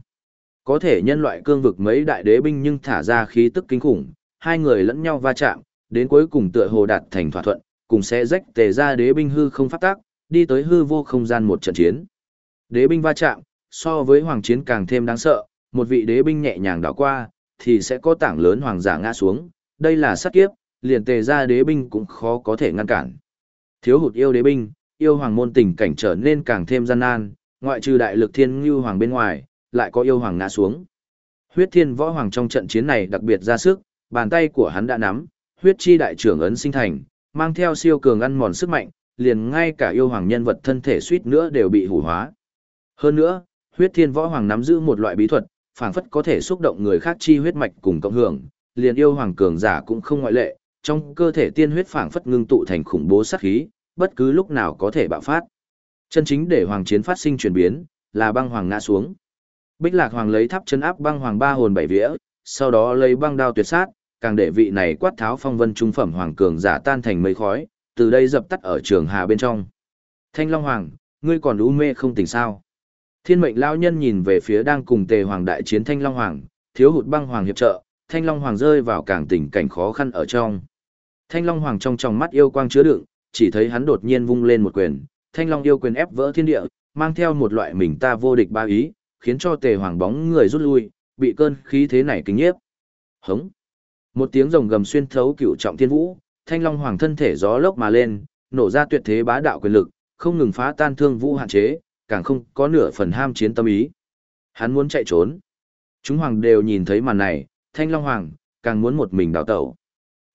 Có thể nhân loại cương vực mấy đại đế binh nhưng thả ra khí tức kinh khủng, hai người lẫn nhau va chạm, đến cuối cùng tựa hồ đạt thành thỏa thuận, cùng sẽ rách tề ra đế binh hư không phát tác, đi tới hư vô không gian một trận chiến. Đế binh va chạm, so với hoàng chiến càng thêm đáng sợ, một vị đế binh nhẹ nhàng đảo qua, thì sẽ có tảng lớn hoàng giả ngã xuống, đây là sát kiếp, liền tề ra đế binh cũng khó có thể ngăn cản. Thiếu hụt yêu đế binh, yêu hoàng môn tình cảnh trở nên càng thêm gian nan, ngoại trừ đại lực thiên ngưu hoàng bên ngoài, lại có yêu hoàng ngã xuống. Huyết thiên võ hoàng trong trận chiến này đặc biệt ra sức, bàn tay của hắn đã nắm, huyết chi đại trưởng ấn sinh thành, mang theo siêu cường ăn mòn sức mạnh, liền ngay cả yêu hoàng nhân vật thân thể suýt nữa đều bị hủ hóa. Hơn nữa, huyết thiên võ hoàng nắm giữ một loại bí thuật, phảng phất có thể xúc động người khác chi huyết mạch cùng cộng hưởng, liền yêu hoàng cường giả cũng không ngoại lệ, trong cơ thể tiên huyết phảng phất ngưng tụ thành khủng bố sát khí, bất cứ lúc nào có thể bạo phát. Chân chính để hoàng chiến phát sinh chuyển biến, là băng hoàng ngã xuống. Bích Lạc Hoàng lấy tháp chân áp băng hoàng ba hồn bảy vía, sau đó lấy băng đao tuyệt sát, càng để vị này quát tháo phong vân trung phẩm hoàng cường giả tan thành mây khói, từ đây dập tắt ở trường hà bên trong. Thanh Long Hoàng, ngươi còn u mê không tỉnh sao? Thiên mệnh lao nhân nhìn về phía đang cùng tề hoàng đại chiến Thanh Long Hoàng, thiếu hụt băng hoàng hiệp trợ, Thanh Long Hoàng rơi vào càng tình cảnh khó khăn ở trong. Thanh Long Hoàng trong tròng mắt yêu quang chứa đựng, chỉ thấy hắn đột nhiên vung lên một quyền, Thanh Long yêu quyền ép vỡ thiên địa, mang theo một loại mình ta vô địch ba ý, khiến cho tề hoàng bóng người rút lui, bị cơn khí thế này kinh nhiếp. Hống! Một tiếng rồng gầm xuyên thấu cửu trọng thiên vũ, Thanh Long Hoàng thân thể gió lốc mà lên, nổ ra tuyệt thế bá đạo quyền lực, không ngừng phá tan thương vũ hạn chế, càng không có nửa phần ham chiến tâm ý. Hắn muốn chạy trốn. Chúng hoàng đều nhìn thấy màn này, Thanh Long Hoàng, càng muốn một mình đào tẩu.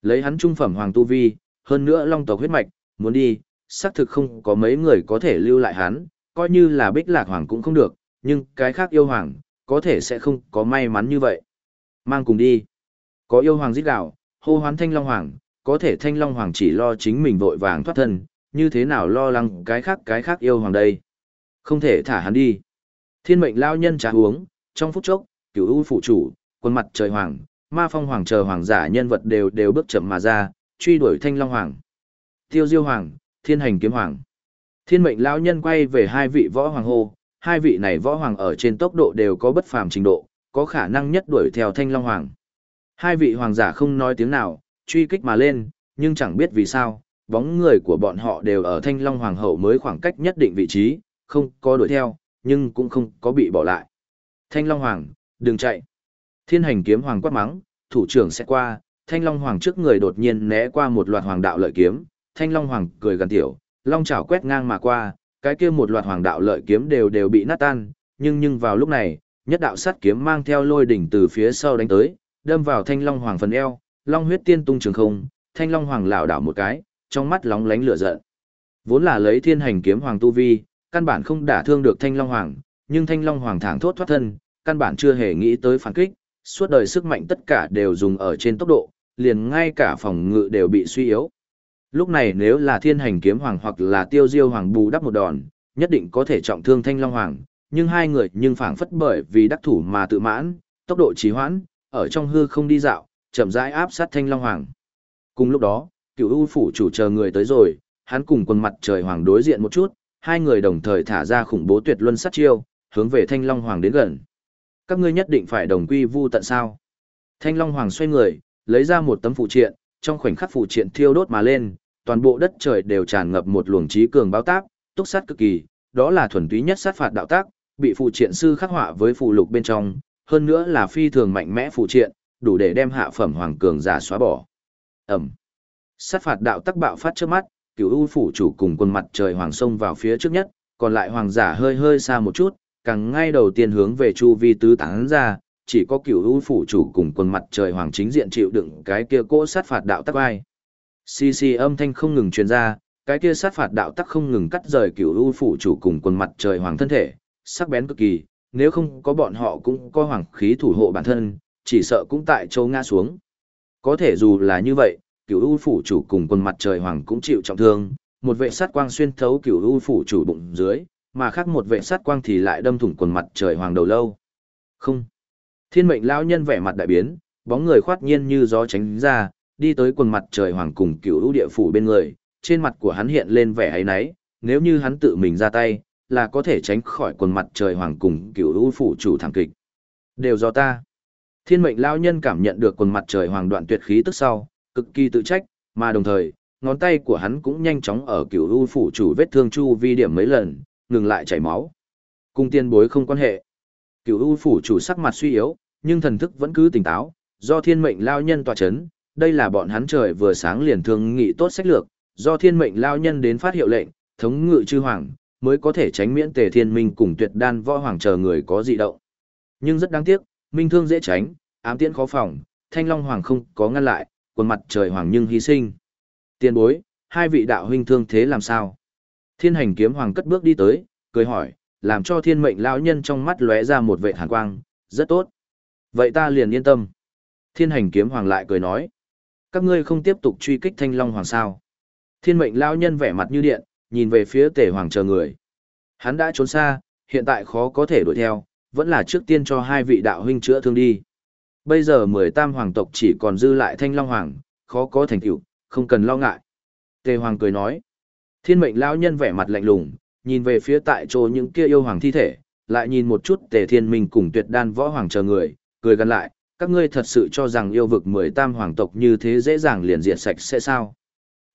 Lấy hắn trung phẩm hoàng tu vi, hơn nữa long tộc huyết mạch, muốn đi, xác thực không có mấy người có thể lưu lại hắn, coi như là bích lạc hoàng cũng không được, nhưng cái khác yêu hoàng, có thể sẽ không có may mắn như vậy. Mang cùng đi. Có yêu hoàng giết gạo, hô hoán thanh long hoàng, có thể thanh long hoàng chỉ lo chính mình vội vàng thoát thân, như thế nào lo lắng cái khác cái khác yêu hoàng đây. Không thể thả hắn đi. Thiên mệnh lao nhân trà uống, trong phút chốc, cửu u phụ chủ, quân mặt trời hoàng, ma phong hoàng chờ hoàng giả nhân vật đều đều bước chậm mà ra, truy đuổi thanh long hoàng. Tiêu diêu hoàng, thiên hành kiếm hoàng. Thiên mệnh lao nhân quay về hai vị võ hoàng hô, hai vị này võ hoàng ở trên tốc độ đều có bất phàm trình độ, có khả năng nhất đuổi theo thanh long hoàng. Hai vị hoàng giả không nói tiếng nào, truy kích mà lên, nhưng chẳng biết vì sao, bóng người của bọn họ đều ở thanh long hoàng hậu mới khoảng cách nhất định vị trí, không có đuổi theo, nhưng cũng không có bị bỏ lại. Thanh long hoàng, đừng chạy. Thiên hành kiếm hoàng quát mắng, thủ trưởng sẽ qua, thanh long hoàng trước người đột nhiên né qua một loạt hoàng đạo lợi kiếm, thanh long hoàng cười gần tiểu, long chảo quét ngang mà qua, cái kia một loạt hoàng đạo lợi kiếm đều đều bị nát tan, nhưng nhưng vào lúc này, nhất đạo sắt kiếm mang theo lôi đỉnh từ phía sau đánh tới, đâm vào thanh long hoàng phần eo, long huyết tiên tung trường không, thanh long hoàng lảo đảo một cái, trong mắt lóng lánh lửa giận. Vốn là lấy thiên hành kiếm hoàng tu vi, căn bản không đả thương được thanh long hoàng, nhưng thanh long hoàng thẳng thốt thoát thân, căn bản chưa hề nghĩ tới phản kích, suốt đời sức mạnh tất cả đều dùng ở trên tốc độ, liền ngay cả phòng ngự đều bị suy yếu. Lúc này nếu là thiên hành kiếm hoàng hoặc là tiêu diêu hoàng bù đắp một đòn, nhất định có thể trọng thương thanh long hoàng, nhưng hai người nhưng phảng phất bởi vì đắc thủ mà tự mãn, tốc độ trì hoãn, ở trong hư không đi dạo, chậm rãi áp sát thanh long hoàng. Cùng lúc đó, cựu u phủ chủ chờ người tới rồi, hắn cùng quân mặt trời hoàng đối diện một chút, hai người đồng thời thả ra khủng bố tuyệt luân sát chiêu, hướng về thanh long hoàng đến gần. Các ngươi nhất định phải đồng quy vu tận sao. Thanh long hoàng xoay người, lấy ra một tấm phụ triện, trong khoảnh khắc phụ triện thiêu đốt mà lên, toàn bộ đất trời đều tràn ngập một luồng trí cường báo tác, túc sát cực kỳ, đó là thuần túy nhất sát phạt đạo tác, bị phụ triện sư khắc họa với phụ lục bên trong, hơn nữa là phi thường mạnh mẽ phụ triện, đủ để đem hạ phẩm hoàng cường giả xóa bỏ. Ẩm. Sát phạt đạo tắc bạo phát trước mắt, cửu u phủ chủ cùng quân mặt trời hoàng sông vào phía trước nhất, còn lại hoàng giả hơi hơi xa một chút, càng ngay đầu tiên hướng về chu vi tứ tán ra, chỉ có cửu u phủ chủ cùng quân mặt trời hoàng chính diện chịu đựng cái kia cỗ sát phạt đạo tắc vai. Xì xì âm thanh không ngừng truyền ra, cái kia sát phạt đạo tắc không ngừng cắt rời cửu u phủ chủ cùng quần mặt trời hoàng thân thể, sắc bén cực kỳ, nếu không có bọn họ cũng có hoàng khí thủ hộ bản thân, chỉ sợ cũng tại châu ngã xuống. Có thể dù là như vậy, cửu u phủ chủ cùng quần mặt trời hoàng cũng chịu trọng thương, một vệ sát quang xuyên thấu cửu u phủ chủ bụng dưới, mà khác một vệ sát quang thì lại đâm thủng quần mặt trời hoàng đầu lâu. Không. Thiên mệnh lão nhân vẻ mặt đại biến, bóng người khoát nhiên như gió tránh ra, đi tới quần mặt trời hoàng cùng cửu u địa phủ bên người, trên mặt của hắn hiện lên vẻ ấy nấy, nếu như hắn tự mình ra tay, là có thể tránh khỏi quần mặt trời hoàng cùng cửu u phủ chủ thảm kịch. Đều do ta. Thiên mệnh lao nhân cảm nhận được quần mặt trời hoàng đoạn tuyệt khí tức sau, cực kỳ tự trách, mà đồng thời, ngón tay của hắn cũng nhanh chóng ở cửu u phủ chủ vết thương chu vi điểm mấy lần, ngừng lại chảy máu. Cung tiên bối không quan hệ. Cửu u phủ chủ sắc mặt suy yếu, nhưng thần thức vẫn cứ tỉnh táo, do thiên mệnh lao nhân tỏa chấn, đây là bọn hắn trời vừa sáng liền thương nghị tốt sách lược, do thiên mệnh lao nhân đến phát hiệu lệnh, thống ngự chư hoàng, mới có thể tránh miễn tề thiên minh cùng tuyệt đan võ hoàng chờ người có dị động. Nhưng rất đáng tiếc, minh thương dễ tránh, ám tiễn khó phòng, thanh long hoàng không có ngăn lại, quần mặt trời hoàng nhưng hy sinh. Tiên bối, hai vị đạo huynh thương thế làm sao? Thiên hành kiếm hoàng cất bước đi tới, cười hỏi, làm cho thiên mệnh lão nhân trong mắt lóe ra một vệ hàn quang, rất tốt. Vậy ta liền yên tâm. Thiên hành kiếm hoàng lại cười nói, các ngươi không tiếp tục truy kích thanh long hoàng sao. Thiên mệnh lão nhân vẻ mặt như điện, nhìn về phía tể hoàng chờ người. Hắn đã trốn xa, hiện tại khó có thể đuổi theo, vẫn là trước tiên cho hai vị đạo huynh chữa thương đi. Bây giờ mười tam hoàng tộc chỉ còn dư lại thanh long hoàng, khó có thành tựu, không cần lo ngại. Tề hoàng cười nói. Thiên mệnh lão nhân vẻ mặt lạnh lùng, nhìn về phía tại chỗ những kia yêu hoàng thi thể, lại nhìn một chút tề thiên minh cùng tuyệt đan võ hoàng chờ người, cười gần lại, các ngươi thật sự cho rằng yêu vực mười tam hoàng tộc như thế dễ dàng liền diệt sạch sẽ sao?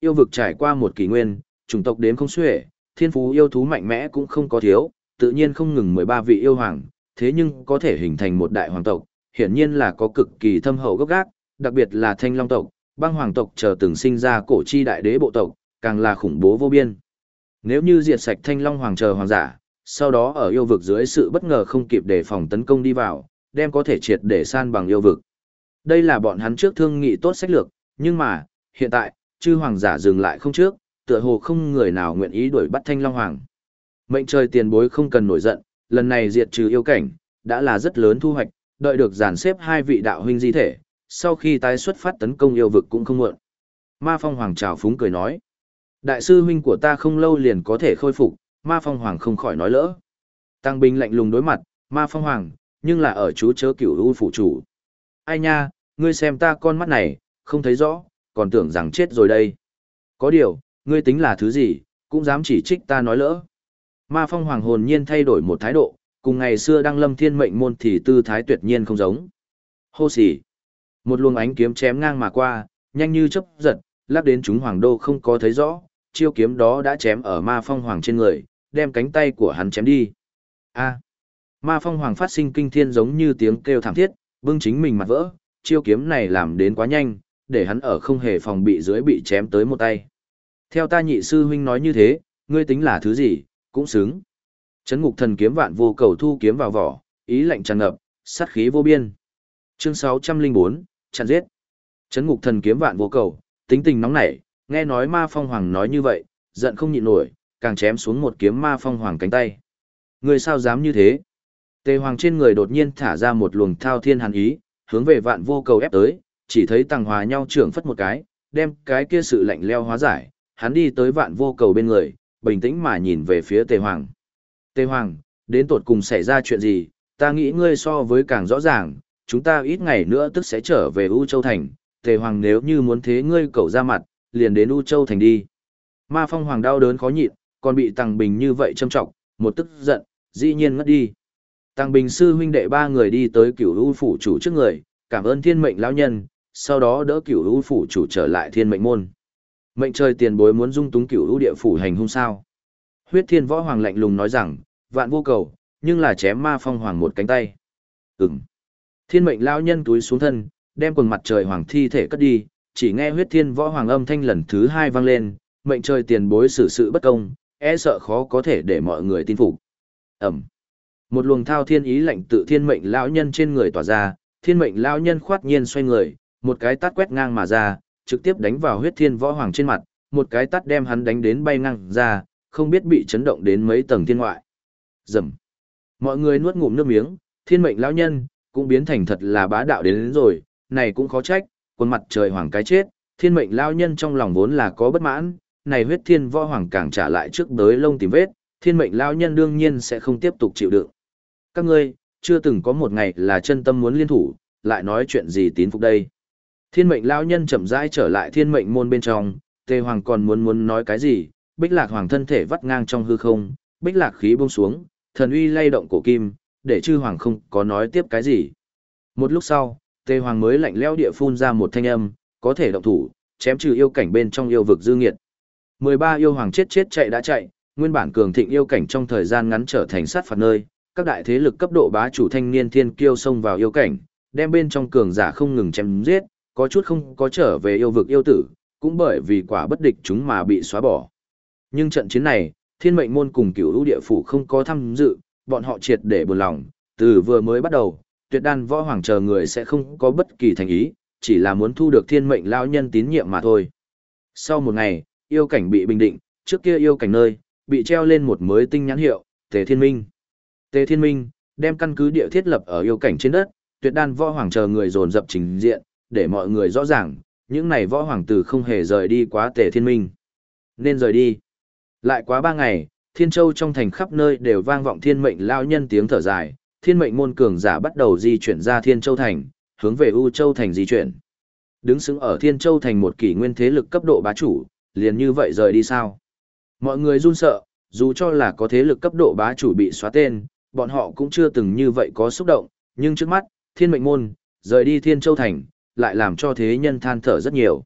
Yêu vực trải qua một kỷ nguyên, chủng tộc đếm không xuể, thiên phú yêu thú mạnh mẽ cũng không có thiếu, tự nhiên không ngừng 13 vị yêu hoàng, thế nhưng có thể hình thành một đại hoàng tộc, hiển nhiên là có cực kỳ thâm hậu gốc gác, đặc biệt là thanh long tộc, băng hoàng tộc chờ từng sinh ra cổ chi đại đế bộ tộc, càng là khủng bố vô biên. Nếu như diệt sạch thanh long hoàng chờ hoàng giả, sau đó ở yêu vực dưới sự bất ngờ không kịp đề phòng tấn công đi vào, đem có thể triệt để san bằng yêu vực. Đây là bọn hắn trước thương nghị tốt sách lược, nhưng mà, hiện tại, chư hoàng giả dừng lại không trước, tựa hồ không người nào nguyện ý đuổi bắt thanh long hoàng. Mệnh trời tiền bối không cần nổi giận, lần này diệt trừ yêu cảnh, đã là rất lớn thu hoạch, đợi được dàn xếp hai vị đạo huynh di thể, sau khi tái xuất phát tấn công yêu vực cũng không muộn. Ma Phong Hoàng chào phúng cười nói. Đại sư huynh của ta không lâu liền có thể khôi phục, Ma Phong Hoàng không khỏi nói lỡ. Tăng binh lạnh lùng đối mặt, Ma Phong Hoàng, nhưng là ở chú chớ cửu u phụ chủ. Ai nha, ngươi xem ta con mắt này, không thấy rõ, còn tưởng rằng chết rồi đây. Có điều, ngươi tính là thứ gì, cũng dám chỉ trích ta nói lỡ. Ma Phong Hoàng hồn nhiên thay đổi một thái độ, cùng ngày xưa đăng lâm thiên mệnh môn thì tư thái tuyệt nhiên không giống. Hô xỉ. Một luồng ánh kiếm chém ngang mà qua, nhanh như chớp giật, lắp đến chúng hoàng đô không có thấy rõ, chiêu kiếm đó đã chém ở ma phong hoàng trên người, đem cánh tay của hắn chém đi. A. Ma phong hoàng phát sinh kinh thiên giống như tiếng kêu thảm thiết, bưng chính mình mặt vỡ, chiêu kiếm này làm đến quá nhanh, để hắn ở không hề phòng bị dưới bị chém tới một tay. Theo ta nhị sư huynh nói như thế, ngươi tính là thứ gì, cũng xứng. Chấn ngục thần kiếm vạn vô cầu thu kiếm vào vỏ, ý lạnh tràn ngập, sát khí vô biên. Chương 604, chặn giết. Chấn ngục thần kiếm vạn vô cầu, tính tình nóng nảy, nghe nói ma phong hoàng nói như vậy, giận không nhịn nổi, càng chém xuống một kiếm ma phong hoàng cánh tay. Người sao dám như thế? Tề hoàng trên người đột nhiên thả ra một luồng thao thiên hàn ý, hướng về vạn vô cầu ép tới, chỉ thấy tàng hòa nhau trưởng phất một cái, đem cái kia sự lạnh leo hóa giải, hắn đi tới vạn vô cầu bên người, bình tĩnh mà nhìn về phía tề hoàng. Tề hoàng, đến tột cùng xảy ra chuyện gì, ta nghĩ ngươi so với càng rõ ràng, chúng ta ít ngày nữa tức sẽ trở về U Châu Thành, Tề Hoàng nếu như muốn thế ngươi cậu ra mặt, liền đến U Châu Thành đi. Ma Phong Hoàng đau đớn khó nhịn, còn bị Tăng Bình như vậy châm trọng, một tức giận, dĩ nhiên ngất đi. Tăng Bình sư huynh đệ ba người đi tới cửu U phủ chủ trước người, cảm ơn thiên mệnh lão nhân, sau đó đỡ cửu U phủ chủ trở lại thiên mệnh môn. Mệnh trời tiền bối muốn dung túng cửu U địa phủ hành hung sao? Huyết Thiên Võ Hoàng lạnh lùng nói rằng, vạn vô cầu, nhưng là chém Ma Phong Hoàng một cánh tay. Ừm. Thiên mệnh lão nhân túi xuống thân, đem quần mặt trời hoàng thi thể cất đi, chỉ nghe huyết thiên võ hoàng âm thanh lần thứ hai vang lên, mệnh trời tiền bối xử sự bất công, e sợ khó có thể để mọi người tin phục. Ẩm. Một luồng thao thiên ý lạnh tự thiên mệnh lão nhân trên người tỏa ra, thiên mệnh lão nhân khoát nhiên xoay người, một cái tát quét ngang mà ra, trực tiếp đánh vào huyết thiên võ hoàng trên mặt, một cái tắt đem hắn đánh đến bay ngang ra, không biết bị chấn động đến mấy tầng thiên ngoại. Rầm. Mọi người nuốt ngụm nước miếng, thiên mệnh lão nhân, cũng biến thành thật là bá đạo đến, đến rồi, này cũng khó trách, quần mặt trời hoàng cái chết, thiên mệnh lão nhân trong lòng vốn là có bất mãn, này huyết thiên võ hoàng càng trả lại trước đới lông tìm vết, thiên mệnh lão nhân đương nhiên sẽ không tiếp tục chịu đựng. Các ngươi, chưa từng có một ngày là chân tâm muốn liên thủ, lại nói chuyện gì tín phục đây. Thiên mệnh lão nhân chậm rãi trở lại thiên mệnh môn bên trong, tề hoàng còn muốn muốn nói cái gì, bích lạc hoàng thân thể vắt ngang trong hư không, bích lạc khí buông xuống, thần uy lay động cổ kim, để chư hoàng không có nói tiếp cái gì. Một lúc sau, tề hoàng mới lạnh lẽo địa phun ra một thanh âm, có thể động thủ, chém trừ yêu cảnh bên trong yêu vực dư nghiệt. 13 yêu hoàng chết chết chạy đã chạy, nguyên bản cường thịnh yêu cảnh trong thời gian ngắn trở thành sát phạt nơi, các đại thế lực cấp độ bá chủ thanh niên thiên kiêu xông vào yêu cảnh, đem bên trong cường giả không ngừng chém giết, có chút không có trở về yêu vực yêu tử, cũng bởi vì quả bất địch chúng mà bị xóa bỏ. Nhưng trận chiến này, thiên mệnh môn cùng cửu lũ địa phủ không có tham dự, bọn họ triệt để buồn lòng, từ vừa mới bắt đầu, tuyệt đan võ hoàng chờ người sẽ không có bất kỳ thành ý, chỉ là muốn thu được thiên mệnh lao nhân tín nhiệm mà thôi. Sau một ngày, yêu cảnh bị bình định, trước kia yêu cảnh nơi, bị treo lên một mới tinh nhãn hiệu, Tề Thiên Minh. Tề Thiên Minh, đem căn cứ địa thiết lập ở yêu cảnh trên đất, tuyệt đan võ hoàng chờ người dồn dập trình diện, để mọi người rõ ràng, những này võ hoàng tử không hề rời đi quá Tề Thiên Minh. Nên rời đi. Lại quá ba ngày, Thiên Châu trong thành khắp nơi đều vang vọng thiên mệnh lao nhân tiếng thở dài, thiên mệnh môn cường giả bắt đầu di chuyển ra Thiên Châu thành, hướng về U Châu thành di chuyển. Đứng xứng ở Thiên Châu thành một kỷ nguyên thế lực cấp độ bá chủ, liền như vậy rời đi sao? Mọi người run sợ, dù cho là có thế lực cấp độ bá chủ bị xóa tên, bọn họ cũng chưa từng như vậy có xúc động, nhưng trước mắt, thiên mệnh môn, rời đi Thiên Châu thành, lại làm cho thế nhân than thở rất nhiều.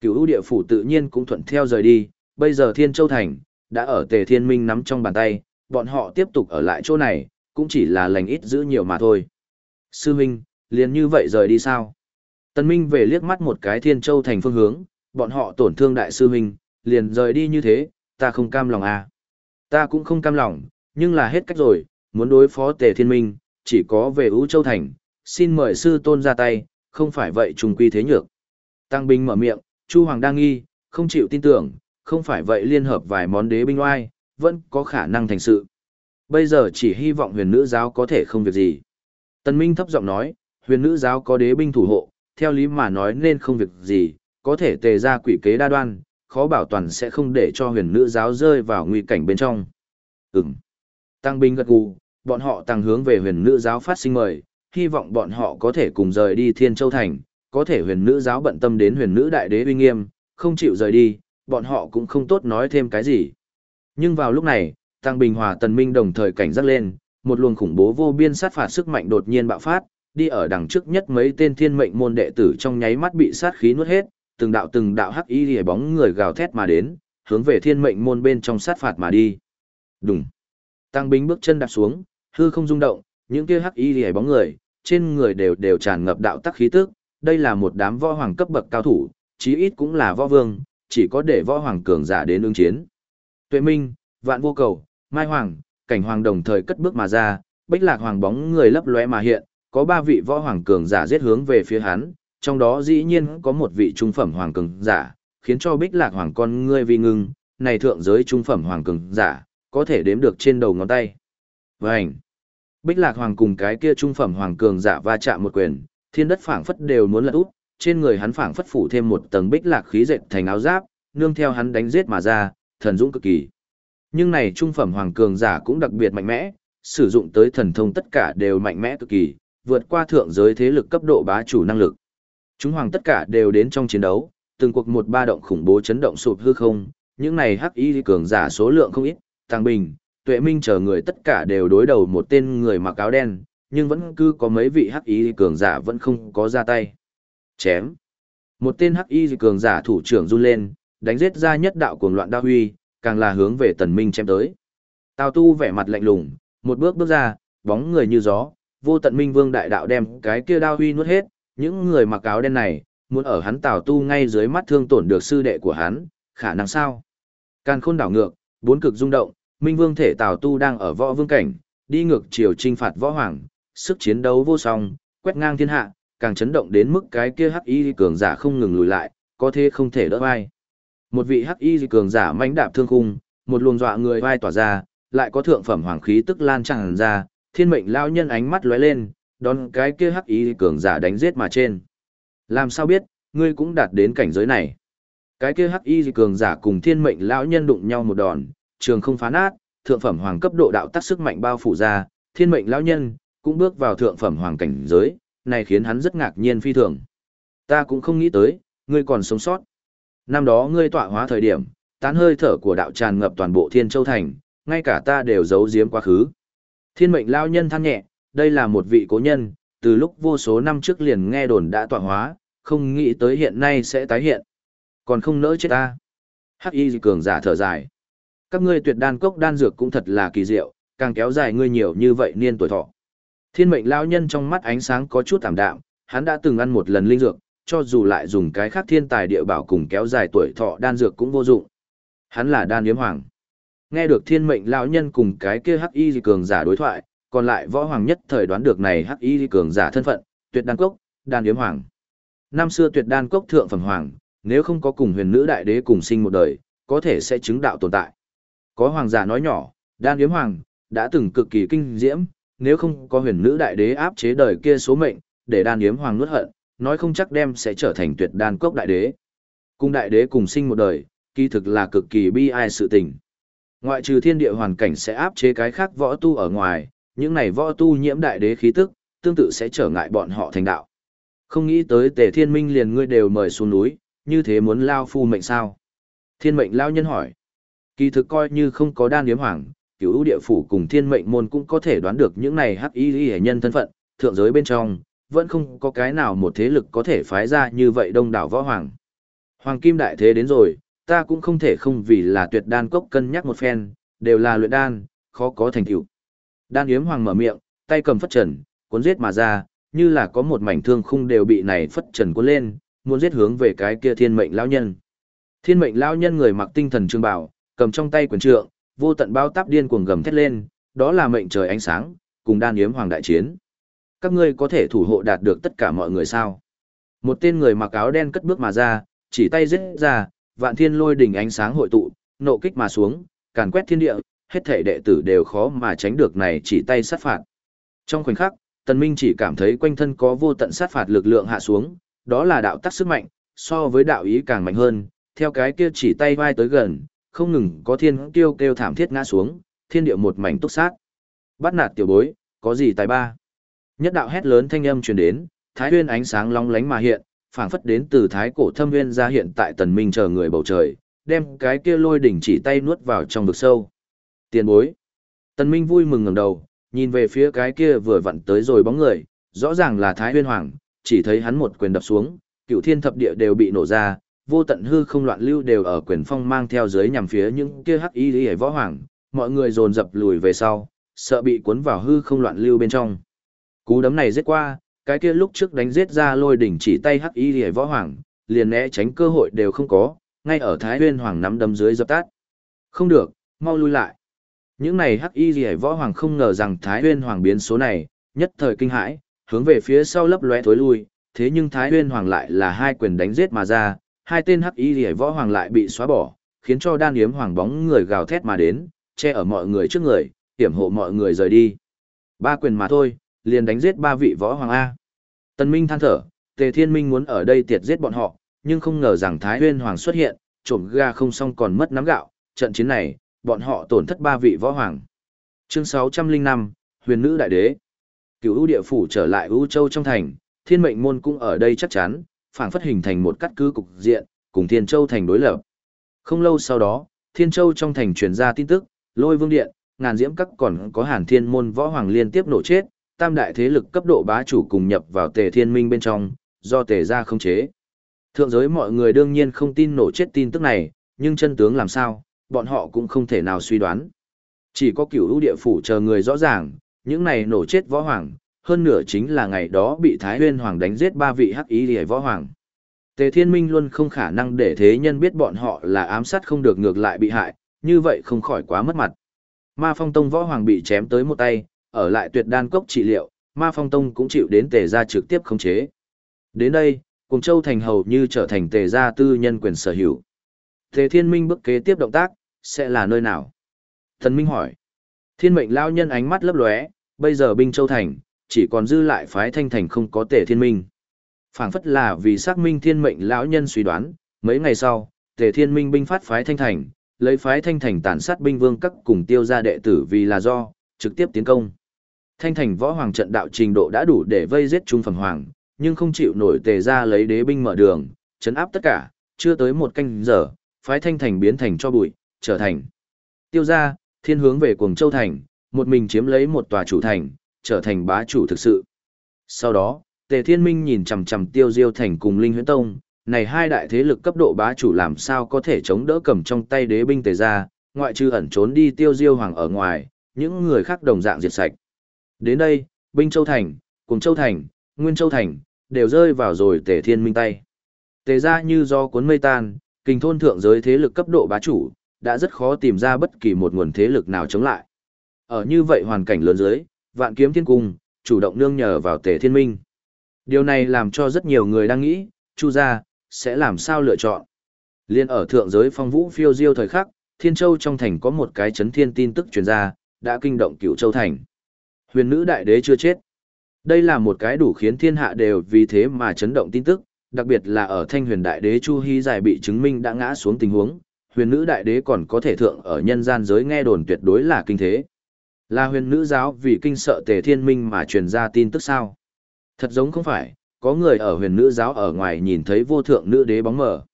Cửu ưu địa phủ tự nhiên cũng thuận theo rời đi, bây giờ Thiên Châu Thành, đã ở Tề Thiên Minh nắm trong bàn tay, bọn họ tiếp tục ở lại chỗ này, cũng chỉ là lành ít giữ nhiều mà thôi. Sư Minh, liền như vậy rời đi sao? Tân Minh về liếc mắt một cái Thiên Châu Thành phương hướng, bọn họ tổn thương đại sư Minh, liền rời đi như thế, ta không cam lòng à. Ta cũng không cam lòng, nhưng là hết cách rồi, muốn đối phó Tề Thiên Minh, chỉ có về Ú Châu Thành, xin mời sư tôn ra tay, không phải vậy trùng quy thế nhược. Tăng binh mở miệng, Chu Hoàng đang nghi, không chịu tin tưởng, không phải vậy liên hợp vài món đế binh oai, vẫn có khả năng thành sự. Bây giờ chỉ hy vọng huyền nữ giáo có thể không việc gì. Tân Minh thấp giọng nói, huyền nữ giáo có đế binh thủ hộ, theo lý mà nói nên không việc gì, có thể tề ra quỷ kế đa đoan, khó bảo toàn sẽ không để cho huyền nữ giáo rơi vào nguy cảnh bên trong. Ừm. Tăng binh gật gù, bọn họ tăng hướng về huyền nữ giáo phát sinh mời, hy vọng bọn họ có thể cùng rời đi Thiên Châu Thành, có thể huyền nữ giáo bận tâm đến huyền nữ đại đế uy nghiêm, không chịu rời đi, bọn họ cũng không tốt nói thêm cái gì. Nhưng vào lúc này, Tăng Bình Hòa Tần Minh đồng thời cảnh giác lên, một luồng khủng bố vô biên sát phạt sức mạnh đột nhiên bạo phát, đi ở đằng trước nhất mấy tên thiên mệnh môn đệ tử trong nháy mắt bị sát khí nuốt hết, từng đạo từng đạo hắc y liễu bóng người gào thét mà đến, hướng về thiên mệnh môn bên trong sát phạt mà đi. Đùng. Tăng Bình bước chân đạp xuống, hư không rung động, những kia hắc y liễu bóng người, trên người đều đều tràn ngập đạo tắc khí tức, đây là một đám võ hoàng cấp bậc cao thủ, chí ít cũng là võ vương, chỉ có để võ hoàng cường giả đến ứng chiến. Tuệ Minh, Vạn Vô Cầu, Mai Hoàng, Cảnh Hoàng đồng thời cất bước mà ra, Bích Lạc Hoàng bóng người lấp lóe mà hiện, có ba vị võ hoàng cường giả giết hướng về phía hắn, trong đó dĩ nhiên có một vị trung phẩm hoàng cường giả, khiến cho Bích Lạc Hoàng con ngươi vì ngưng, này thượng giới trung phẩm hoàng cường giả, có thể đếm được trên đầu ngón tay. Vành. Bích Lạc Hoàng cùng cái kia trung phẩm hoàng cường giả va chạm một quyền, thiên đất phảng phất đều muốn lật úp, trên người hắn phảng phất phủ thêm một tầng bích lạc khí dệt thành áo giáp, nương theo hắn đánh giết mà ra, thần dũng cực kỳ. Nhưng này trung phẩm hoàng cường giả cũng đặc biệt mạnh mẽ, sử dụng tới thần thông tất cả đều mạnh mẽ cực kỳ, vượt qua thượng giới thế lực cấp độ bá chủ năng lực. Chúng hoàng tất cả đều đến trong chiến đấu, từng cuộc một ba động khủng bố chấn động sụp hư không, những này hắc y cường giả số lượng không ít, Tăng Bình, Tuệ Minh chờ người tất cả đều đối đầu một tên người mặc áo đen, nhưng vẫn cứ có mấy vị hắc y cường giả vẫn không có ra tay. Chém. Một tên hắc y cường giả thủ trưởng run lên, đánh giết ra nhất đạo cuồng loạn Đa huy, càng là hướng về tần minh chém tới. Tào tu vẻ mặt lạnh lùng, một bước bước ra, bóng người như gió, vô tận minh vương đại đạo đem cái kia Đa huy nuốt hết, những người mặc áo đen này, muốn ở hắn tào tu ngay dưới mắt thương tổn được sư đệ của hắn, khả năng sao? Càn khôn đảo ngược, bốn cực rung động, minh vương thể tào tu đang ở võ vương cảnh, đi ngược chiều trinh phạt võ hoàng, sức chiến đấu vô song, quét ngang thiên hạ, càng chấn động đến mức cái kia hắc y cường giả không ngừng lùi lại, có thế không thể đỡ vai. Một vị hắc y cường giả mãnh đạp thương khung, một luồng dọa người vai tỏa ra, lại có thượng phẩm hoàng khí tức lan tràn ra, thiên mệnh lao nhân ánh mắt lóe lên, đón cái kia hắc y cường giả đánh giết mà trên. Làm sao biết, ngươi cũng đạt đến cảnh giới này. Cái kia hắc y cường giả cùng thiên mệnh lão nhân đụng nhau một đòn, trường không phá nát, thượng phẩm hoàng cấp độ đạo tác sức mạnh bao phủ ra, thiên mệnh lão nhân cũng bước vào thượng phẩm hoàng cảnh giới, này khiến hắn rất ngạc nhiên phi thường. Ta cũng không nghĩ tới, ngươi còn sống sót. Năm đó ngươi tọa hóa thời điểm, tán hơi thở của đạo tràn ngập toàn bộ Thiên Châu thành, ngay cả ta đều giấu giếm quá khứ. Thiên mệnh lão nhân than nhẹ, đây là một vị cố nhân, từ lúc vô số năm trước liền nghe đồn đã tọa hóa, không nghĩ tới hiện nay sẽ tái hiện. Còn không nỡ chết ta. Hắc y cường giả thở dài. Các ngươi tuyệt đan cốc đan dược cũng thật là kỳ diệu, càng kéo dài ngươi nhiều như vậy niên tuổi thọ. Thiên mệnh lão nhân trong mắt ánh sáng có chút tạm đạm, hắn đã từng ăn một lần linh dược, cho dù lại dùng cái khác thiên tài địa bảo cùng kéo dài tuổi thọ đan dược cũng vô dụng. Hắn là đan yếm hoàng. Nghe được thiên mệnh lão nhân cùng cái kia hắc y cường giả đối thoại, còn lại võ hoàng nhất thời đoán được này hắc y cường giả thân phận, tuyệt đan cốc, đan yếm hoàng. Năm xưa tuyệt đan cốc thượng phẩm hoàng, nếu không có cùng huyền nữ đại đế cùng sinh một đời, có thể sẽ chứng đạo tồn tại. Có hoàng giả nói nhỏ, đan yếm hoàng, đã từng cực kỳ kinh diễm, nếu không có huyền nữ đại đế áp chế đời kia số mệnh, để đan yếm hoàng nuốt hận, nói không chắc đem sẽ trở thành tuyệt đan cốc đại đế. Cùng đại đế cùng sinh một đời, kỳ thực là cực kỳ bi ai sự tình. Ngoại trừ thiên địa hoàn cảnh sẽ áp chế cái khác võ tu ở ngoài, những này võ tu nhiễm đại đế khí tức, tương tự sẽ trở ngại bọn họ thành đạo. Không nghĩ tới tề thiên minh liền ngươi đều mời xuống núi, như thế muốn lao phu mệnh sao? Thiên mệnh lao nhân hỏi. Kỳ thực coi như không có đan yếm hoàng, cửu ưu địa phủ cùng thiên mệnh môn cũng có thể đoán được những này hắc y hệ nhân thân phận, thượng giới bên trong, vẫn không có cái nào một thế lực có thể phái ra như vậy đông đảo võ hoàng. Hoàng kim đại thế đến rồi, ta cũng không thể không vì là tuyệt đan cốc cân nhắc một phen, đều là luyện đan, khó có thành tựu. Đan yếm hoàng mở miệng, tay cầm phất trần, cuốn giết mà ra, như là có một mảnh thương khung đều bị này phất trần cuốn lên, muốn giết hướng về cái kia thiên mệnh lão nhân. Thiên mệnh lão nhân người mặc tinh thần trương bảo, cầm trong tay quyền trượng, vô tận bao táp điên cuồng gầm thét lên, đó là mệnh trời ánh sáng, cùng đan yếm hoàng đại chiến. Các ngươi có thể thủ hộ đạt được tất cả mọi người sao? Một tên người mặc áo đen cất bước mà ra, chỉ tay giết ra, vạn thiên lôi đỉnh ánh sáng hội tụ, nộ kích mà xuống, càn quét thiên địa, hết thể đệ tử đều khó mà tránh được này chỉ tay sát phạt. Trong khoảnh khắc, Tần Minh chỉ cảm thấy quanh thân có vô tận sát phạt lực lượng hạ xuống, đó là đạo tắc sức mạnh, so với đạo ý càng mạnh hơn, theo cái kia chỉ tay vai tới gần, không ngừng có thiên tiêu kêu thảm thiết ngã xuống, thiên địa một mảnh túc sát. Bắt nạt tiểu bối, có gì tài ba? Nhất đạo hét lớn thanh âm truyền đến, thái nguyên ánh sáng long lánh mà hiện, phảng phất đến từ thái cổ thâm nguyên ra hiện tại tần minh chờ người bầu trời, đem cái kia lôi đỉnh chỉ tay nuốt vào trong vực sâu. Tiền bối. Tần minh vui mừng ngẩng đầu, nhìn về phía cái kia vừa vặn tới rồi bóng người, rõ ràng là thái nguyên hoàng, chỉ thấy hắn một quyền đập xuống, cựu thiên thập địa đều bị nổ ra, vô tận hư không loạn lưu đều ở quyền phong mang theo dưới nhằm phía những kia hắc y lý võ hoàng, mọi người dồn dập lùi về sau, sợ bị cuốn vào hư không loạn lưu bên trong. Cú đấm này giết qua, cái kia lúc trước đánh giết ra lôi đỉnh chỉ tay hắc y lý võ hoàng, liền né tránh cơ hội đều không có, ngay ở Thái Huyên Hoàng nắm đấm dưới dập tắt. Không được, mau lui lại. Những này hắc y lý võ hoàng không ngờ rằng Thái Huyên Hoàng biến số này, nhất thời kinh hãi, hướng về phía sau lấp lóe thối lui, thế nhưng Thái Huyên Hoàng lại là hai quyền đánh giết mà ra, hai tên hắc y liễu võ hoàng lại bị xóa bỏ, khiến cho đan yếm hoàng bóng người gào thét mà đến, che ở mọi người trước người, hiểm hộ mọi người rời đi. Ba quyền mà thôi, liền đánh giết ba vị võ hoàng A. Tần Minh than thở, Tề Thiên Minh muốn ở đây tiệt giết bọn họ, nhưng không ngờ rằng Thái Huyên Hoàng xuất hiện, trộm ga không xong còn mất nắm gạo, trận chiến này, bọn họ tổn thất ba vị võ hoàng. Chương 605, Huyền Nữ Đại Đế. Cửu ưu địa phủ trở lại ưu châu trong thành, thiên mệnh môn cũng ở đây chắc chắn, phảng phất hình thành một cắt cứ cục diện, cùng Thiên Châu thành đối lập. Không lâu sau đó, Thiên Châu trong thành truyền ra tin tức, Lôi Vương Điện, ngàn diễm các còn có Hàn Thiên môn võ hoàng liên tiếp nổ chết, tam đại thế lực cấp độ bá chủ cùng nhập vào Tề Thiên Minh bên trong, do Tề gia không chế. Thượng giới mọi người đương nhiên không tin nổ chết tin tức này, nhưng chân tướng làm sao, bọn họ cũng không thể nào suy đoán. Chỉ có cửu ưu địa phủ chờ người rõ ràng, những này nổ chết võ hoàng, hơn nửa chính là ngày đó bị Thái Huyên Hoàng đánh giết ba vị hắc ý hề võ hoàng. Tề Thiên Minh luôn không khả năng để thế nhân biết bọn họ là ám sát không được ngược lại bị hại, như vậy không khỏi quá mất mặt. Ma Phong Tông võ hoàng bị chém tới một tay, ở lại tuyệt đan cốc trị liệu, Ma Phong Tông cũng chịu đến tề gia trực tiếp khống chế. Đến đây, Cùng Châu thành hầu như trở thành tề gia tư nhân quyền sở hữu. Tề Thiên Minh bước kế tiếp động tác, sẽ là nơi nào? Thần Minh hỏi. Thiên mệnh lao nhân ánh mắt lấp lóe, bây giờ binh châu thành, chỉ còn dư lại phái thanh thành không có Tề Thiên Minh. phảng phất là vì xác minh thiên mệnh lão nhân suy đoán, mấy ngày sau, Tề Thiên Minh binh phát phái thanh thành, lấy phái thanh thành tàn sát binh vương các cùng tiêu ra đệ tử vì là do, trực tiếp tiến công. Thanh thành võ hoàng trận đạo trình độ đã đủ để vây giết trung phẩm hoàng, nhưng không chịu nổi tề ra lấy đế binh mở đường, chấn áp tất cả, chưa tới một canh giờ, phái thanh thành biến thành cho bụi, trở thành. Tiêu ra, thiên hướng về cuồng châu thành, một mình chiếm lấy một tòa chủ thành, trở thành bá chủ thực sự. Sau đó, tề thiên minh nhìn chằm chằm tiêu diêu thành cùng linh huyễn tông, này hai đại thế lực cấp độ bá chủ làm sao có thể chống đỡ cầm trong tay đế binh tề gia, ngoại trừ ẩn trốn đi tiêu diêu hoàng ở ngoài, những người khác đồng dạng diệt sạch. Đến đây, binh châu thành, cùng châu thành, nguyên châu thành, đều rơi vào rồi tề thiên minh tay. Tề gia như do cuốn mây tan, kinh thôn thượng giới thế lực cấp độ bá chủ, đã rất khó tìm ra bất kỳ một nguồn thế lực nào chống lại. Ở như vậy hoàn cảnh lớn dưới, vạn kiếm thiên cung, chủ động nương nhờ vào tề thiên minh. Điều này làm cho rất nhiều người đang nghĩ, chu gia, sẽ làm sao lựa chọn. Liên ở thượng giới phong vũ phiêu diêu thời khắc, thiên châu trong thành có một cái chấn thiên tin tức truyền ra, đã kinh động cửu châu thành. Huyền nữ đại đế chưa chết. Đây là một cái đủ khiến thiên hạ đều vì thế mà chấn động tin tức, đặc biệt là ở thanh huyền đại đế Chu Hy giải bị chứng minh đã ngã xuống tình huống, huyền nữ đại đế còn có thể thượng ở nhân gian giới nghe đồn tuyệt đối là kinh thế. Là huyền nữ giáo vì kinh sợ tề thiên minh mà truyền ra tin tức sao? Thật giống không phải, có người ở huyền nữ giáo ở ngoài nhìn thấy vô thượng nữ đế bóng mờ.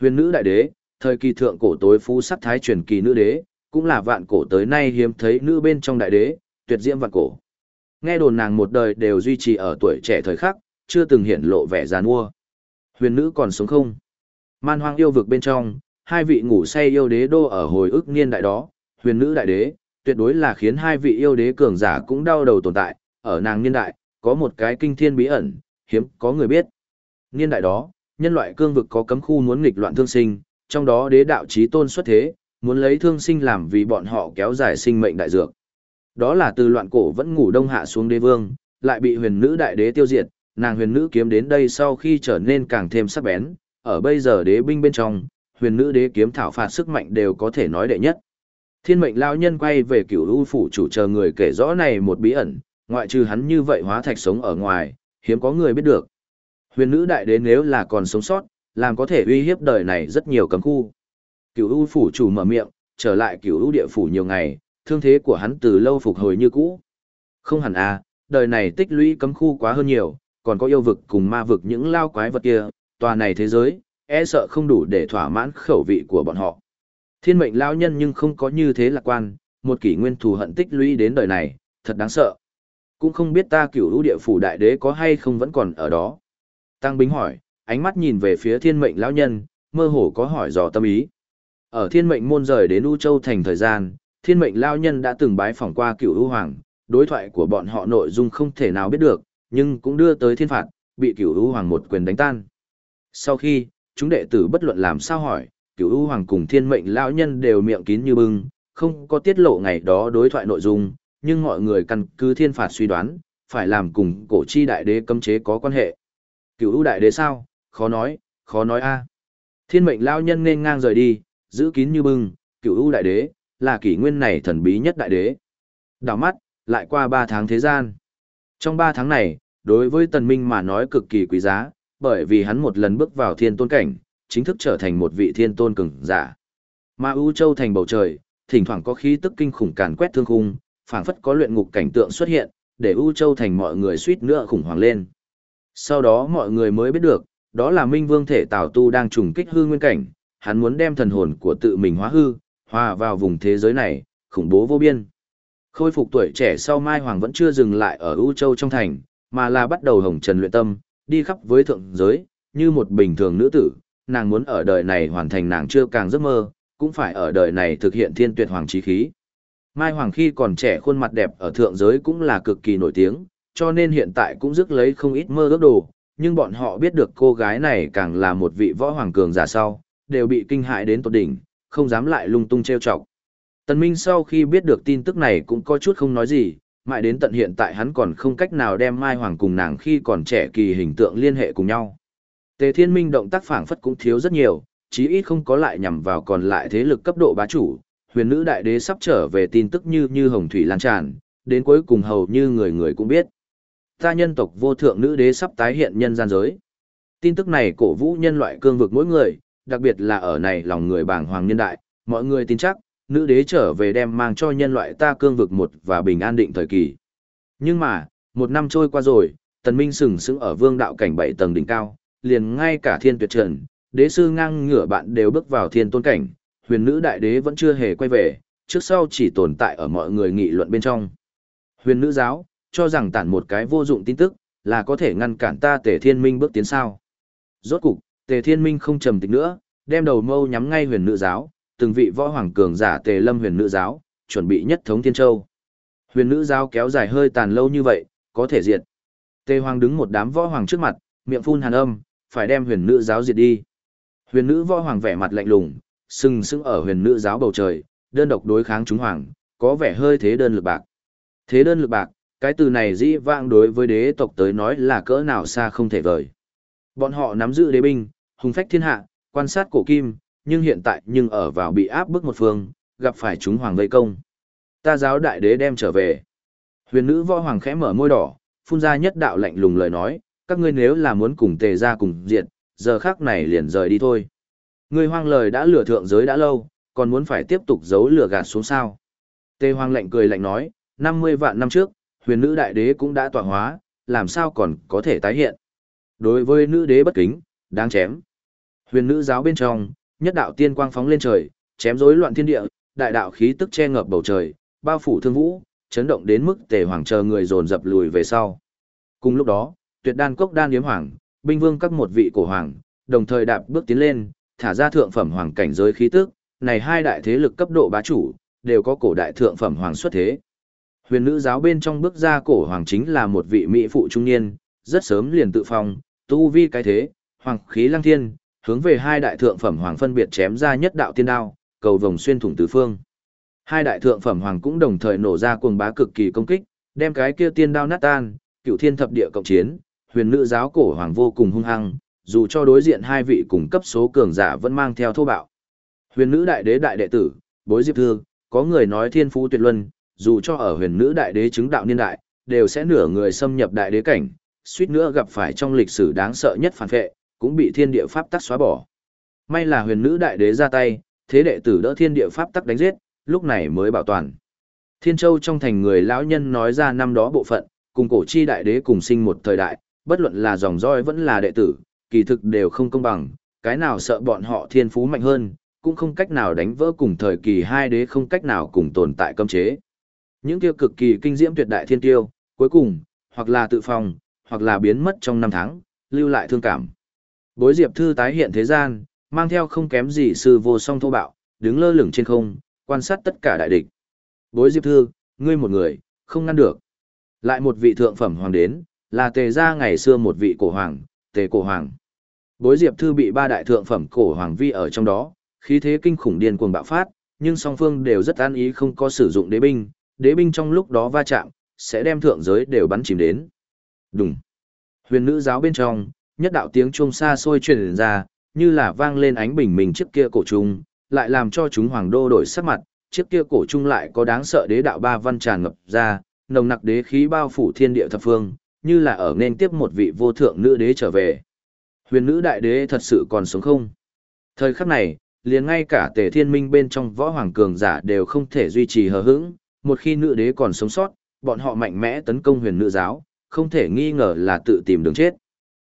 Huyền nữ đại đế, thời kỳ thượng cổ tối phú sắc thái truyền kỳ nữ đế, cũng là vạn cổ tới nay hiếm thấy nữ bên trong đại đế, tuyệt diễm vạn cổ. Nghe đồn nàng một đời đều duy trì ở tuổi trẻ thời khắc, chưa từng hiện lộ vẻ giàn mua. Huyền nữ còn sống không? Man hoang yêu vực bên trong, hai vị ngủ say yêu đế đô ở hồi ức niên đại đó, huyền nữ đại đế, tuyệt đối là khiến hai vị yêu đế cường giả cũng đau đầu tồn tại, ở nàng niên đại, có một cái kinh thiên bí ẩn, hiếm có người biết. Niên đại đó, nhân loại cương vực có cấm khu muốn nghịch loạn thương sinh, trong đó đế đạo chí tôn xuất thế, muốn lấy thương sinh làm vì bọn họ kéo dài sinh mệnh đại dược. Đó là từ loạn cổ vẫn ngủ đông hạ xuống đế vương, lại bị huyền nữ đại đế tiêu diệt, nàng huyền nữ kiếm đến đây sau khi trở nên càng thêm sắc bén, ở bây giờ đế binh bên trong, huyền nữ đế kiếm thảo phạt sức mạnh đều có thể nói đệ nhất. Thiên mệnh lao nhân quay về cửu u phủ chủ chờ người kể rõ này một bí ẩn, ngoại trừ hắn như vậy hóa thạch sống ở ngoài, hiếm có người biết được. Huyền nữ đại đế nếu là còn sống sót, làm có thể uy hiếp đời này rất nhiều cấm khu. Cửu u phủ chủ mở miệng, trở lại cửu u địa phủ nhiều ngày, thương thế của hắn từ lâu phục hồi như cũ. Không hẳn à, đời này tích lũy cấm khu quá hơn nhiều, còn có yêu vực cùng ma vực những lao quái vật kia, tòa này thế giới, e sợ không đủ để thỏa mãn khẩu vị của bọn họ. Thiên mệnh lao nhân nhưng không có như thế lạc quan, một kỷ nguyên thù hận tích lũy đến đời này, thật đáng sợ. Cũng không biết ta cửu lũ địa phủ đại đế có hay không vẫn còn ở đó. Tăng Bính hỏi, ánh mắt nhìn về phía thiên mệnh lão nhân, mơ hồ có hỏi dò tâm ý. Ở thiên mệnh môn rời đến U Châu thành thời gian, thiên mệnh lao nhân đã từng bái phỏng qua cửu U Hoàng, đối thoại của bọn họ nội dung không thể nào biết được, nhưng cũng đưa tới thiên phạt, bị cửu U Hoàng một quyền đánh tan. Sau khi, chúng đệ tử bất luận làm sao hỏi, cửu U Hoàng cùng thiên mệnh Lão nhân đều miệng kín như bưng, không có tiết lộ ngày đó đối thoại nội dung, nhưng mọi người căn cứ thiên phạt suy đoán, phải làm cùng cổ chi đại đế cấm chế có quan hệ. Cửu U đại đế sao? Khó nói, khó nói a. Thiên mệnh Lão nhân nên ngang rời đi, giữ kín như bưng, cửu U đại đế, là kỷ nguyên này thần bí nhất đại đế. Đảo mắt, lại qua 3 tháng thế gian. Trong 3 tháng này, đối với tần minh mà nói cực kỳ quý giá, bởi vì hắn một lần bước vào thiên tôn cảnh, chính thức trở thành một vị thiên tôn cường giả. Ma U Châu thành bầu trời, thỉnh thoảng có khí tức kinh khủng càn quét thương khung, phảng phất có luyện ngục cảnh tượng xuất hiện, để U Châu thành mọi người suýt nữa khủng hoảng lên. Sau đó mọi người mới biết được, đó là Minh Vương thể Tào Tu đang trùng kích hư nguyên cảnh, hắn muốn đem thần hồn của tự mình hóa hư, hòa vào vùng thế giới này, khủng bố vô biên. Khôi phục tuổi trẻ sau Mai Hoàng vẫn chưa dừng lại ở U Châu trong thành, mà là bắt đầu hồng trần luyện tâm, đi khắp với thượng giới, như một bình thường nữ tử, nàng muốn ở đời này hoàn thành nàng chưa càng giấc mơ, cũng phải ở đời này thực hiện thiên tuyệt hoàng trí khí. Mai Hoàng khi còn trẻ khuôn mặt đẹp ở thượng giới cũng là cực kỳ nổi tiếng, cho nên hiện tại cũng rước lấy không ít mơ ước đồ, nhưng bọn họ biết được cô gái này càng là một vị võ hoàng cường giả sau, đều bị kinh hại đến tột đỉnh, không dám lại lung tung trêu chọc. Tần Minh sau khi biết được tin tức này cũng có chút không nói gì, mãi đến tận hiện tại hắn còn không cách nào đem Mai Hoàng cùng nàng khi còn trẻ kỳ hình tượng liên hệ cùng nhau. Tề Thiên Minh động tác phảng phất cũng thiếu rất nhiều, chí ít không có lại nhằm vào còn lại thế lực cấp độ bá chủ, huyền nữ đại đế sắp trở về tin tức như như hồng thủy lan tràn, đến cuối cùng hầu như người người cũng biết. Ta nhân tộc vô thượng nữ đế sắp tái hiện nhân gian giới. Tin tức này cổ vũ nhân loại cương vực mỗi người, đặc biệt là ở này lòng người bảng hoàng nhân đại, mọi người tin chắc, nữ đế trở về đem mang cho nhân loại ta cương vực một và bình an định thời kỳ. Nhưng mà, một năm trôi qua rồi, tần minh sừng sững ở vương đạo cảnh bảy tầng đỉnh cao, liền ngay cả thiên tuyệt trần, đế sư ngang ngửa bạn đều bước vào thiên tôn cảnh, huyền nữ đại đế vẫn chưa hề quay về, trước sau chỉ tồn tại ở mọi người nghị luận bên trong. Huyền nữ giáo, cho rằng tản một cái vô dụng tin tức, là có thể ngăn cản ta tề thiên minh bước tiến sao. Rốt cục, tề thiên minh không trầm tịch nữa, đem đầu mâu nhắm ngay huyền nữ giáo, từng vị võ hoàng cường giả tề lâm huyền nữ giáo, chuẩn bị nhất thống thiên châu. Huyền nữ giáo kéo dài hơi tàn lâu như vậy, có thể diệt. Tề hoàng đứng một đám võ hoàng trước mặt, miệng phun hàn âm, phải đem huyền nữ giáo diệt đi. Huyền nữ võ hoàng vẻ mặt lạnh lùng, sừng sững ở huyền nữ giáo bầu trời, đơn độc đối kháng chúng hoàng, có vẻ hơi thế đơn lực bạc. Thế đơn lực bạc, cái từ này dĩ vãng đối với đế tộc tới nói là cỡ nào xa không thể vời. Bọn họ nắm giữ đế binh, hùng phách thiên hạ, quan sát cổ kim, nhưng hiện tại nhưng ở vào bị áp bức một phương, gặp phải chúng hoàng vây công. Ta giáo đại đế đem trở về. Huyền nữ võ hoàng khẽ mở môi đỏ, phun ra nhất đạo lạnh lùng lời nói, các ngươi nếu là muốn cùng tề ra cùng diện, giờ khác này liền rời đi thôi. Ngươi hoang lời đã lừa thượng giới đã lâu, còn muốn phải tiếp tục giấu lừa gạt xuống sao. Tề hoang lạnh cười lạnh nói, 50 vạn năm trước, huyền nữ đại đế cũng đã tọa hóa, làm sao còn có thể tái hiện. Đối với nữ đế bất kính, đáng chém. Huyền nữ giáo bên trong, nhất đạo tiên quang phóng lên trời, chém rối loạn thiên địa, đại đạo khí tức che ngập bầu trời, bao phủ thương vũ, chấn động đến mức tề hoàng chờ người dồn dập lùi về sau. Cùng lúc đó, tuyệt đan cốc đan yếm hoàng, binh vương các một vị cổ hoàng, đồng thời đạp bước tiến lên, thả ra thượng phẩm hoàng cảnh giới khí tức, này hai đại thế lực cấp độ bá chủ, đều có cổ đại thượng phẩm hoàng xuất thế. Huyền nữ giáo bên trong bước ra cổ hoàng chính là một vị mỹ phụ trung niên, rất sớm liền tự phong, tu vi cái thế, hoàng khí lăng thiên, hướng về hai đại thượng phẩm hoàng phân biệt chém ra nhất đạo tiên đao, cầu vòng xuyên thủng tứ phương. Hai đại thượng phẩm hoàng cũng đồng thời nổ ra cuồng bá cực kỳ công kích, đem cái kia tiên đao nát tan, cựu thiên thập địa cộng chiến, huyền nữ giáo cổ hoàng vô cùng hung hăng, dù cho đối diện hai vị cùng cấp số cường giả vẫn mang theo thô bạo. Huyền nữ đại đế đại đệ tử, bối diệp thương, có người nói thiên phú tuyệt luân, dù cho ở huyền nữ đại đế chứng đạo niên đại, đều sẽ nửa người xâm nhập đại đế cảnh, suýt nữa gặp phải trong lịch sử đáng sợ nhất phản vệ, cũng bị thiên địa pháp tắc xóa bỏ. May là huyền nữ đại đế ra tay, thế đệ tử đỡ thiên địa pháp tắc đánh giết, lúc này mới bảo toàn. Thiên Châu trong thành người lão nhân nói ra năm đó bộ phận, cùng cổ chi đại đế cùng sinh một thời đại, bất luận là dòng roi vẫn là đệ tử, kỳ thực đều không công bằng, cái nào sợ bọn họ thiên phú mạnh hơn, cũng không cách nào đánh vỡ cùng thời kỳ hai đế không cách nào cùng tồn tại cấm chế. Những tiêu cực kỳ kinh diễm tuyệt đại thiên tiêu, cuối cùng, hoặc là tự phòng, hoặc là biến mất trong năm tháng, lưu lại thương cảm. Bối diệp thư tái hiện thế gian, mang theo không kém gì sư vô song thô bạo, đứng lơ lửng trên không, quan sát tất cả đại địch. Bối diệp thư, ngươi một người, không ngăn được. Lại một vị thượng phẩm hoàng đến, là tề gia ngày xưa một vị cổ hoàng, tề cổ hoàng. Bối diệp thư bị ba đại thượng phẩm cổ hoàng vi ở trong đó, khí thế kinh khủng điên cuồng bạo phát, nhưng song phương đều rất an ý không có sử dụng đế binh, đế binh trong lúc đó va chạm, sẽ đem thượng giới đều bắn chìm đến. Đùng. Huyền nữ giáo bên trong, nhất đạo tiếng chuông xa xôi truyền ra, như là vang lên ánh bình minh trước kia cổ trung, lại làm cho chúng hoàng đô đổi sắc mặt, trước kia cổ trung lại có đáng sợ đế đạo ba văn tràn ngập ra, nồng nặc đế khí bao phủ thiên địa thập phương, như là ở nên tiếp một vị vô thượng nữ đế trở về. Huyền nữ đại đế thật sự còn sống không? Thời khắc này, liền ngay cả tề thiên minh bên trong võ hoàng cường giả đều không thể duy trì hờ hững, một khi nữ đế còn sống sót, bọn họ mạnh mẽ tấn công huyền nữ giáo, không thể nghi ngờ là tự tìm đường chết.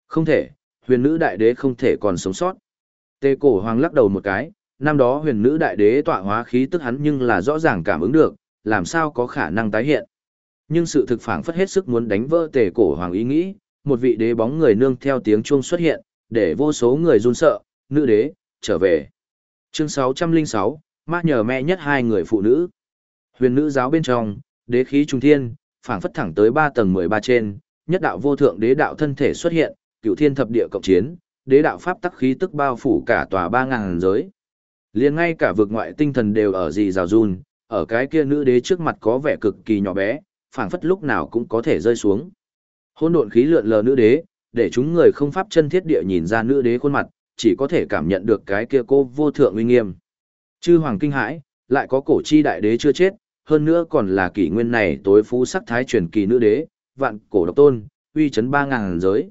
Không thể, huyền nữ đại đế không thể còn sống sót. Tề cổ hoàng lắc đầu một cái, năm đó huyền nữ đại đế tọa hóa khí tức hắn nhưng là rõ ràng cảm ứng được, làm sao có khả năng tái hiện. Nhưng sự thực phản phất hết sức muốn đánh vỡ tề cổ hoàng ý nghĩ, một vị đế bóng người nương theo tiếng chuông xuất hiện, để vô số người run sợ, nữ đế, trở về. Chương 606, mát nhờ mẹ nhất hai người phụ nữ. Huyền nữ giáo bên trong, đế khí trung thiên, phảng phất thẳng tới 3 tầng 13 trên, nhất đạo vô thượng đế đạo thân thể xuất hiện, cửu thiên thập địa cộng chiến, đế đạo pháp tắc khí tức bao phủ cả tòa 3000 giới. Liền ngay cả vực ngoại tinh thần đều ở gì rào run, ở cái kia nữ đế trước mặt có vẻ cực kỳ nhỏ bé, phảng phất lúc nào cũng có thể rơi xuống. Hỗn độn khí lượn lờ nữ đế, để chúng người không pháp chân thiết địa nhìn ra nữ đế khuôn mặt, chỉ có thể cảm nhận được cái kia cô vô thượng uy nghiêm. Chư hoàng kinh hãi, lại có cổ chi đại đế chưa chết, hơn nữa còn là kỷ nguyên này tối phú sắc thái truyền kỳ nữ đế, vạn cổ độc tôn, uy chấn ba ngàn giới.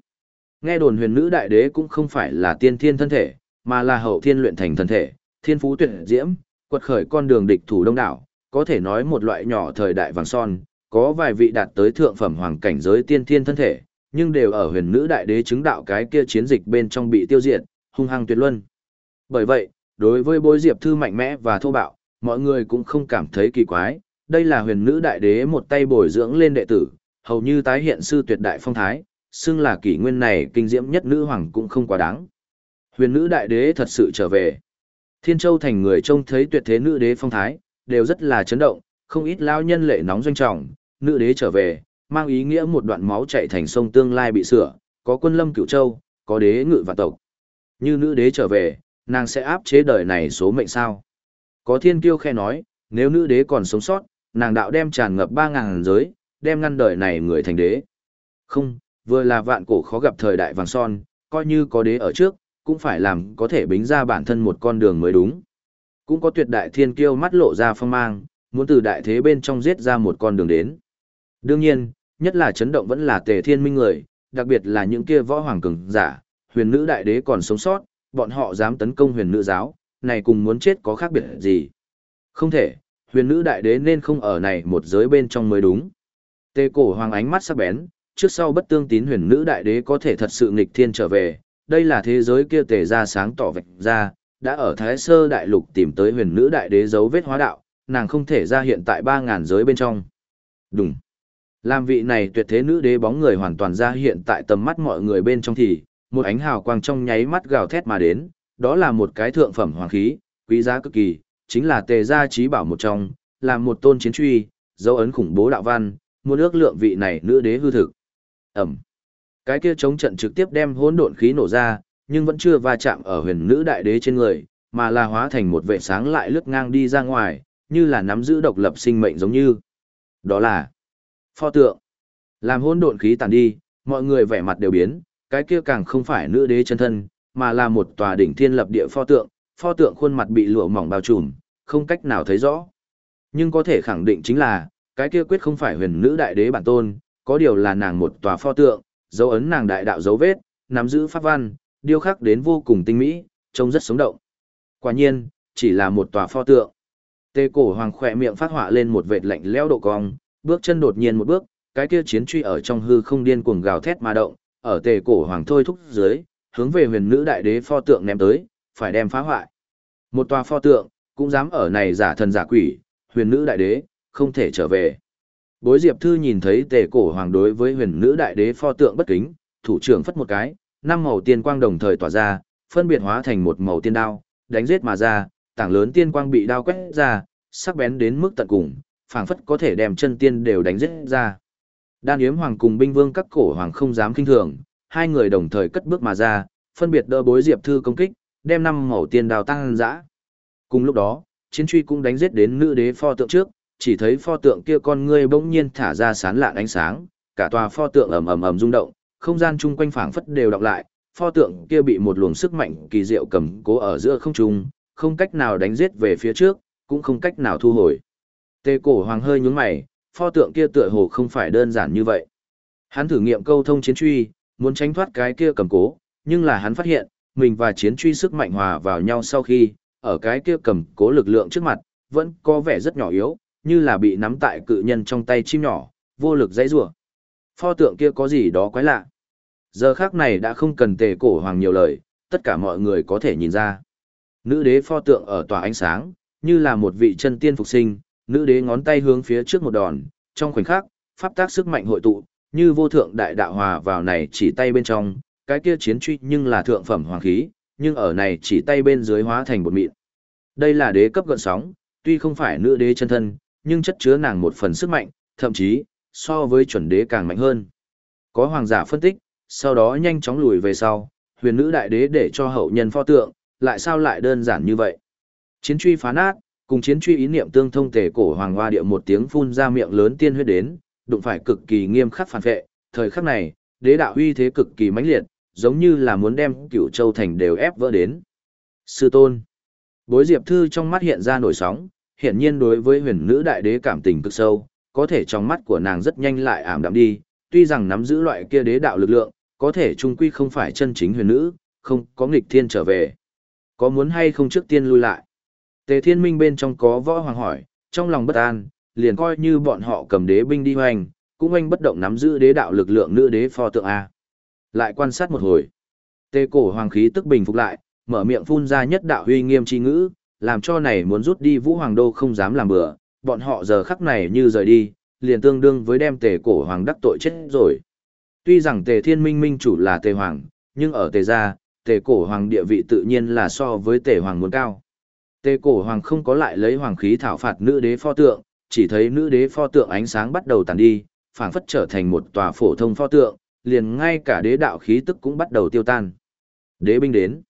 Nghe đồn huyền nữ đại đế cũng không phải là tiên thiên thân thể, mà là hậu thiên luyện thành thân thể, thiên phú tuyệt diễm, quật khởi con đường địch thủ đông đảo, có thể nói một loại nhỏ thời đại vàng son, có vài vị đạt tới thượng phẩm hoàng cảnh giới tiên thiên thân thể, nhưng đều ở huyền nữ đại đế chứng đạo cái kia chiến dịch bên trong bị tiêu diệt, hung hăng tuyệt luân. Bởi vậy, đối với bối diệp thư mạnh mẽ và thô bạo, mọi người cũng không cảm thấy kỳ quái, đây là huyền nữ đại đế một tay bồi dưỡng lên đệ tử, hầu như tái hiện sư tuyệt đại phong thái, xưng là kỷ nguyên này kinh diễm nhất nữ hoàng cũng không quá đáng. Huyền nữ đại đế thật sự trở về. Thiên Châu thành người trông thấy tuyệt thế nữ đế phong thái, đều rất là chấn động, không ít lao nhân lệ nóng doanh trọng, nữ đế trở về, mang ý nghĩa một đoạn máu chạy thành sông tương lai bị sửa, có quân lâm cửu châu, có đế ngự và tộc. Như nữ đế trở về, nàng sẽ áp chế đời này số mệnh sao. Có thiên kiêu khe nói, nếu nữ đế còn sống sót, nàng đạo đem tràn ngập ba ngàn giới, đem ngăn đời này người thành đế. Không, vừa là vạn cổ khó gặp thời đại vàng son, coi như có đế ở trước, cũng phải làm có thể bính ra bản thân một con đường mới đúng. Cũng có tuyệt đại thiên kiêu mắt lộ ra phong mang, muốn từ đại thế bên trong giết ra một con đường đến. Đương nhiên, nhất là chấn động vẫn là tề thiên minh người, đặc biệt là những kia võ hoàng cường giả, huyền nữ đại đế còn sống sót, bọn họ dám tấn công huyền nữ giáo, này cùng muốn chết có khác biệt gì. Không thể, huyền nữ đại đế nên không ở này một giới bên trong mới đúng. Tề cổ hoàng ánh mắt sắc bén, trước sau bất tương tín huyền nữ đại đế có thể thật sự nghịch thiên trở về, đây là thế giới kia tề ra sáng tỏ vạch ra, đã ở Thái Sơ Đại Lục tìm tới huyền nữ đại đế dấu vết hóa đạo, nàng không thể ra hiện tại 3.000 giới bên trong. Đúng. Làm vị này tuyệt thế nữ đế bóng người hoàn toàn ra hiện tại tầm mắt mọi người bên trong thì, một ánh hào quang trong nháy mắt gào thét mà đến, đó là một cái thượng phẩm hoàng khí, quý giá cực kỳ, chính là tề gia trí bảo một trong, là một tôn chiến truy, dấu ấn khủng bố đạo văn, muốn ước lượng vị này nữ đế hư thực. Ẩm. Cái kia chống trận trực tiếp đem hỗn độn khí nổ ra, nhưng vẫn chưa va chạm ở huyền nữ đại đế trên người, mà là hóa thành một vệ sáng lại lướt ngang đi ra ngoài, như là nắm giữ độc lập sinh mệnh giống như. Đó là pho tượng. Làm hỗn độn khí tàn đi, mọi người vẻ mặt đều biến, cái kia càng không phải nữ đế chân thân, mà là một tòa đỉnh thiên lập địa pho tượng, pho tượng khuôn mặt bị lụa mỏng bao trùm, không cách nào thấy rõ. Nhưng có thể khẳng định chính là, cái kia quyết không phải huyền nữ đại đế bản tôn, có điều là nàng một tòa pho tượng, dấu ấn nàng đại đạo dấu vết, nắm giữ pháp văn, điêu khắc đến vô cùng tinh mỹ, trông rất sống động. Quả nhiên, chỉ là một tòa pho tượng. Tê cổ hoàng khỏe miệng phát họa lên một vệt lạnh lẽo độ cong, bước chân đột nhiên một bước, cái kia chiến truy ở trong hư không điên cuồng gào thét mà động, ở tề cổ hoàng thôi thúc dưới, hướng về huyền nữ đại đế pho tượng ném tới, phải đem phá hoại. Một tòa pho tượng, cũng dám ở này giả thần giả quỷ, huyền nữ đại đế, không thể trở về. Bối Diệp Thư nhìn thấy tề cổ hoàng đối với huyền nữ đại đế pho tượng bất kính, thủ trưởng phất một cái, năm màu tiên quang đồng thời tỏa ra, phân biệt hóa thành một màu tiên đao, đánh giết mà ra, tảng lớn tiên quang bị đao quét ra, sắc bén đến mức tận cùng, phảng phất có thể đem chân tiên đều đánh giết ra. Đan Yếm Hoàng cùng binh vương các cổ hoàng không dám kinh thường, hai người đồng thời cất bước mà ra, phân biệt đỡ bối Diệp Thư công kích, đem năm màu tiên đào tăng dã. Cùng lúc đó, chiến truy cũng đánh giết đến nữ đế pho tượng trước, chỉ thấy pho tượng kia con ngươi bỗng nhiên thả ra sán lạn ánh sáng, cả tòa pho tượng ầm ầm ầm rung động, không gian chung quanh phảng phất đều đọc lại, pho tượng kia bị một luồng sức mạnh kỳ diệu cầm cố ở giữa không trung, không cách nào đánh giết về phía trước, cũng không cách nào thu hồi. Tề cổ hoàng hơi nhướng mày, pho tượng kia tựa hồ không phải đơn giản như vậy. Hắn thử nghiệm câu thông chiến truy, muốn tránh thoát cái kia cầm cố, nhưng là hắn phát hiện, mình và chiến truy sức mạnh hòa vào nhau sau khi, ở cái kia cầm cố lực lượng trước mặt, vẫn có vẻ rất nhỏ yếu, như là bị nắm tại cự nhân trong tay chim nhỏ, vô lực dãy rủa. Pho tượng kia có gì đó quái lạ. Giờ khác này đã không cần tề cổ hoàng nhiều lời, tất cả mọi người có thể nhìn ra. Nữ đế pho tượng ở tòa ánh sáng, như là một vị chân tiên phục sinh, nữ đế ngón tay hướng phía trước một đòn, trong khoảnh khắc, pháp tác sức mạnh hội tụ, như vô thượng đại đạo hòa vào này chỉ tay bên trong, cái kia chiến truy nhưng là thượng phẩm hoàng khí, nhưng ở này chỉ tay bên dưới hóa thành bột mịn. Đây là đế cấp gợn sóng, tuy không phải nữ đế chân thân, nhưng chất chứa nàng một phần sức mạnh, thậm chí, so với chuẩn đế càng mạnh hơn. Có hoàng giả phân tích, sau đó nhanh chóng lùi về sau, huyền nữ đại đế để cho hậu nhân pho tượng, lại sao lại đơn giản như vậy. Chiến truy phá nát, cùng chiến truy ý niệm tương thông tề cổ hoàng hoa địa một tiếng phun ra miệng lớn tiên huyết đến, đụng phải cực kỳ nghiêm khắc phản vệ, thời khắc này, đế đạo uy thế cực kỳ mãnh liệt, giống như là muốn đem cửu châu thành đều ép vỡ đến. Sư tôn. Bối diệp thư trong mắt hiện ra nổi sóng, hiện nhiên đối với huyền nữ đại đế cảm tình cực sâu, có thể trong mắt của nàng rất nhanh lại ảm đạm đi, tuy rằng nắm giữ loại kia đế đạo lực lượng, có thể trung quy không phải chân chính huyền nữ, không có nghịch thiên trở về. Có muốn hay không trước tiên lui lại? Tề thiên minh bên trong có võ hoàng hỏi, trong lòng bất an, liền coi như bọn họ cầm đế binh đi hoành, cũng anh bất động nắm giữ đế đạo lực lượng nữ đế pho tượng A. Lại quan sát một hồi. Tề cổ hoàng khí tức bình phục lại, mở miệng phun ra nhất đạo huy nghiêm chi ngữ, làm cho này muốn rút đi vũ hoàng đô không dám làm bừa, bọn họ giờ khắc này như rời đi, liền tương đương với đem tề cổ hoàng đắc tội chết rồi. Tuy rằng tề thiên minh minh chủ là tề hoàng, nhưng ở tề gia, tề cổ hoàng địa vị tự nhiên là so với tề hoàng muốn cao. Tề cổ hoàng không có lại lấy hoàng khí thảo phạt nữ đế pho tượng, chỉ thấy nữ đế pho tượng ánh sáng bắt đầu tàn đi, phảng phất trở thành một tòa phổ thông pho tượng, liền ngay cả đế đạo khí tức cũng bắt đầu tiêu tan. Đế binh đến.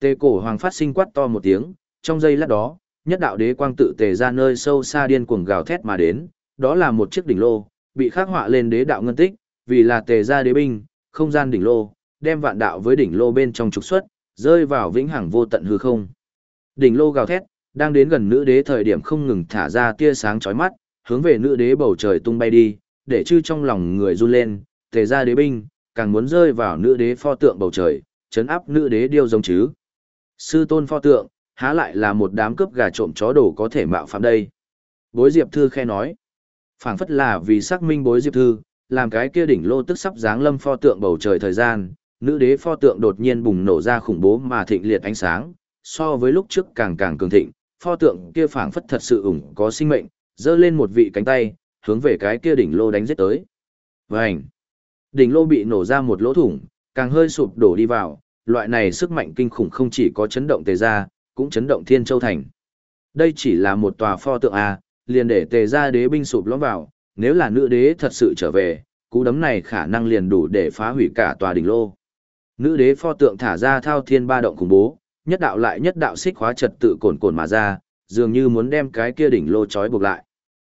Tề cổ hoàng phát sinh quát to một tiếng, trong giây lát đó, nhất đạo đế quang tự tề ra nơi sâu xa điên cuồng gào thét mà đến, đó là một chiếc đỉnh lô, bị khắc họa lên đế đạo ngân tích, vì là tề ra đế binh, không gian đỉnh lô, đem vạn đạo với đỉnh lô bên trong trục xuất, rơi vào vĩnh hằng vô tận hư không. Đỉnh lô gào thét, đang đến gần nữ đế thời điểm không ngừng thả ra tia sáng chói mắt, hướng về nữ đế bầu trời tung bay đi, để chư trong lòng người run lên, tề ra đế binh, càng muốn rơi vào nữ đế pho tượng bầu trời, chấn áp nữ đế điêu giống chứ. Sư tôn pho tượng, há lại là một đám cướp gà trộm chó đồ có thể mạo phạm đây. Bối Diệp Thư khe nói, phảng phất là vì xác minh bối Diệp Thư, làm cái kia đỉnh lô tức sắp dáng lâm pho tượng bầu trời thời gian, nữ đế pho tượng đột nhiên bùng nổ ra khủng bố mà thịnh liệt ánh sáng, so với lúc trước càng càng cường thịnh, pho tượng kia phảng phất thật sự ủng có sinh mệnh, giơ lên một vị cánh tay, hướng về cái kia đỉnh lô đánh giết tới. Vành! Đỉnh lô bị nổ ra một lỗ thủng, càng hơi sụp đổ đi vào, loại này sức mạnh kinh khủng không chỉ có chấn động tề ra, cũng chấn động Thiên Châu Thành. Đây chỉ là một tòa pho tượng A, liền để tề ra đế binh sụp lõm vào, nếu là nữ đế thật sự trở về, cú đấm này khả năng liền đủ để phá hủy cả tòa đỉnh lô. Nữ đế pho tượng thả ra thao thiên ba động khủng bố, nhất đạo lại nhất đạo xích khóa trật tự cồn cồn mà ra, dường như muốn đem cái kia đỉnh lô trói buộc lại.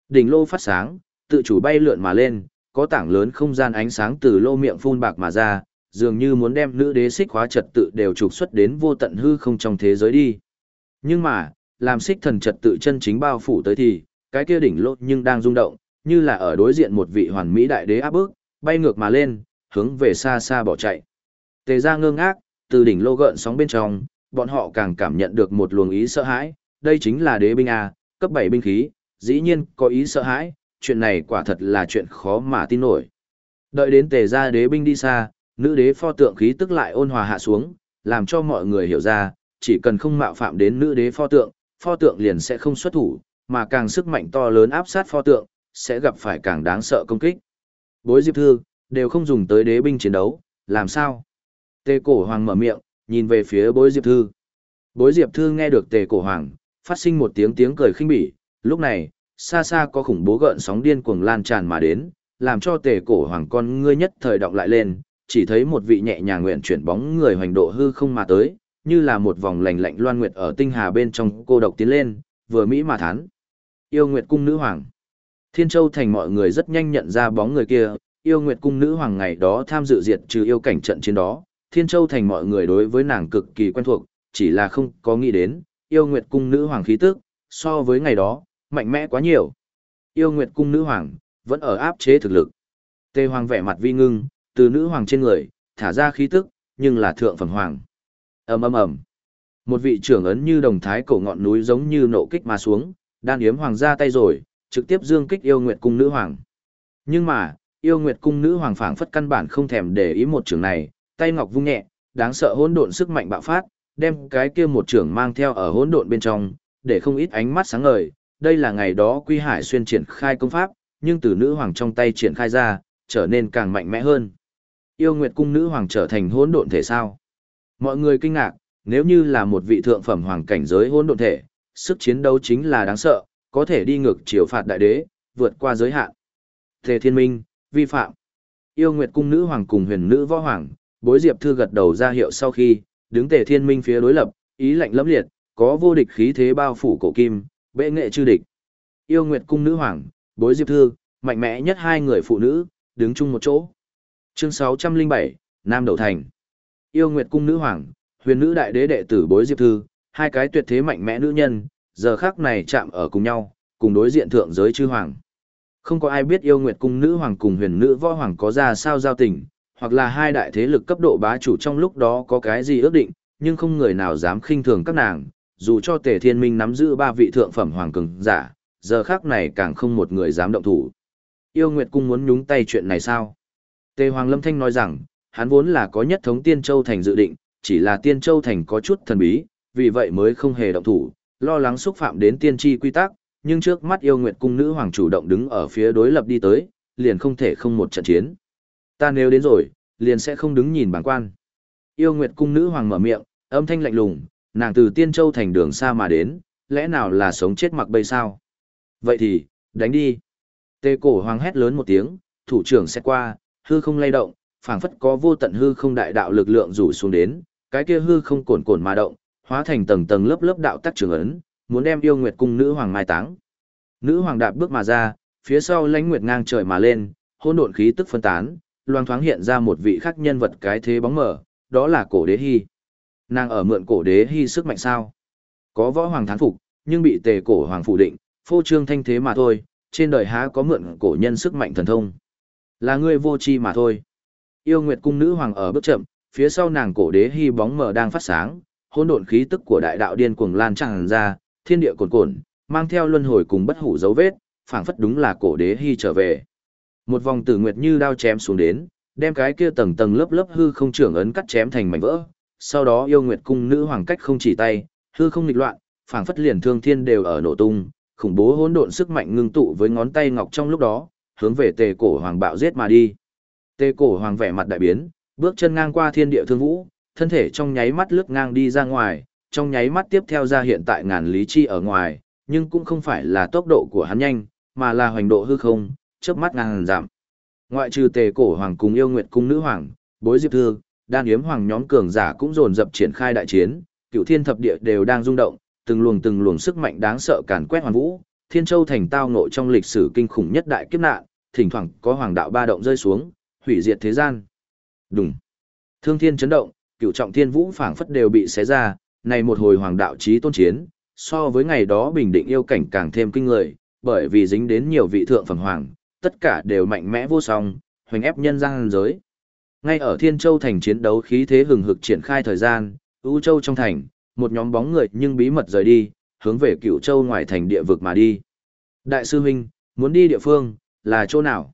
Đỉnh lô phát sáng, tự chủ bay lượn mà lên, có tảng lớn không gian ánh sáng từ lô miệng phun bạc mà ra, dường như muốn đem nữ đế xích khóa trật tự đều trục xuất đến vô tận hư không trong thế giới đi. Nhưng mà, làm xích thần trật tự chân chính bao phủ tới thì, cái kia đỉnh lô nhưng đang rung động, như là ở đối diện một vị hoàn mỹ đại đế áp bức, bay ngược mà lên, hướng về xa xa bỏ chạy. Tề ra ngơ ngác, từ đỉnh lô gợn sóng bên trong, bọn họ càng cảm nhận được một luồng ý sợ hãi, đây chính là đế binh A, cấp 7 binh khí, dĩ nhiên có ý sợ hãi, chuyện này quả thật là chuyện khó mà tin nổi. Đợi đến tề ra đế binh đi xa, nữ đế pho tượng khí tức lại ôn hòa hạ xuống, làm cho mọi người hiểu ra, chỉ cần không mạo phạm đến nữ đế pho tượng, pho tượng liền sẽ không xuất thủ, mà càng sức mạnh to lớn áp sát pho tượng, sẽ gặp phải càng đáng sợ công kích. Bối Diệp Thư, đều không dùng tới đế binh chiến đấu, làm sao? Tề cổ hoàng mở miệng, nhìn về phía bối Diệp Thư. Bối Diệp Thư nghe được tề cổ hoàng, phát sinh một tiếng tiếng cười khinh bỉ, lúc này, xa xa có khủng bố gợn sóng điên cuồng lan tràn mà đến, làm cho tề cổ hoàng con ngươi nhất thời động lại lên, chỉ thấy một vị nhẹ nhàng nguyện chuyển bóng người hoành độ hư không mà tới, như là một vòng lành lạnh loan nguyệt ở tinh hà bên trong cô độc tiến lên, vừa mỹ mà thán. Yêu Nguyệt cung nữ hoàng. Thiên Châu thành mọi người rất nhanh nhận ra bóng người kia, Yêu Nguyệt cung nữ hoàng ngày đó tham dự diệt trừ yêu cảnh trận chiến đó, Thiên Châu thành mọi người đối với nàng cực kỳ quen thuộc, chỉ là không có nghĩ đến, Yêu Nguyệt cung nữ hoàng khí tức, so với ngày đó, mạnh mẽ quá nhiều. Yêu Nguyệt cung nữ hoàng vẫn ở áp chế thực lực. Tề Hoàng vẻ mặt vi ngưng, từ nữ hoàng trên người, thả ra khí tức, nhưng là thượng phẩm hoàng. ầm ầm ầm, một vị trưởng ấn như đồng thái cổ ngọn núi giống như nộ kích mà xuống, đan yếm hoàng ra tay rồi, trực tiếp dương kích yêu nguyệt cung nữ hoàng. Nhưng mà, yêu nguyệt cung nữ hoàng phảng phất căn bản không thèm để ý một trường này, tay ngọc vung nhẹ, đáng sợ hỗn độn sức mạnh bạo phát, đem cái kia một trưởng mang theo ở hỗn độn bên trong, để không ít ánh mắt sáng ngời. Đây là ngày đó Quy Hải xuyên triển khai công pháp, nhưng từ nữ hoàng trong tay triển khai ra, trở nên càng mạnh mẽ hơn. Yêu Nguyệt cung nữ hoàng trở thành hỗn độn thể sao? Mọi người kinh ngạc, nếu như là một vị thượng phẩm hoàng cảnh giới hỗn độn thể, sức chiến đấu chính là đáng sợ, có thể đi ngược chiều phạt đại đế, vượt qua giới hạn. Tề Thiên Minh, vi phạm. Yêu Nguyệt cung nữ hoàng cùng huyền nữ võ hoàng, bối diệp thư gật đầu ra hiệu sau khi, đứng Tề Thiên Minh phía đối lập, ý lạnh lẫm liệt, có vô địch khí thế bao phủ cổ kim, bệ nghệ chư địch. Yêu Nguyệt cung nữ hoàng, bối diệp thư, mạnh mẽ nhất hai người phụ nữ, đứng chung một chỗ. Chương 607, Nam Đầu Thành. Yêu Nguyệt cung nữ hoàng, huyền nữ đại đế đệ tử bối Diệp Thư, hai cái tuyệt thế mạnh mẽ nữ nhân, giờ khắc này chạm ở cùng nhau, cùng đối diện thượng giới chư hoàng. Không có ai biết yêu Nguyệt cung nữ hoàng cùng huyền nữ võ hoàng có ra sao giao tình, hoặc là hai đại thế lực cấp độ bá chủ trong lúc đó có cái gì ước định, nhưng không người nào dám khinh thường các nàng, dù cho Tề Thiên Minh nắm giữ ba vị thượng phẩm hoàng cường giả, giờ khắc này càng không một người dám động thủ. Yêu Nguyệt cung muốn nhúng tay chuyện này sao? Tề Hoàng Lâm Thanh nói rằng, hắn vốn là có nhất thống Tiên Châu thành dự định, chỉ là Tiên Châu thành có chút thần bí, vì vậy mới không hề động thủ, lo lắng xúc phạm đến tiên tri quy tắc, nhưng trước mắt yêu nguyệt cung nữ hoàng chủ động đứng ở phía đối lập đi tới, liền không thể không một trận chiến. Ta nếu đến rồi, liền sẽ không đứng nhìn bản quan. Yêu nguyệt cung nữ hoàng mở miệng, âm thanh lạnh lùng, nàng từ Tiên Châu thành đường xa mà đến, lẽ nào là sống chết mặc bây sao? Vậy thì, đánh đi. Tê cổ hoàng hét lớn một tiếng, thủ trưởng sẽ qua, hư không lay động, phảng phất có vô tận hư không đại đạo lực lượng rủ xuống đến, cái kia hư không cồn cồn mà động, hóa thành tầng tầng lớp lớp đạo tắc trường ấn, muốn đem yêu nguyệt cung nữ hoàng mai táng. Nữ hoàng đạp bước mà ra, phía sau lãnh nguyệt ngang trời mà lên, hỗn độn khí tức phân tán, loang thoáng hiện ra một vị khác nhân vật cái thế bóng mở, đó là cổ đế hy. Nàng ở mượn cổ đế hy sức mạnh sao? Có võ hoàng thán phục, nhưng bị tề cổ hoàng phủ định, phô trương thanh thế mà thôi, trên đời há có mượn cổ nhân sức mạnh thần thông. Là ngươi vô chi mà thôi. Yêu Nguyệt cung nữ hoàng ở bước chậm, phía sau nàng cổ đế hy bóng mờ đang phát sáng, hỗn độn khí tức của đại đạo điên cuồng lan tràn ra, thiên địa cuồn cuộn, mang theo luân hồi cùng bất hủ dấu vết, phảng phất đúng là cổ đế hy trở về. Một vòng tử nguyệt như đao chém xuống đến, đem cái kia tầng tầng lớp lớp hư không trưởng ấn cắt chém thành mảnh vỡ. Sau đó yêu nguyệt cung nữ hoàng cách không chỉ tay, hư không nghịch loạn, phảng phất liền thương thiên đều ở nổ tung, khủng bố hỗn độn sức mạnh ngưng tụ với ngón tay ngọc trong lúc đó, hướng về tề cổ hoàng bạo giết mà đi. Tề cổ hoàng vẻ mặt đại biến, bước chân ngang qua thiên địa thương vũ, thân thể trong nháy mắt lướt ngang đi ra ngoài, trong nháy mắt tiếp theo ra hiện tại ngàn lý chi ở ngoài, nhưng cũng không phải là tốc độ của hắn nhanh, mà là hoành độ hư không, chớp mắt ngàn giảm. Ngoại trừ tề cổ hoàng cùng yêu nguyệt cung nữ hoàng, bối diệp thư, đan yếm hoàng nhóm cường giả cũng dồn dập triển khai đại chiến, cựu thiên thập địa đều đang rung động, từng luồng từng luồng sức mạnh đáng sợ càn quét hoàn vũ, thiên châu thành tao ngộ trong lịch sử kinh khủng nhất đại kiếp nạn, thỉnh thoảng có hoàng đạo ba động rơi xuống, hủy diệt thế gian. Đùng. Thương thiên chấn động, cựu trọng thiên vũ phảng phất đều bị xé ra, này một hồi hoàng đạo chí tôn chiến, so với ngày đó bình định yêu cảnh càng thêm kinh người, bởi vì dính đến nhiều vị thượng phẩm hoàng, tất cả đều mạnh mẽ vô song, hoành ép nhân gian giới. Ngay ở Thiên Châu thành chiến đấu khí thế hừng hực triển khai thời gian, U Châu trong thành, một nhóm bóng người nhưng bí mật rời đi, hướng về Cựu Châu ngoài thành địa vực mà đi. Đại sư huynh, muốn đi địa phương, là chỗ nào?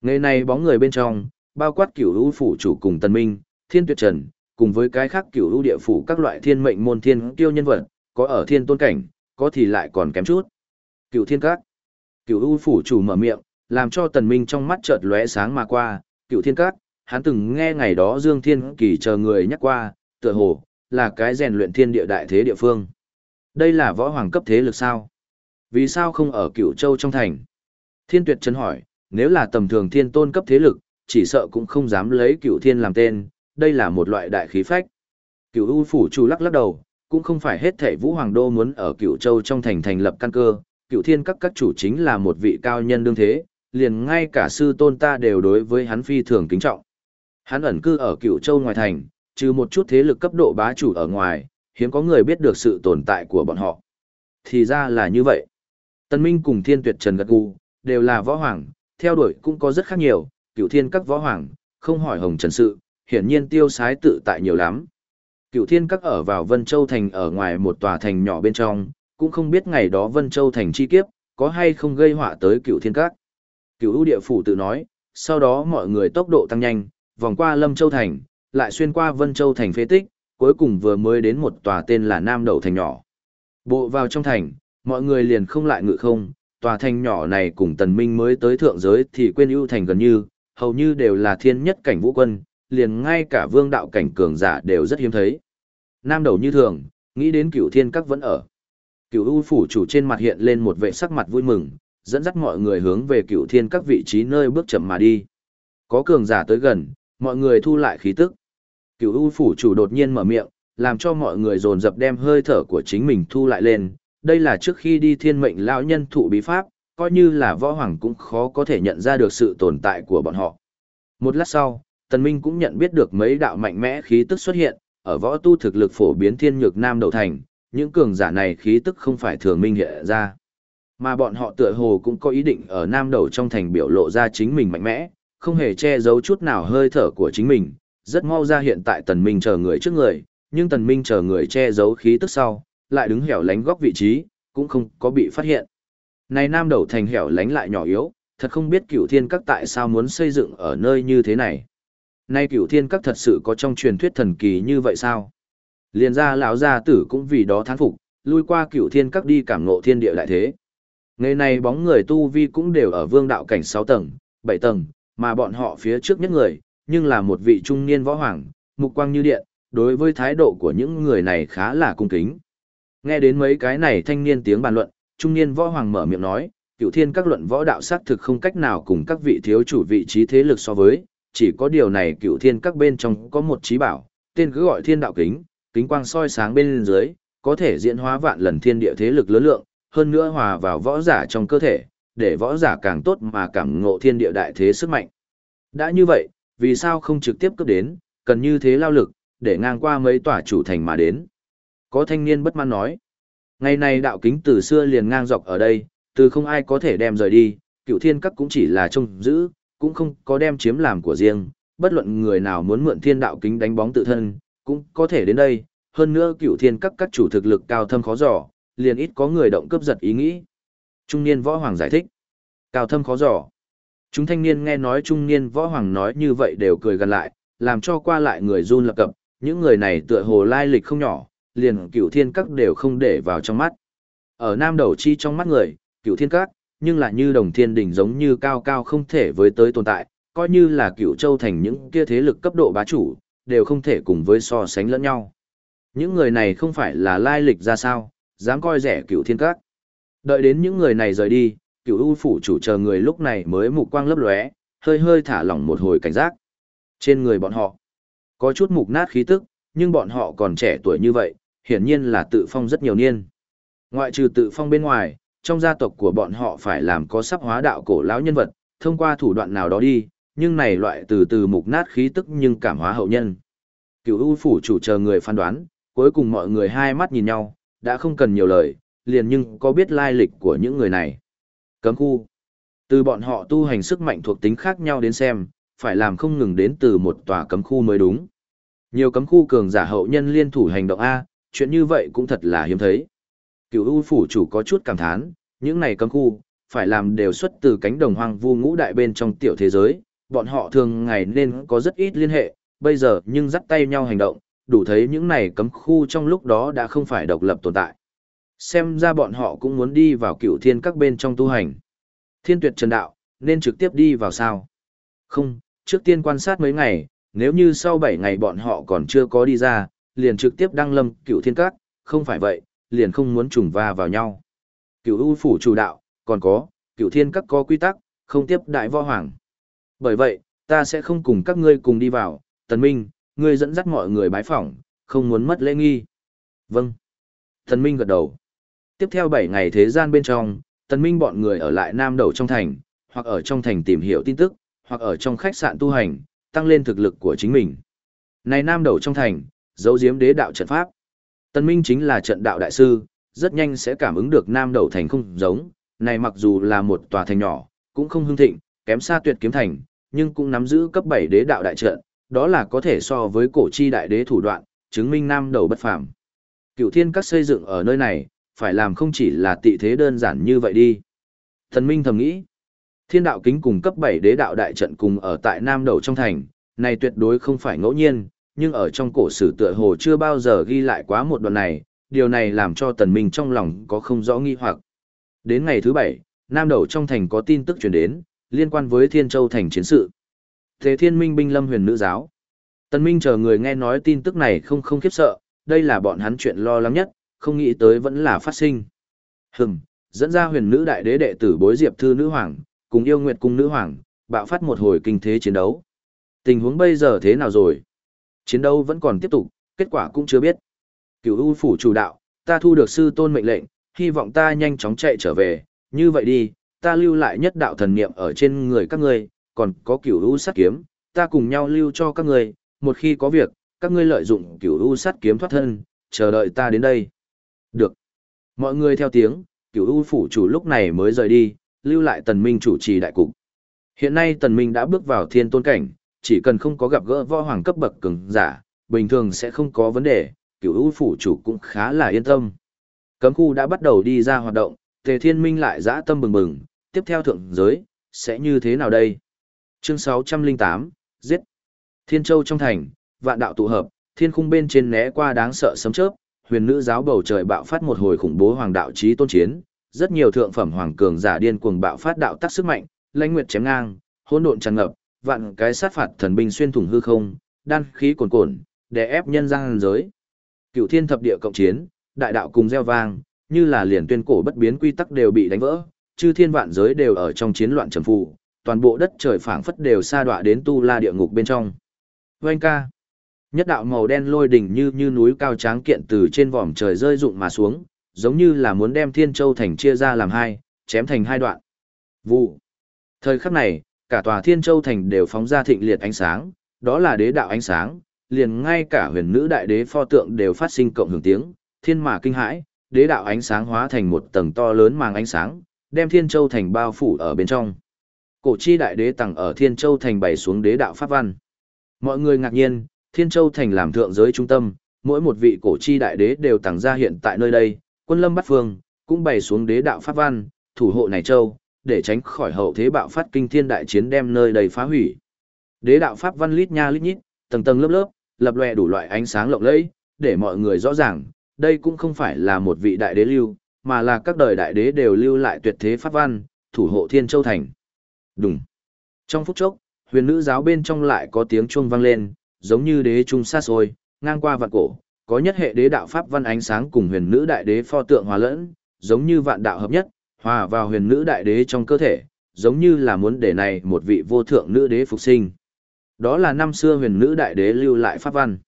Ngày này bóng người bên trong, bao quát Cựu U phủ chủ cùng Tần Minh, Thiên Tuyệt Trần, cùng với cái khác Cựu U địa phủ các loại thiên mệnh môn thiên tiêu nhân vật, có ở thiên tôn cảnh, có thì lại còn kém chút. Cựu thiên các. Cựu u phủ chủ mở miệng, làm cho tần minh trong mắt chợt lóe sáng mà qua, cựu thiên các, hắn từng nghe ngày đó Dương Thiên Kỳ chờ người nhắc qua, tựa hồ, là cái rèn luyện thiên địa đại thế địa phương. Đây là võ hoàng cấp thế lực sao? Vì sao không ở cựu châu trong thành? Thiên tuyệt chân hỏi, nếu là tầm thường thiên tôn cấp thế lực, chỉ sợ cũng không dám lấy cựu thiên làm tên, đây là một loại đại khí phách. Cựu u phủ chủ lắc lắc đầu, cũng không phải hết thảy Vũ Hoàng Đô muốn ở Cựu Châu trong thành thành lập căn cơ, Cựu Thiên các các chủ chính là một vị cao nhân đương thế, liền ngay cả sư tôn ta đều đối với hắn phi thường kính trọng. Hắn ẩn cư ở Cựu Châu ngoài thành, trừ một chút thế lực cấp độ bá chủ ở ngoài, hiếm có người biết được sự tồn tại của bọn họ. Thì ra là như vậy. Tân Minh cùng Thiên Tuyệt Trần gật gù, đều là võ hoàng, theo đuổi cũng có rất khác nhiều, Cựu Thiên các võ hoàng, không hỏi Hồng Trần sự, hiển nhiên tiêu sái tự tại nhiều lắm. Cựu thiên các ở vào Vân Châu Thành ở ngoài một tòa thành nhỏ bên trong, cũng không biết ngày đó Vân Châu Thành chi kiếp, có hay không gây họa tới cựu thiên các. Cựu ưu địa phủ tự nói, sau đó mọi người tốc độ tăng nhanh, vòng qua Lâm Châu Thành, lại xuyên qua Vân Châu Thành phế tích, cuối cùng vừa mới đến một tòa tên là Nam Đầu Thành nhỏ. Bộ vào trong thành, mọi người liền không lại ngự không, tòa thành nhỏ này cùng tần minh mới tới thượng giới thì quên ưu thành gần như, hầu như đều là thiên nhất cảnh vũ quân, liền ngay cả vương đạo cảnh cường giả đều rất hiếm thấy. Nam đầu như thường, nghĩ đến cửu thiên các vẫn ở. Cửu u phủ chủ trên mặt hiện lên một vệ sắc mặt vui mừng, dẫn dắt mọi người hướng về cựu thiên các vị trí nơi bước chậm mà đi. Có cường giả tới gần, mọi người thu lại khí tức. cựu u phủ chủ đột nhiên mở miệng, làm cho mọi người dồn dập đem hơi thở của chính mình thu lại lên. Đây là trước khi đi thiên mệnh lão nhân thụ bí pháp, coi như là võ hoàng cũng khó có thể nhận ra được sự tồn tại của bọn họ. Một lát sau, Tần Minh cũng nhận biết được mấy đạo mạnh mẽ khí tức xuất hiện, ở võ tu thực lực phổ biến thiên nhược nam đầu thành, những cường giả này khí tức không phải thường minh hiện ra. Mà bọn họ tựa hồ cũng có ý định ở nam đầu trong thành biểu lộ ra chính mình mạnh mẽ, không hề che giấu chút nào hơi thở của chính mình, rất mau ra hiện tại tần minh chờ người trước người, nhưng tần minh chờ người che giấu khí tức sau, lại đứng hẻo lánh góc vị trí, cũng không có bị phát hiện. Này nam đầu thành hẻo lánh lại nhỏ yếu, thật không biết cửu thiên các tại sao muốn xây dựng ở nơi như thế này. Nay cửu thiên các thật sự có trong truyền thuyết thần kỳ như vậy sao? Liền gia lão gia tử cũng vì đó thán phục, lui qua cửu thiên các đi cảm ngộ thiên địa đại thế. Ngày này bóng người tu vi cũng đều ở vương đạo cảnh 6 tầng, 7 tầng, mà bọn họ phía trước nhất người, nhưng là một vị trung niên võ hoàng, mục quang như điện, đối với thái độ của những người này khá là cung kính. Nghe đến mấy cái này thanh niên tiếng bàn luận, trung niên võ hoàng mở miệng nói, cựu thiên các luận võ đạo xác thực không cách nào cùng các vị thiếu chủ vị trí thế lực so với, chỉ có điều này cựu thiên các bên trong có một trí bảo, tên cứ gọi thiên đạo kính, kính quang soi sáng bên dưới, có thể diễn hóa vạn lần thiên địa thế lực lớn lượng, hơn nữa hòa vào võ giả trong cơ thể, để võ giả càng tốt mà cảm ngộ thiên địa đại thế sức mạnh. Đã như vậy, vì sao không trực tiếp cấp đến, cần như thế lao lực, để ngang qua mấy tòa chủ thành mà đến. Có thanh niên bất mãn nói, ngày này đạo kính từ xưa liền ngang dọc ở đây, từ không ai có thể đem rời đi, cựu thiên các cũng chỉ là trông giữ, cũng không có đem chiếm làm của riêng, bất luận người nào muốn mượn thiên đạo kính đánh bóng tự thân, cũng có thể đến đây, hơn nữa cựu thiên các các chủ thực lực cao thâm khó dò, liền ít có người động cướp giật ý nghĩ. Trung niên võ hoàng giải thích, cao thâm khó dò. Chúng thanh niên nghe nói trung niên võ hoàng nói như vậy đều cười gần lại, làm cho qua lại người run lập cập, những người này tựa hồ lai lịch không nhỏ, liền cửu thiên các đều không để vào trong mắt. Ở nam đầu chi trong mắt người, cửu thiên các, nhưng là như đồng thiên đỉnh giống như cao cao không thể với tới tồn tại, coi như là cửu châu thành những kia thế lực cấp độ bá chủ, đều không thể cùng với so sánh lẫn nhau. Những người này không phải là lai lịch ra sao, dám coi rẻ cửu thiên các. Đợi đến những người này rời đi, cửu u phủ chủ chờ người lúc này mới mục quang lấp lóe, hơi hơi thả lỏng một hồi cảnh giác. Trên người bọn họ, có chút mục nát khí tức, nhưng bọn họ còn trẻ tuổi như vậy, hiển nhiên là tự phong rất nhiều niên. Ngoại trừ tự phong bên ngoài, trong gia tộc của bọn họ phải làm có sắp hóa đạo cổ lão nhân vật, thông qua thủ đoạn nào đó đi, nhưng này loại từ từ mục nát khí tức nhưng cảm hóa hậu nhân. Cửu U phủ chủ chờ người phán đoán, cuối cùng mọi người hai mắt nhìn nhau, đã không cần nhiều lời, liền nhưng có biết lai lịch của những người này. Cấm khu. Từ bọn họ tu hành sức mạnh thuộc tính khác nhau đến xem, phải làm không ngừng đến từ một tòa cấm khu mới đúng. Nhiều cấm khu cường giả hậu nhân liên thủ hành động A, chuyện như vậy cũng thật là hiếm thấy. Cựu U phủ chủ có chút cảm thán, những này cấm khu, phải làm đều xuất từ cánh đồng hoang vu ngũ đại bên trong tiểu thế giới, bọn họ thường ngày nên có rất ít liên hệ, bây giờ nhưng dắt tay nhau hành động, đủ thấy những này cấm khu trong lúc đó đã không phải độc lập tồn tại. Xem ra bọn họ cũng muốn đi vào cựu thiên các bên trong tu hành. Thiên tuyệt trần đạo, nên trực tiếp đi vào sao? Không, trước tiên quan sát mấy ngày, nếu như sau 7 ngày bọn họ còn chưa có đi ra, liền trực tiếp đăng lâm cựu thiên các, không phải vậy, liền không muốn trùng va vào nhau. Cựu ưu phủ chủ đạo, còn có, cựu thiên các có quy tắc, không tiếp đại võ hoàng. Bởi vậy, ta sẽ không cùng các ngươi cùng đi vào, tần minh, ngươi dẫn dắt mọi người bái phỏng, không muốn mất lễ nghi. Vâng. Thần minh gật đầu. Tiếp theo 7 ngày thế gian bên trong, tần minh bọn người ở lại nam đầu trong thành, hoặc ở trong thành tìm hiểu tin tức, hoặc ở trong khách sạn tu hành, tăng lên thực lực của chính mình. Này nam đầu trong thành, dấu diếm đế đạo trận pháp. Tân Minh chính là trận đạo đại sư, rất nhanh sẽ cảm ứng được nam đầu thành không giống, này mặc dù là một tòa thành nhỏ, cũng không hưng thịnh, kém xa tuyệt kiếm thành, nhưng cũng nắm giữ cấp 7 đế đạo đại trận, đó là có thể so với cổ chi đại đế thủ đoạn, chứng minh nam đầu bất phàm. Cựu thiên các xây dựng ở nơi này, phải làm không chỉ là tị thế đơn giản như vậy đi. Thần Minh thầm nghĩ, thiên đạo kính cùng cấp 7 đế đạo đại trận cùng ở tại nam đầu trong thành, này tuyệt đối không phải ngẫu nhiên, nhưng ở trong cổ sử tựa hồ chưa bao giờ ghi lại quá một đoạn này, điều này làm cho tần minh trong lòng có không rõ nghi hoặc. Đến ngày thứ bảy, Nam Đầu trong thành có tin tức truyền đến, liên quan với Thiên Châu thành chiến sự. Thế Thiên Minh binh lâm huyền nữ giáo. Tần Minh chờ người nghe nói tin tức này không không khiếp sợ, đây là bọn hắn chuyện lo lắng nhất, không nghĩ tới vẫn là phát sinh. Hừm, dẫn ra huyền nữ đại đế đệ tử bối diệp thư nữ hoàng, cùng yêu nguyệt cung nữ hoàng, bạo phát một hồi kinh thế chiến đấu. Tình huống bây giờ thế nào rồi? Chiến đấu vẫn còn tiếp tục, kết quả cũng chưa biết. Cửu U phủ chủ đạo, ta thu được sư tôn mệnh lệnh, hy vọng ta nhanh chóng chạy trở về, như vậy đi, ta lưu lại nhất đạo thần niệm ở trên người các ngươi, còn có Cửu U sát kiếm, ta cùng nhau lưu cho các người một khi có việc, các ngươi lợi dụng cửu u sắt kiếm thoát thân, chờ đợi ta đến đây. Được. Mọi người theo tiếng, cửu u phủ chủ lúc này mới rời đi, lưu lại tần minh chủ trì đại cục. Hiện nay tần minh đã bước vào thiên tôn cảnh, chỉ cần không có gặp gỡ võ hoàng cấp bậc cường giả, bình thường sẽ không có vấn đề, cửu u phủ chủ cũng khá là yên tâm. Cấm khu đã bắt đầu đi ra hoạt động, tề thiên minh lại dã tâm bừng bừng, tiếp theo thượng giới, sẽ như thế nào đây? Chương 608, giết. Thiên Châu trong thành, vạn đạo tụ hợp, thiên khung bên trên né qua đáng sợ sấm chớp, huyền nữ giáo bầu trời bạo phát một hồi khủng bố hoàng đạo chí tôn chiến, rất nhiều thượng phẩm hoàng cường giả điên cuồng bạo phát đạo tác sức mạnh, lãnh nguyệt chém ngang, hỗn độn tràn ngập, vạn cái sát phạt thần binh xuyên thủng hư không, đan khí cuồn cuộn, đè ép nhân gian giới. cửu thiên thập địa cộng chiến, đại đạo cùng gieo vang, như là liền tuyên cổ bất biến quy tắc đều bị đánh vỡ, chư thiên vạn giới đều ở trong chiến loạn trầm phụ, toàn bộ đất trời phảng phất đều sa đọa đến tu la địa ngục bên trong. Vâng ca. Nhất đạo màu đen lôi đỉnh như như núi cao tráng kiện từ trên vòm trời rơi rụng mà xuống, giống như là muốn đem Thiên Châu thành chia ra làm hai, chém thành hai đoạn. Vụ. Thời khắc này, cả tòa Thiên Châu thành đều phóng ra thịnh liệt ánh sáng, đó là đế đạo ánh sáng, liền ngay cả huyền nữ đại đế pho tượng đều phát sinh cộng hưởng tiếng, thiên mà kinh hãi, đế đạo ánh sáng hóa thành một tầng to lớn màng ánh sáng, đem Thiên Châu thành bao phủ ở bên trong. Cổ chi đại đế tặng ở Thiên Châu thành bày xuống đế đạo pháp văn. Mọi người ngạc nhiên, Thiên Châu thành làm thượng giới trung tâm, mỗi một vị cổ chi đại đế đều tặng ra hiện tại nơi đây, quân lâm bắt phương, cũng bày xuống đế đạo pháp văn, thủ hộ này châu, để tránh khỏi hậu thế bạo phát kinh thiên đại chiến đem nơi đầy phá hủy. Đế đạo pháp văn lít nha lít nhít, tầng tầng lớp lớp, lập lòe đủ loại ánh sáng lộng lẫy, để mọi người rõ ràng, đây cũng không phải là một vị đại đế lưu, mà là các đời đại đế đều lưu lại tuyệt thế pháp văn, thủ hộ Thiên Châu thành. Đùng. Trong phút chốc, huyền nữ giáo bên trong lại có tiếng chuông vang lên, giống như đế trung xa xôi, ngang qua vạn cổ, có nhất hệ đế đạo pháp văn ánh sáng cùng huyền nữ đại đế pho tượng hòa lẫn, giống như vạn đạo hợp nhất, hòa vào huyền nữ đại đế trong cơ thể, giống như là muốn để này một vị vô thượng nữ đế phục sinh. Đó là năm xưa huyền nữ đại đế lưu lại pháp văn.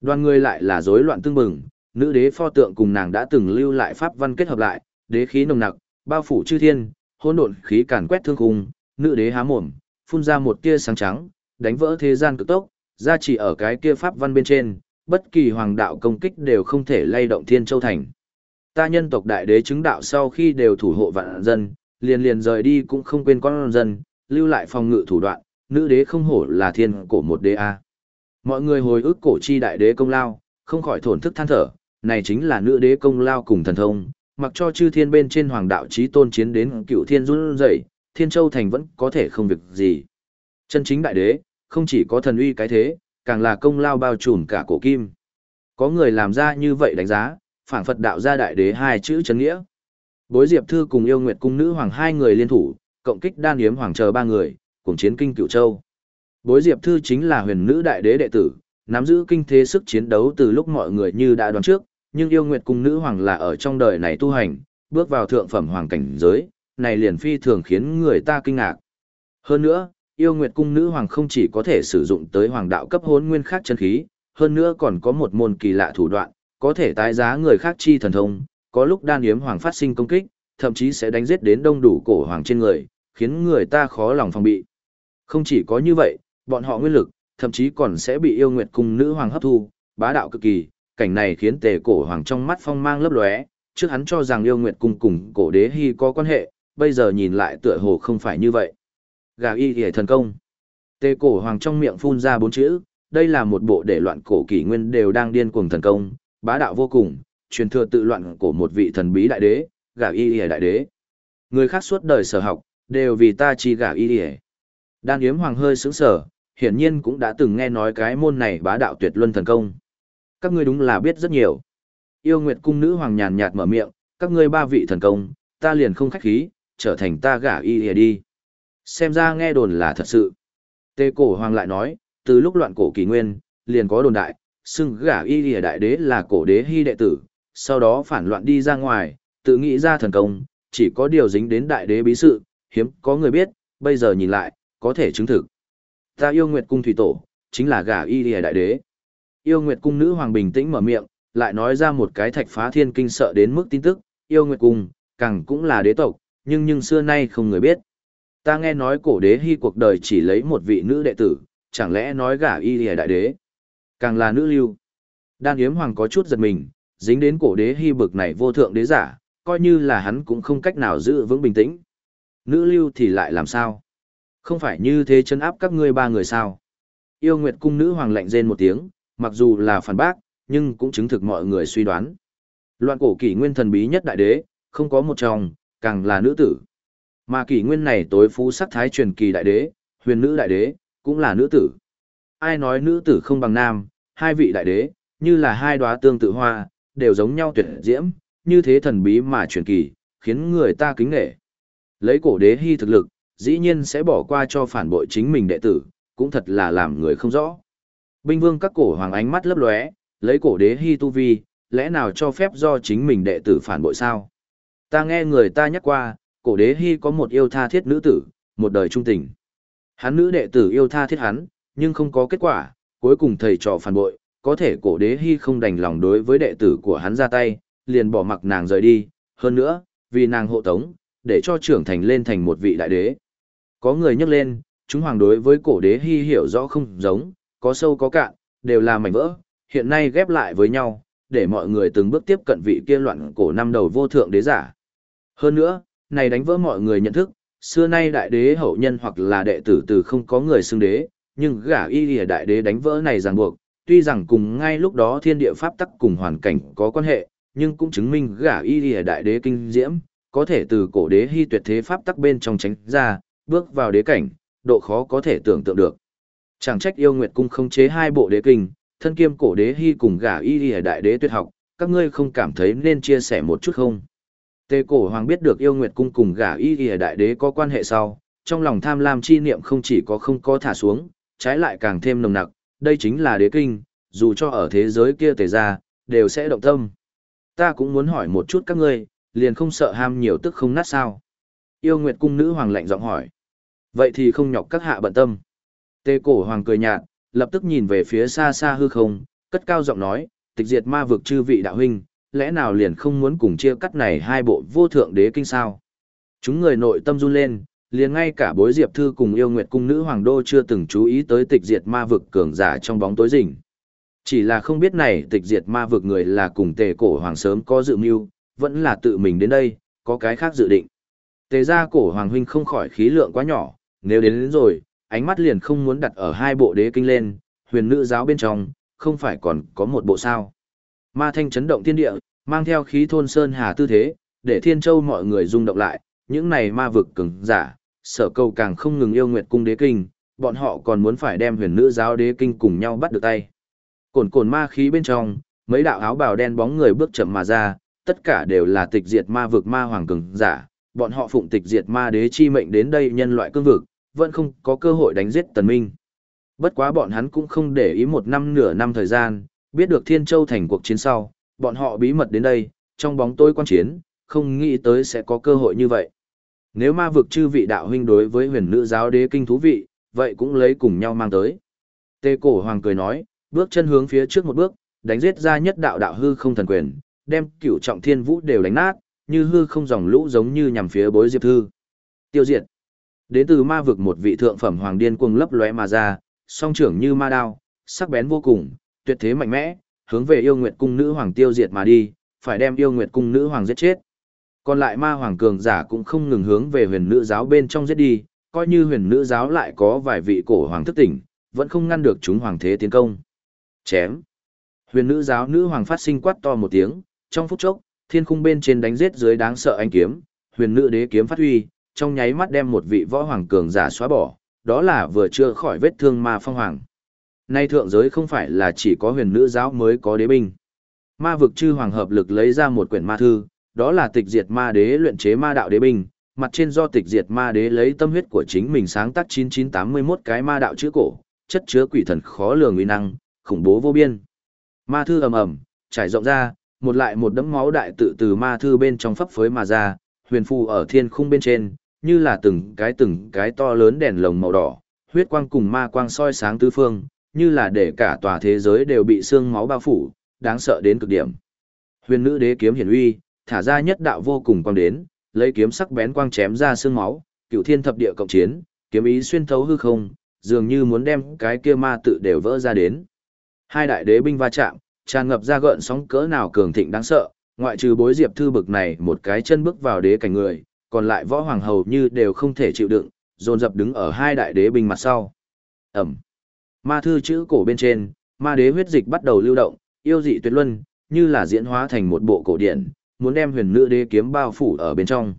Đoàn người lại là rối loạn tương bừng, nữ đế pho tượng cùng nàng đã từng lưu lại pháp văn kết hợp lại, đế khí nồng nặc, bao phủ chư thiên, hỗn độn khí càn quét thương khung, nữ đế há mồm, phun ra một tia sáng trắng, đánh vỡ thế gian cực tốc, ra chỉ ở cái kia pháp văn bên trên, bất kỳ hoàng đạo công kích đều không thể lay động Thiên Châu thành. Ta nhân tộc đại đế chứng đạo sau khi đều thủ hộ vạn dân, liền liền rời đi cũng không quên con dân, lưu lại phòng ngự thủ đoạn, nữ đế không hổ là thiên cổ một đế a. Mọi người hồi ức cổ chi đại đế công lao, không khỏi thổn thức than thở, này chính là nữ đế công lao cùng thần thông, mặc cho chư thiên bên trên hoàng đạo chí tôn chiến đến cựu thiên run rẩy, thiên châu thành vẫn có thể không việc gì. Chân chính đại đế, không chỉ có thần uy cái thế, càng là công lao bao trùm cả cổ kim. Có người làm ra như vậy đánh giá, phảng phật đạo gia đại đế hai chữ chấn nghĩa. Bối Diệp Thư cùng yêu nguyệt cung nữ hoàng hai người liên thủ, cộng kích đan yếm hoàng chờ ba người, cùng chiến kinh cửu châu. Bối Diệp Thư chính là huyền nữ đại đế đệ tử, nắm giữ kinh thế sức chiến đấu từ lúc mọi người như đã đoán trước, nhưng yêu nguyệt cung nữ hoàng là ở trong đời này tu hành, bước vào thượng phẩm hoàng cảnh giới, này liền phi thường khiến người ta kinh ngạc. Hơn nữa, yêu nguyệt cung nữ hoàng không chỉ có thể sử dụng tới hoàng đạo cấp hốn nguyên khác chân khí, hơn nữa còn có một môn kỳ lạ thủ đoạn, có thể tái giá người khác chi thần thông, có lúc đan yếm hoàng phát sinh công kích, thậm chí sẽ đánh giết đến đông đủ cổ hoàng trên người, khiến người ta khó lòng phòng bị. Không chỉ có như vậy, bọn họ nguyên lực, thậm chí còn sẽ bị yêu nguyệt cung nữ hoàng hấp thu, bá đạo cực kỳ, cảnh này khiến tề cổ hoàng trong mắt phong mang lấp lóe, trước hắn cho rằng yêu nguyệt cung cùng cổ đế hy có quan hệ, bây giờ nhìn lại tựa hồ không phải như vậy. Gà y hề thần công. tê cổ hoàng trong miệng phun ra bốn chữ, đây là một bộ để loạn cổ kỷ nguyên đều đang điên cuồng thần công, bá đạo vô cùng, truyền thừa tự loạn cổ một vị thần bí đại đế, gà y hề đại đế. Người khác suốt đời sở học, đều vì ta chi gà y hề. Đan yếm hoàng hơi sững sở, hiển nhiên cũng đã từng nghe nói cái môn này bá đạo tuyệt luân thần công. Các ngươi đúng là biết rất nhiều. Yêu Nguyệt cung nữ hoàng nhàn nhạt mở miệng, các ngươi ba vị thần công, ta liền không khách khí, trở thành ta gả y ỉa đi. Xem ra nghe đồn là thật sự. Tê cổ hoàng lại nói, từ lúc loạn cổ kỷ nguyên, liền có đồn đại, xưng gả y ỉa đại đế là cổ đế hy đệ tử, sau đó phản loạn đi ra ngoài, tự nghĩ ra thần công, chỉ có điều dính đến đại đế bí sự, hiếm có người biết, bây giờ nhìn lại, có thể chứng thực. Ta yêu Nguyệt cung thủy tổ, chính là gả y ỉa đại đế. Yêu Nguyệt cung nữ hoàng bình tĩnh mở miệng, lại nói ra một cái thạch phá thiên kinh sợ đến mức tin tức, yêu Nguyệt cung, càng cũng là đế tộc, nhưng nhưng xưa nay không người biết. Ta nghe nói cổ đế hy cuộc đời chỉ lấy một vị nữ đệ tử, chẳng lẽ nói gả y lìa đại đế. Càng là nữ lưu. Đan Yếm Hoàng có chút giật mình, dính đến cổ đế hy bực này vô thượng đế giả, coi như là hắn cũng không cách nào giữ vững bình tĩnh. Nữ lưu thì lại làm sao? Không phải như thế chân áp các ngươi ba người sao? Yêu Nguyệt cung nữ hoàng lạnh rên một tiếng, mặc dù là phản bác, nhưng cũng chứng thực mọi người suy đoán. Loạn cổ kỷ nguyên thần bí nhất đại đế, không có một chồng, càng là nữ tử. Mà kỷ nguyên này tối phú sắc thái truyền kỳ đại đế, huyền nữ đại đế, cũng là nữ tử. Ai nói nữ tử không bằng nam, hai vị đại đế, như là hai đóa tương tự hoa, đều giống nhau tuyệt diễm, như thế thần bí mà truyền kỳ, khiến người ta kính nghệ. Lấy cổ đế hy thực lực, dĩ nhiên sẽ bỏ qua cho phản bội chính mình đệ tử, cũng thật là làm người không rõ. Binh vương các cổ hoàng ánh mắt lấp lóe, lấy cổ đế hy tu vi, lẽ nào cho phép do chính mình đệ tử phản bội sao? Ta nghe người ta nhắc qua, cổ đế hy có một yêu tha thiết nữ tử, một đời trung tình. Hắn nữ đệ tử yêu tha thiết hắn, nhưng không có kết quả, cuối cùng thầy trò phản bội, có thể cổ đế hy không đành lòng đối với đệ tử của hắn ra tay, liền bỏ mặc nàng rời đi, hơn nữa, vì nàng hộ tống, để cho trưởng thành lên thành một vị đại đế. Có người nhắc lên, chúng hoàng đối với cổ đế hy hiểu rõ không giống, có sâu có cạn, đều là mảnh vỡ, hiện nay ghép lại với nhau, để mọi người từng bước tiếp cận vị kia loạn cổ năm đầu vô thượng đế giả. Hơn nữa, này đánh vỡ mọi người nhận thức, xưa nay đại đế hậu nhân hoặc là đệ tử từ không có người xưng đế, nhưng gả y lìa đại đế đánh vỡ này ràng buộc, tuy rằng cùng ngay lúc đó thiên địa pháp tắc cùng hoàn cảnh có quan hệ, nhưng cũng chứng minh gả y lìa đại đế kinh diễm, có thể từ cổ đế hy tuyệt thế pháp tắc bên trong tránh ra, bước vào đế cảnh, độ khó có thể tưởng tượng được. Chẳng trách yêu nguyệt cung không chế hai bộ đế kinh, thân kiêm cổ đế hy cùng gả y lìa đại đế tuyệt học, các ngươi không cảm thấy nên chia sẻ một chút không? Tề cổ hoàng biết được yêu nguyệt cung cùng gả y y đại đế có quan hệ sau, trong lòng tham lam chi niệm không chỉ có không có thả xuống, trái lại càng thêm nồng nặc, đây chính là đế kinh, dù cho ở thế giới kia tề ra, đều sẽ động tâm. Ta cũng muốn hỏi một chút các ngươi, liền không sợ ham nhiều tức không nát sao. Yêu Nguyệt cung nữ hoàng lạnh giọng hỏi. Vậy thì không nhọc các hạ bận tâm. Tề cổ hoàng cười nhạt, lập tức nhìn về phía xa xa hư không, cất cao giọng nói, tịch diệt ma vực chư vị đạo huynh, lẽ nào liền không muốn cùng chia cắt này hai bộ vô thượng đế kinh sao? Chúng người nội tâm run lên, liền ngay cả bối diệp thư cùng yêu nguyệt cung nữ hoàng đô chưa từng chú ý tới tịch diệt ma vực cường giả trong bóng tối rình. Chỉ là không biết này tịch diệt ma vực người là cùng tề cổ hoàng sớm có dự mưu, vẫn là tự mình đến đây, có cái khác dự định. Tề ra cổ hoàng huynh không khỏi khí lượng quá nhỏ, nếu đến, đến rồi, ánh mắt liền không muốn đặt ở hai bộ đế kinh lên, huyền nữ giáo bên trong, không phải còn có một bộ sao. Ma thanh chấn động thiên địa, mang theo khí thôn sơn hà tư thế, để thiên châu mọi người rung động lại, những này ma vực cứng giả, sở cầu càng không ngừng yêu nguyệt cung đế kinh, bọn họ còn muốn phải đem huyền nữ giáo đế kinh cùng nhau bắt được tay. Cồn cồn ma khí bên trong, mấy đạo áo bào đen bóng người bước chậm mà ra, tất cả đều là tịch diệt ma vực ma hoàng cường giả, bọn họ phụng tịch diệt ma đế chi mệnh đến đây nhân loại cương vực, vẫn không có cơ hội đánh giết tần minh. Bất quá bọn hắn cũng không để ý một năm nửa năm thời gian, biết được Thiên Châu thành cuộc chiến sau, bọn họ bí mật đến đây, trong bóng tối quan chiến, không nghĩ tới sẽ có cơ hội như vậy. Nếu ma vực chư vị đạo huynh đối với huyền nữ giáo đế kinh thú vị, vậy cũng lấy cùng nhau mang tới. Tê cổ hoàng cười nói, bước chân hướng phía trước một bước, đánh giết ra nhất đạo đạo hư không thần quyền, đem cửu trọng thiên vũ đều đánh nát, như hư không dòng lũ giống như nhằm phía bối diệp thư. Tiêu diệt. Đến từ ma vực một vị thượng phẩm hoàng điên cuồng lấp lóe mà ra, song trưởng như ma đao, sắc bén vô cùng, tuyệt thế mạnh mẽ, hướng về yêu nguyệt cung nữ hoàng tiêu diệt mà đi, phải đem yêu nguyệt cung nữ hoàng giết chết. Còn lại ma hoàng cường giả cũng không ngừng hướng về huyền nữ giáo bên trong giết đi, coi như huyền nữ giáo lại có vài vị cổ hoàng thức tỉnh, vẫn không ngăn được chúng hoàng thế tiến công. Chém. Huyền nữ giáo nữ hoàng phát sinh quát to một tiếng, trong phút chốc, thiên khung bên trên đánh giết dưới đáng sợ anh kiếm, huyền nữ đế kiếm phát huy, trong nháy mắt đem một vị võ hoàng cường giả xóa bỏ, đó là vừa chưa khỏi vết thương ma phong hoàng. Nay thượng giới không phải là chỉ có huyền nữ giáo mới có đế binh. Ma vực chư hoàng hợp lực lấy ra một quyển ma thư, đó là tịch diệt ma đế luyện chế ma đạo đế binh, mặt trên do tịch diệt ma đế lấy tâm huyết của chính mình sáng tác 9981 cái ma đạo chữ cổ, chất chứa quỷ thần khó lường uy năng, khủng bố vô biên. Ma thư ầm ầm, trải rộng ra, một lại một đấm máu đại tự từ ma thư bên trong phấp phới mà ra, huyền phù ở thiên khung bên trên, như là từng cái từng cái to lớn đèn lồng màu đỏ, huyết quang cùng ma quang soi sáng tứ phương, như là để cả tòa thế giới đều bị xương máu bao phủ, đáng sợ đến cực điểm. Huyền nữ đế kiếm hiển uy, thả ra nhất đạo vô cùng quang đến, lấy kiếm sắc bén quang chém ra xương máu, cựu thiên thập địa cộng chiến, kiếm ý xuyên thấu hư không, dường như muốn đem cái kia ma tự đều vỡ ra đến. Hai đại đế binh va chạm, tràn ngập ra gợn sóng cỡ nào cường thịnh đáng sợ, ngoại trừ bối diệp thư bực này một cái chân bước vào đế cảnh người, còn lại võ hoàng hầu như đều không thể chịu đựng, dồn dập đứng ở hai đại đế binh mặt sau. Ẩm. Ma thư chữ cổ bên trên, ma đế huyết dịch bắt đầu lưu động, yêu dị tuyệt luân, như là diễn hóa thành một bộ cổ điển, muốn đem huyền nữ đế kiếm bao phủ ở bên trong.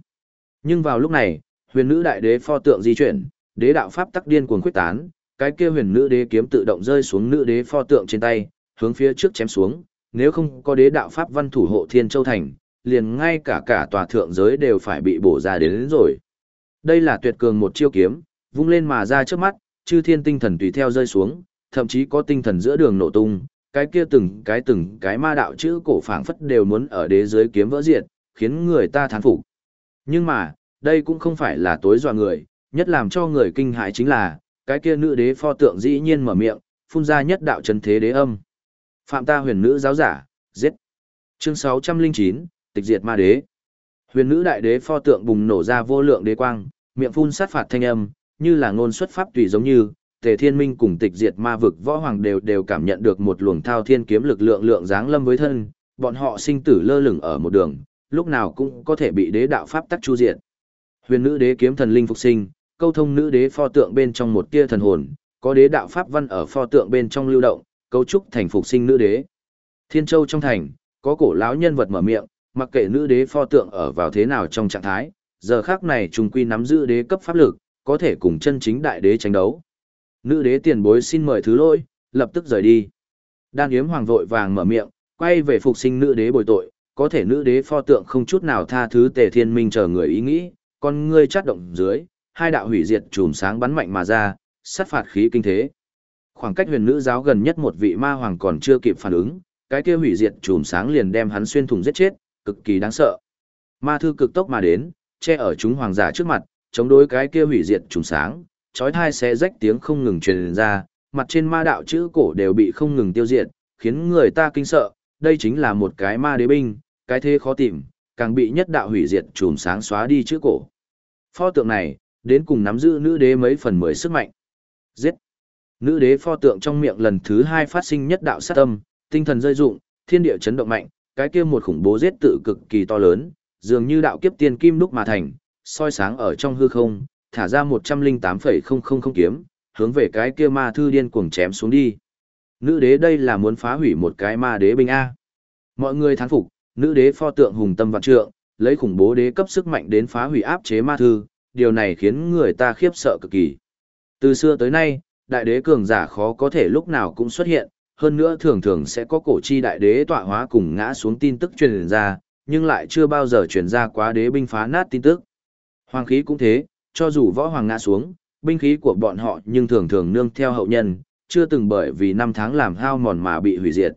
Nhưng vào lúc này, huyền nữ đại đế pho tượng di chuyển, đế đạo pháp tắc điên cuồng quyết tán, cái kia huyền nữ đế kiếm tự động rơi xuống nữ đế pho tượng trên tay, hướng phía trước chém xuống, nếu không có đế đạo pháp văn thủ hộ Thiên Châu thành, liền ngay cả cả tòa thượng giới đều phải bị bổ ra đến, đến rồi. Đây là tuyệt cường một chiêu kiếm, vung lên mà ra trước mắt, chư thiên tinh thần tùy theo rơi xuống, thậm chí có tinh thần giữa đường nổ tung, cái kia từng cái từng cái ma đạo chữ cổ phảng phất đều muốn ở đế giới kiếm vỡ diệt, khiến người ta thán phục. Nhưng mà, đây cũng không phải là tối dọa người, nhất làm cho người kinh hãi chính là, cái kia nữ đế pho tượng dĩ nhiên mở miệng, phun ra nhất đạo chân thế đế âm. Phạm ta huyền nữ giáo giả, giết. Chương 609, tịch diệt ma đế. Huyền nữ đại đế pho tượng bùng nổ ra vô lượng đế quang, miệng phun sát phạt thanh âm, như là ngôn xuất pháp tùy giống như, Tề Thiên Minh cùng tịch diệt ma vực võ hoàng đều đều cảm nhận được một luồng thao thiên kiếm lực lượng lượng dáng lâm với thân, bọn họ sinh tử lơ lửng ở một đường, lúc nào cũng có thể bị đế đạo pháp tắc chu diệt. Huyền nữ đế kiếm thần linh phục sinh, câu thông nữ đế pho tượng bên trong một tia thần hồn, có đế đạo pháp văn ở pho tượng bên trong lưu động, cấu trúc thành phục sinh nữ đế. Thiên Châu trong thành, có cổ lão nhân vật mở miệng, mặc kệ nữ đế pho tượng ở vào thế nào trong trạng thái, giờ khác này trùng quy nắm giữ đế cấp pháp lực, có thể cùng chân chính đại đế tranh đấu. Nữ đế tiền bối xin mời thứ lỗi, lập tức rời đi. Đan yếm hoàng vội vàng mở miệng, quay về phục sinh nữ đế bồi tội, có thể nữ đế pho tượng không chút nào tha thứ tề thiên minh chờ người ý nghĩ, con ngươi chát động dưới, hai đạo hủy diệt chùm sáng bắn mạnh mà ra, sát phạt khí kinh thế. Khoảng cách huyền nữ giáo gần nhất một vị ma hoàng còn chưa kịp phản ứng, cái kia hủy diệt chùm sáng liền đem hắn xuyên thủng giết chết, cực kỳ đáng sợ. Ma thư cực tốc mà đến, che ở chúng hoàng giả trước mặt, chống đối cái kia hủy diệt trùng sáng, chói tai xé rách tiếng không ngừng truyền ra, mặt trên ma đạo chữ cổ đều bị không ngừng tiêu diệt, khiến người ta kinh sợ, đây chính là một cái ma đế binh, cái thế khó tìm, càng bị nhất đạo hủy diệt chùm sáng xóa đi chữ cổ. Pho tượng này, đến cùng nắm giữ nữ đế mấy phần mười sức mạnh. Giết! Nữ đế pho tượng trong miệng lần thứ hai phát sinh nhất đạo sát tâm, tinh thần rơi dụng, thiên địa chấn động mạnh, cái kia một khủng bố giết tự cực kỳ to lớn, dường như đạo kiếp tiên kim đúc mà thành, soi sáng ở trong hư không, thả ra 108,000 kiếm, hướng về cái kia ma thư điên cuồng chém xuống đi. Nữ đế đây là muốn phá hủy một cái ma đế binh A. Mọi người thán phục, nữ đế pho tượng hùng tâm vạn trượng, lấy khủng bố đế cấp sức mạnh đến phá hủy áp chế ma thư, điều này khiến người ta khiếp sợ cực kỳ. Từ xưa tới nay, đại đế cường giả khó có thể lúc nào cũng xuất hiện, hơn nữa thường thường sẽ có cổ chi đại đế tọa hóa cùng ngã xuống tin tức truyền ra, nhưng lại chưa bao giờ truyền ra quá đế binh phá nát tin tức. Hoàng khí cũng thế, cho dù võ hoàng ngã xuống, binh khí của bọn họ nhưng thường thường nương theo hậu nhân, chưa từng bởi vì năm tháng làm hao mòn mà bị hủy diệt.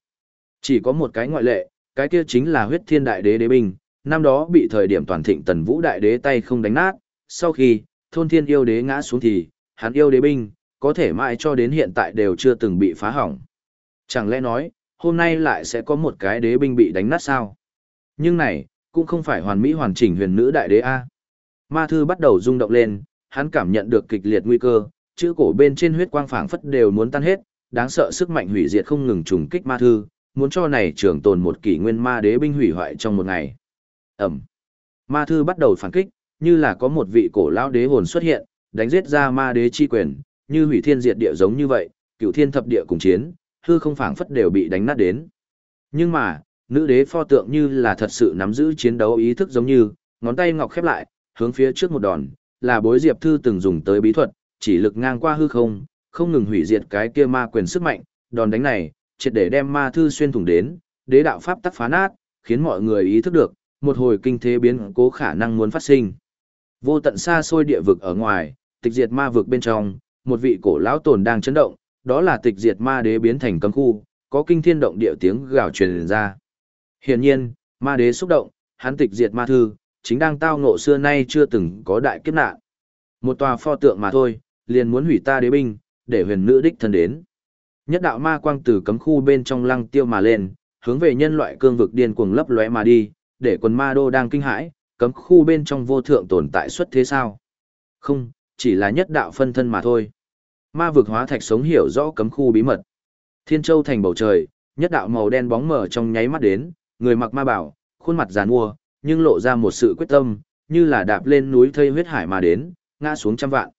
Chỉ có một cái ngoại lệ, cái kia chính là huyết thiên đại đế đế binh, năm đó bị thời điểm toàn thịnh tần vũ đại đế tay không đánh nát, sau khi thôn thiên yêu đế ngã xuống thì, hắn yêu đế binh, có thể mãi cho đến hiện tại đều chưa từng bị phá hỏng. Chẳng lẽ nói, hôm nay lại sẽ có một cái đế binh bị đánh nát sao? Nhưng này, cũng không phải hoàn mỹ hoàn chỉnh huyền nữ đại đế A. Ma thư bắt đầu rung động lên, hắn cảm nhận được kịch liệt nguy cơ, chữ cổ bên trên huyết quang phảng phất đều muốn tan hết, đáng sợ sức mạnh hủy diệt không ngừng trùng kích ma thư, muốn cho này trường tồn một kỷ nguyên ma đế binh hủy hoại trong một ngày. Ẩm. Ma thư bắt đầu phản kích, như là có một vị cổ lão đế hồn xuất hiện, đánh giết ra ma đế chi quyền, như hủy thiên diệt địa giống như vậy, cựu thiên thập địa cùng chiến, hư không phảng phất đều bị đánh nát đến. Nhưng mà, nữ đế pho tượng như là thật sự nắm giữ chiến đấu ý thức giống như, ngón tay ngọc khép lại, hướng phía trước một đòn, là bối diệp thư từng dùng tới bí thuật, chỉ lực ngang qua hư không, không ngừng hủy diệt cái kia ma quyền sức mạnh, đòn đánh này, triệt để đem ma thư xuyên thủng đến, đế đạo pháp tắc phá nát, khiến mọi người ý thức được, một hồi kinh thế biến cố khả năng muốn phát sinh. Vô tận xa xôi địa vực ở ngoài, tịch diệt ma vực bên trong, một vị cổ lão tồn đang chấn động, đó là tịch diệt ma đế biến thành cấm khu, có kinh thiên động địa tiếng gào truyền ra. Hiển nhiên, ma đế xúc động, hắn tịch diệt ma thư, chính đang tao ngộ xưa nay chưa từng có đại kiếp nạn. Một tòa pho tượng mà thôi, liền muốn hủy ta đế binh, để huyền nữ đích thân đến. Nhất đạo ma quang từ cấm khu bên trong lăng tiêu mà lên, hướng về nhân loại cương vực điên cuồng lấp lóe mà đi, để quần ma đô đang kinh hãi, cấm khu bên trong vô thượng tồn tại xuất thế sao? Không, chỉ là nhất đạo phân thân mà thôi. Ma vực hóa thạch sống hiểu rõ cấm khu bí mật. Thiên Châu thành bầu trời, nhất đạo màu đen bóng mở trong nháy mắt đến, người mặc ma bảo, khuôn mặt giàn mua, nhưng lộ ra một sự quyết tâm, như là đạp lên núi thây huyết hải mà đến, ngã xuống trăm vạn.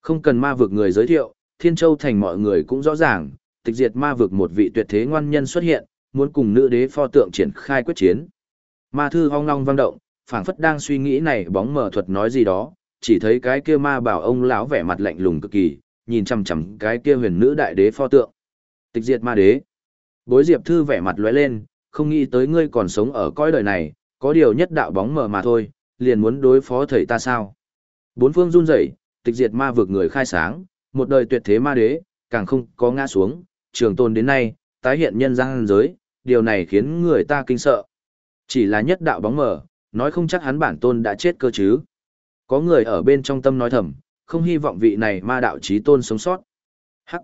Không cần ma vực người giới thiệu, Thiên Châu thành mọi người cũng rõ ràng, tịch diệt ma vực một vị tuyệt thế ngoan nhân xuất hiện, muốn cùng nữ đế pho tượng triển khai quyết chiến. Ma thư hoang long vang động, phảng phất đang suy nghĩ này bóng mờ thuật nói gì đó, chỉ thấy cái kia ma bảo ông lão vẻ mặt lạnh lùng cực kỳ, nhìn chằm chằm cái kia huyền nữ đại đế pho tượng. Tịch diệt ma đế. Bối Diệp Thư vẻ mặt lóe lên, không nghĩ tới ngươi còn sống ở cõi đời này, có điều nhất đạo bóng mờ mà thôi, liền muốn đối phó thầy ta sao. Bốn phương run rẩy, tịch diệt ma vực người khai sáng, một đời tuyệt thế ma đế, càng không có ngã xuống, trường tôn đến nay, tái hiện nhân gian giới, điều này khiến người ta kinh sợ. Chỉ là nhất đạo bóng mờ, nói không chắc hắn bản tôn đã chết cơ chứ. Có người ở bên trong tâm nói thầm, không hy vọng vị này ma đạo chí tôn sống sót. Hắc!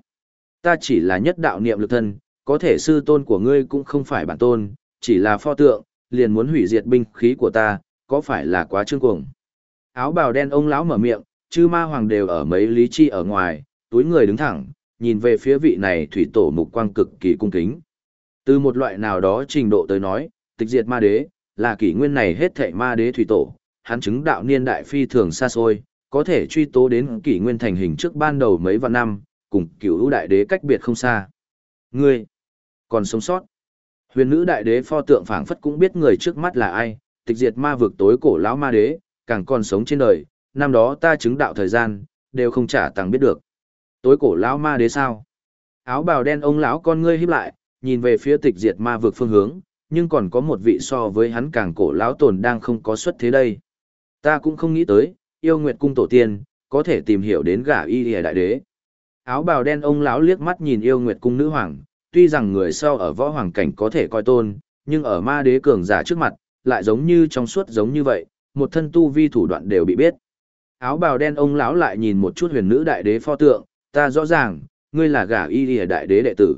Ta chỉ là nhất đạo niệm lực thân, có thể sư tôn của ngươi cũng không phải bản tôn, chỉ là pho tượng, liền muốn hủy diệt binh khí của ta, có phải là quá trương cuồng. Áo bào đen ông lão mở miệng, chư ma hoàng đều ở mấy lý chi ở ngoài, túi người đứng thẳng, nhìn về phía vị này thủy tổ mục quang cực kỳ cung kính. Từ một loại nào đó trình độ tới nói, tịch diệt ma đế, là kỷ nguyên này hết thảy ma đế thủy tổ, hắn chứng đạo niên đại phi thường xa xôi, có thể truy tố đến kỷ nguyên thành hình trước ban đầu mấy vạn năm, cùng cửu đại đế cách biệt không xa. Ngươi, còn sống sót. Huyền nữ đại đế pho tượng phảng phất cũng biết người trước mắt là ai, tịch diệt ma vực tối cổ lão ma đế, càng còn sống trên đời, năm đó ta chứng đạo thời gian, đều không trả tăng biết được. Tối cổ lão ma đế sao? Áo bào đen ông lão con ngươi híp lại, nhìn về phía tịch diệt ma vực phương hướng, nhưng còn có một vị so với hắn càng cổ lão tồn đang không có xuất thế đây. Ta cũng không nghĩ tới, yêu nguyệt cung tổ tiên, có thể tìm hiểu đến gả y lìa đại đế. Áo bào đen ông lão liếc mắt nhìn yêu nguyệt cung nữ hoàng, tuy rằng người sau ở võ hoàng cảnh có thể coi tôn, nhưng ở ma đế cường giả trước mặt, lại giống như trong suốt giống như vậy, một thân tu vi thủ đoạn đều bị biết. Áo bào đen ông lão lại nhìn một chút huyền nữ đại đế pho tượng, ta rõ ràng, ngươi là gả y lìa đại đế đệ tử.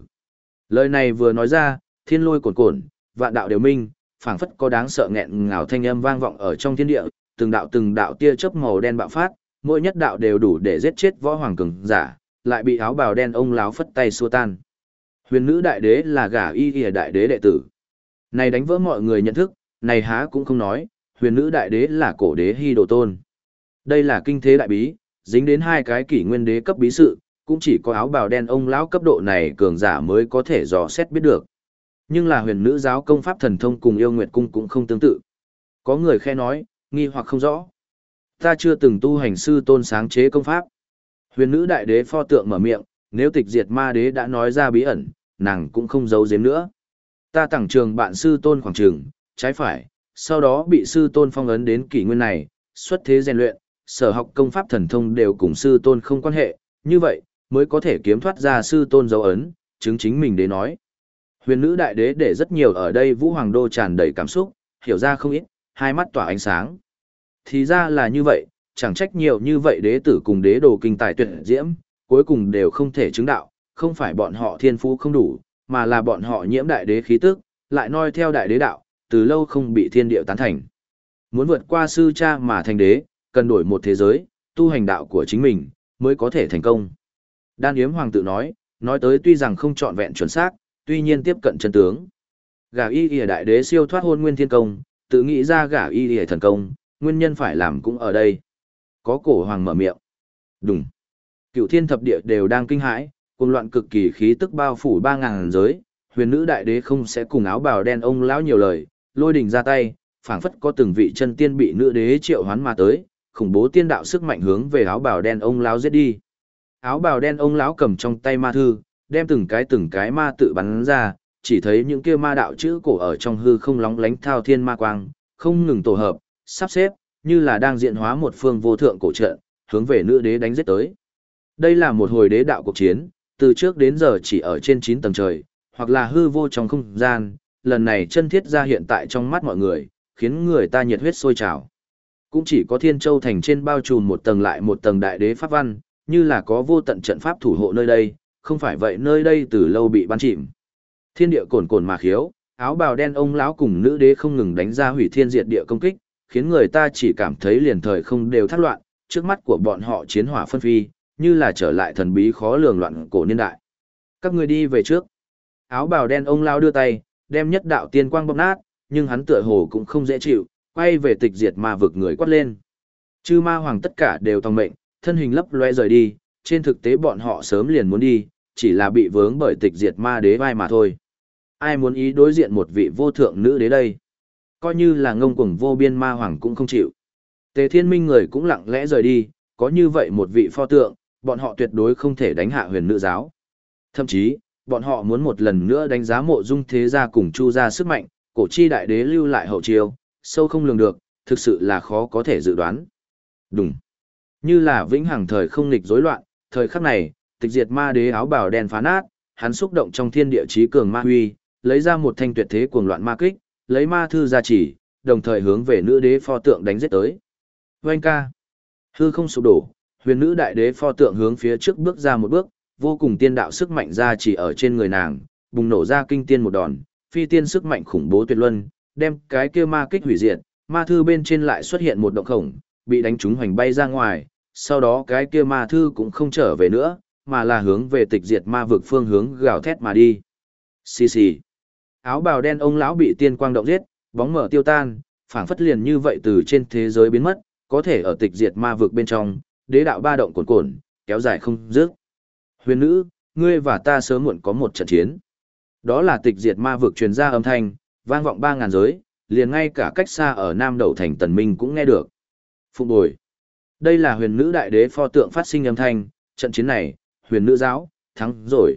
Lời này vừa nói ra, thiên lôi cuồn cuộn, vạn đạo đều minh, phảng phất có đáng sợ nghẹn ngào thanh âm vang vọng ở trong thiên địa, từng đạo từng đạo tia chớp màu đen bạo phát, mỗi nhất đạo đều đủ để giết chết võ hoàng cường giả, lại bị áo bào đen ông lão phất tay xua tan. Huyền nữ đại đế là gả y y đại đế đệ tử. Này đánh vỡ mọi người nhận thức, này há cũng không nói, huyền nữ đại đế là cổ đế hy đồ tôn. Đây là kinh thế đại bí, dính đến hai cái kỷ nguyên đế cấp bí sự, cũng chỉ có áo bào đen ông lão cấp độ này cường giả mới có thể dò xét biết được. Nhưng là huyền nữ giáo công pháp thần thông cùng yêu nguyệt cung cũng không tương tự. Có người khe nói, nghi hoặc không rõ. Ta chưa từng tu hành sư tôn sáng chế công pháp. Huyền nữ đại đế pho tượng mở miệng, nếu tịch diệt ma đế đã nói ra bí ẩn, nàng cũng không giấu giếm nữa. Ta tặng trường bạn sư tôn khoảng trường, trái phải, sau đó bị sư tôn phong ấn đến kỷ nguyên này, xuất thế rèn luyện, sở học công pháp thần thông đều cùng sư tôn không quan hệ, như vậy, mới có thể kiếm thoát ra sư tôn dấu ấn, chứng chính mình để nói. Huyền nữ đại đế để rất nhiều ở đây vũ hoàng đô tràn đầy cảm xúc, hiểu ra không ít, hai mắt tỏa ánh sáng. Thì ra là như vậy, chẳng trách nhiều như vậy đế tử cùng đế đồ kinh tài tuyệt diễm, cuối cùng đều không thể chứng đạo, không phải bọn họ thiên phú không đủ, mà là bọn họ nhiễm đại đế khí tức, lại noi theo đại đế đạo, từ lâu không bị thiên điệu tán thành. Muốn vượt qua sư cha mà thành đế, cần đổi một thế giới, tu hành đạo của chính mình, mới có thể thành công. Đan Yếm Hoàng tự nói, nói tới tuy rằng không trọn vẹn chuẩn xác, tuy nhiên tiếp cận chân tướng. Gả y y đại đế siêu thoát hôn nguyên thiên công, tự nghĩ ra gả y y thần công, nguyên nhân phải làm cũng ở đây. Có cổ hoàng mở miệng. Đúng. Cựu thiên thập địa đều đang kinh hãi, cùng loạn cực kỳ khí tức bao phủ ba ngàn giới, huyền nữ đại đế không sẽ cùng áo bào đen ông lão nhiều lời, lôi đình ra tay, phảng phất có từng vị chân tiên bị nữ đế triệu hoán mà tới, khủng bố tiên đạo sức mạnh hướng về áo bào đen ông lão giết đi. Áo bào đen ông lão cầm trong tay ma thư, đem từng cái từng cái ma tự bắn ra, chỉ thấy những kia ma đạo chữ cổ ở trong hư không lóng lánh thao thiên ma quang, không ngừng tổ hợp, sắp xếp, như là đang diện hóa một phương vô thượng cổ trận, hướng về nữ đế đánh giết tới. Đây là một hồi đế đạo cuộc chiến, từ trước đến giờ chỉ ở trên 9 tầng trời, hoặc là hư vô trong không gian, lần này chân thiết ra hiện tại trong mắt mọi người, khiến người ta nhiệt huyết sôi trào. Cũng chỉ có Thiên Châu thành trên bao trùm một tầng lại một tầng đại đế pháp văn, như là có vô tận trận pháp thủ hộ nơi đây, không phải vậy nơi đây từ lâu bị ban chìm. Thiên địa cồn cồn mà khiếu, áo bào đen ông lão cùng nữ đế không ngừng đánh ra hủy thiên diệt địa công kích, khiến người ta chỉ cảm thấy liền thời không đều thắt loạn, trước mắt của bọn họ chiến hỏa phân phi, như là trở lại thần bí khó lường loạn cổ niên đại. Các người đi về trước. Áo bào đen ông lao đưa tay, đem nhất đạo tiên quang bóp nát, nhưng hắn tựa hồ cũng không dễ chịu, quay về tịch diệt ma vực người quát lên. Chư ma hoàng tất cả đều tòng mệnh, thân hình lấp loe rời đi, trên thực tế bọn họ sớm liền muốn đi, chỉ là bị vướng bởi tịch diệt ma đế vai mà thôi. Ai muốn ý đối diện một vị vô thượng nữ đế đây? Coi như là ngông cuồng vô biên ma hoàng cũng không chịu. Tề thiên minh người cũng lặng lẽ rời đi, có như vậy một vị pho tượng, bọn họ tuyệt đối không thể đánh hạ huyền nữ giáo. Thậm chí, bọn họ muốn một lần nữa đánh giá mộ dung thế gia cùng chu gia sức mạnh, cổ chi đại đế lưu lại hậu chiêu, sâu không lường được, thực sự là khó có thể dự đoán. Đúng. Như là vĩnh hằng thời không nghịch rối loạn, thời khắc này, tịch diệt ma đế áo bào đen phá nát, hắn xúc động trong thiên địa chí cường ma huy, lấy ra một thanh tuyệt thế cuồng loạn ma kích, lấy ma thư ra chỉ, đồng thời hướng về nữ đế pho tượng đánh giết tới. Vâng ca. Hư không sụp đổ, huyền nữ đại đế pho tượng hướng phía trước bước ra một bước, vô cùng tiên đạo sức mạnh ra chỉ ở trên người nàng, bùng nổ ra kinh tiên một đòn, phi tiên sức mạnh khủng bố tuyệt luân, đem cái kia ma kích hủy diệt, ma thư bên trên lại xuất hiện một động khổng, bị đánh trúng hoành bay ra ngoài, sau đó cái kia ma thư cũng không trở về nữa, mà là hướng về tịch diệt ma vực phương hướng gào thét mà đi. Xì xì. Áo bào đen ông lão bị tiên quang động giết, bóng mở tiêu tan, phảng phất liền như vậy từ trên thế giới biến mất, có thể ở tịch diệt ma vực bên trong, đế đạo ba động cuồn cuộn, kéo dài không dứt. Huyền nữ, ngươi và ta sớm muộn có một trận chiến. Đó là tịch diệt ma vực truyền ra âm thanh, vang vọng ba ngàn giới, liền ngay cả cách xa ở Nam đầu Thành Tần Minh cũng nghe được. Phụng bồi. Đây là huyền nữ đại đế pho tượng phát sinh âm thanh, trận chiến này, huyền nữ giáo, thắng rồi.